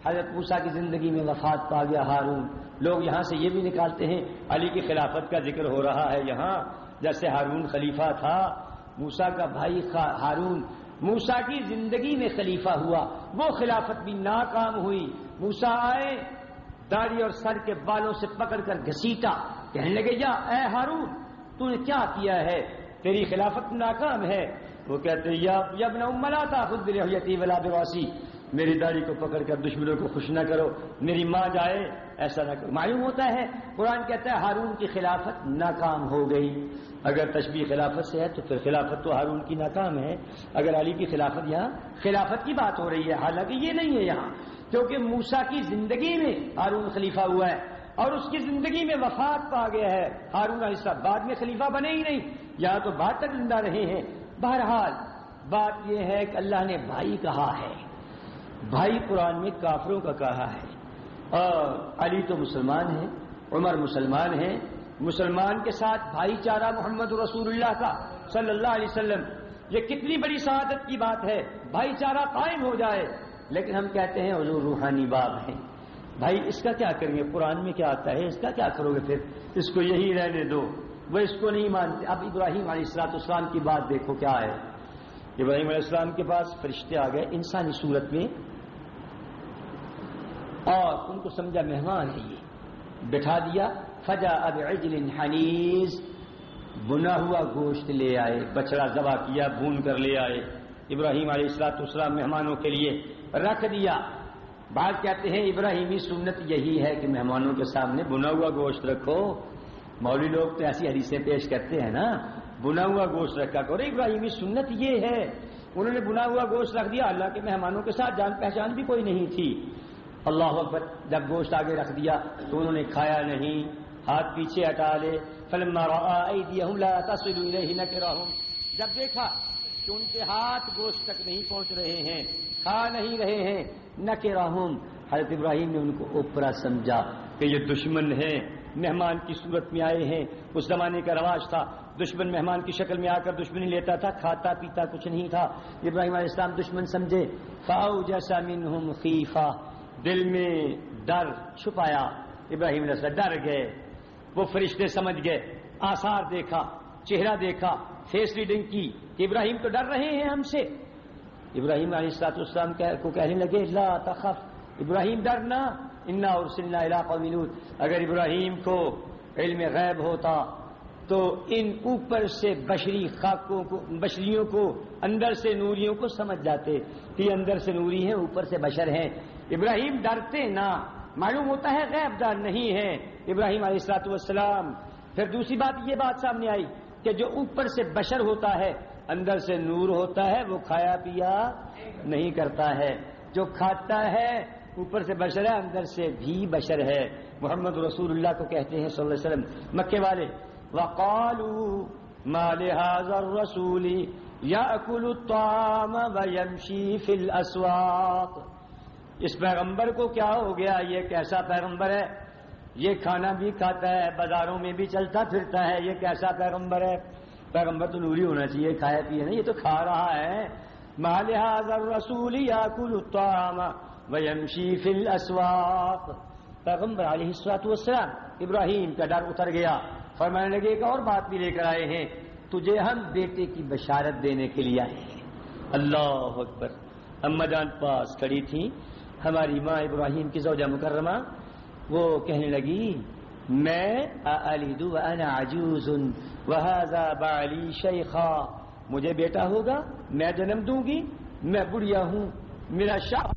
حضرت موسا کی زندگی میں وفات پا گیا ہارون۔ لوگ یہاں سے یہ بھی نکالتے ہیں، علی کی خلافت کا ذکر ہو رہا ہے یہاں۔ جیسے ہارون خلیفہ تھا موسا کا بھائی ہارون موسا کی زندگی میں خلیفہ ہوا۔ وہ خلافت بھی ناکام ہوئی۔ موسا آئے، داڑھی اور سر کے بالوں سے پکڑ کر گھسیٹا۔ کہنے لگے، یا اے ہارون، تو نے کیا کیا ہے؟ تیری خلافت ناکام ہے۔ وہ کہتے، یا ابن املا تھا خود ولا بواسی میری داڑھی کو پکڑ کر دشمنوں کو خوش نہ کرو۔ میری ماں جائے ایسا نہ کرو۔ معلوم ہوتا ہے، قرآن کہتا ہے، ہارون کی خلافت ناکام ہو گئی۔ اگر تشبیح خلافت سے ہے تو پھر خلافت تو ہارون کی ناکام ہے۔ اگر علی کی خلافت یہاں، خلافت کی بات ہو رہی ہے۔ حالانکہ یہ نہیں ہے یہاں، کیونکہ موسا کی زندگی میں ہارون خلیفہ ہوا ہے اور اس کی زندگی میں وفات پا گیا ہے۔ ہارون علیہ السلام بعد میں خلیفہ بنے ہی نہیں۔ یہاں تو بعد تک زندہ رہے ہیں۔ بہرحال، بات یہ ہے کہ اللہ نے بھائی کہا ہے۔ بھائی قرآن میں کافروں کا کہا ہے۔ اور علی تو مسلمان ہیں، عمر مسلمان ہیں۔ مسلمان کے ساتھ بھائی چارہ محمد رسول اللہ کا صلی اللہ علیہ وسلم، یہ کتنی بڑی سعادت کی بات ہے۔ بھائی چارہ قائم ہو جائے۔ لیکن ہم کہتے ہیں حضور روحانی باب ہیں۔ بھائی، اس کا کیا کریں گے؟ قرآن میں کیا آتا ہے؟ اس کا کیا کرو گے پھر؟ اس کو یہی رہنے دو۔ وہ اس کو نہیں مانتے۔ اب ابراہیم علیہ السلاط اسلام کی بات دیکھو کیا ہے۔ ابراہیم علیہ السلام کے پاس فرشتے آ گئے۔ انسانی صورت میں اور ان کو سمجھا مہمان ہے یہ۔ بٹھا دیا، فجا اب عجل حنیز، بنا ہوا گوشت لے آئے، بچڑا ذبح کیا، بھون کر لے آئے۔ ابراہیم علیہ السلاط اسلام مہمانوں کے لیے رکھ دیا۔ بات کہتے ہیں ابراہیمی سنت یہی ہے کہ مہمانوں کے سامنے بنا ہوا گوشت رکھو۔ مولوی لوگ تو ایسی حدیثیں پیش کرتے ہیں نا، بنا ہوا گوشت رکھا کرو۔ ابراہیمی سنت یہ ہے، انہوں نے بنا ہوا گوشت رکھ دیا۔ اللہ کے مہمانوں کے ساتھ جان پہچان بھی کوئی نہیں تھی۔ اللہ اکبر، جب گوشت آگے رکھ دیا تو انہوں نے کھایا نہیں، ہاتھ پیچھے ہٹا لے۔ فلم جب دیکھا کہ ان کے ہاتھ گوشت تک نہیں پہنچ رہے ہیں، کھا نہیں رہے ہیں نہ کہ راہم حضرت ابراہیم نے ان کو اوپرا سمجھا کہ یہ دشمن ہے مہمان کی صورت میں آئے ہیں۔ اس زمانے کا رواج تھا۔ دشمن مہمان کی شکل میں آ کر دشمنی لیتا تھا، کھاتا پیتا کچھ نہیں تھا۔ ابراہیم علیہ السلام دشمن سمجھے۔ فاؤ جیسا منہم خیفہ دل میں ڈر چھپایا، ابراہیم علیہ السلام ڈر گئے، وہ فرشتے سمجھ گئے، آثار دیکھا، چہرہ دیکھا، فیس ریڈنگ کی کہ ابراہیم تو ڈر رہے ہیں ہم سے۔ ابراہیم علیہ السلاط اسلام کو کہنے لگے، لا تخف، ابراہیم ڈرنا انا اور سلنا علاقہ اگر ابراہیم کو علم غیب ہوتا، تو ان اوپر سے بشری خاکوں کو، بشریوں کو، اندر سے نوریوں کو سمجھ جاتے کہ اندر سے نوری ہیں، اوپر سے بشر ہیں۔ ابراہیم ڈرتے نہ۔ معلوم ہوتا ہے غیب دار نہیں ہے۔ ابراہیم علیہ السلاط والسلام۔ پھر دوسری بات یہ بات سامنے آئی کہ جو اوپر سے بشر ہوتا ہے، اندر سے نور ہوتا ہے، وہ کھایا پیا نہیں کرتا ہے۔ جو کھاتا ہے، اوپر سے بشر ہے، اندر سے بھی بشر ہے۔ محمد رسول اللہ کو کہتے ہیں صلی اللہ علیہ وسلم، مکے والے، وقالو مال حاضر رسولی یا اکل الطعام ویمشی فی الاسواق۔ اس پیغمبر کو کیا ہو گیا؟ یہ کیسا پیغمبر ہے، یہ کھانا بھی کھاتا ہے، بازاروں میں بھی چلتا پھرتا ہے، یہ کیسا پیغمبر ہے۔ پیغمبر تو نوری ہونا چاہیے کھایا پیے نہیں، یہ تو کھا رہا ہے۔ مال رسول یا کل الطعام ویمشی فی الاسواق پیغمبر علیہ السلاط والسلام، ابراہیم کا ڈر اتر گیا۔ فرمانے لگے، ایک اور بات بھی لے کر آئے ہیں۔ تجھے ہم بیٹے کی بشارت دینے کے لیے آئے ہیں۔ اللہ اکبر۔ اما جان پاس کھڑی تھی ہماری ماں ابراہیم کی زوجہ مکرمہ، وہ کہنے لگی، میں انا عجوز، وهذا بالی شیخا مجھے بیٹا ہوگا، میں جنم دوں گی، میں بڑھیا ہوں، میرا شاہ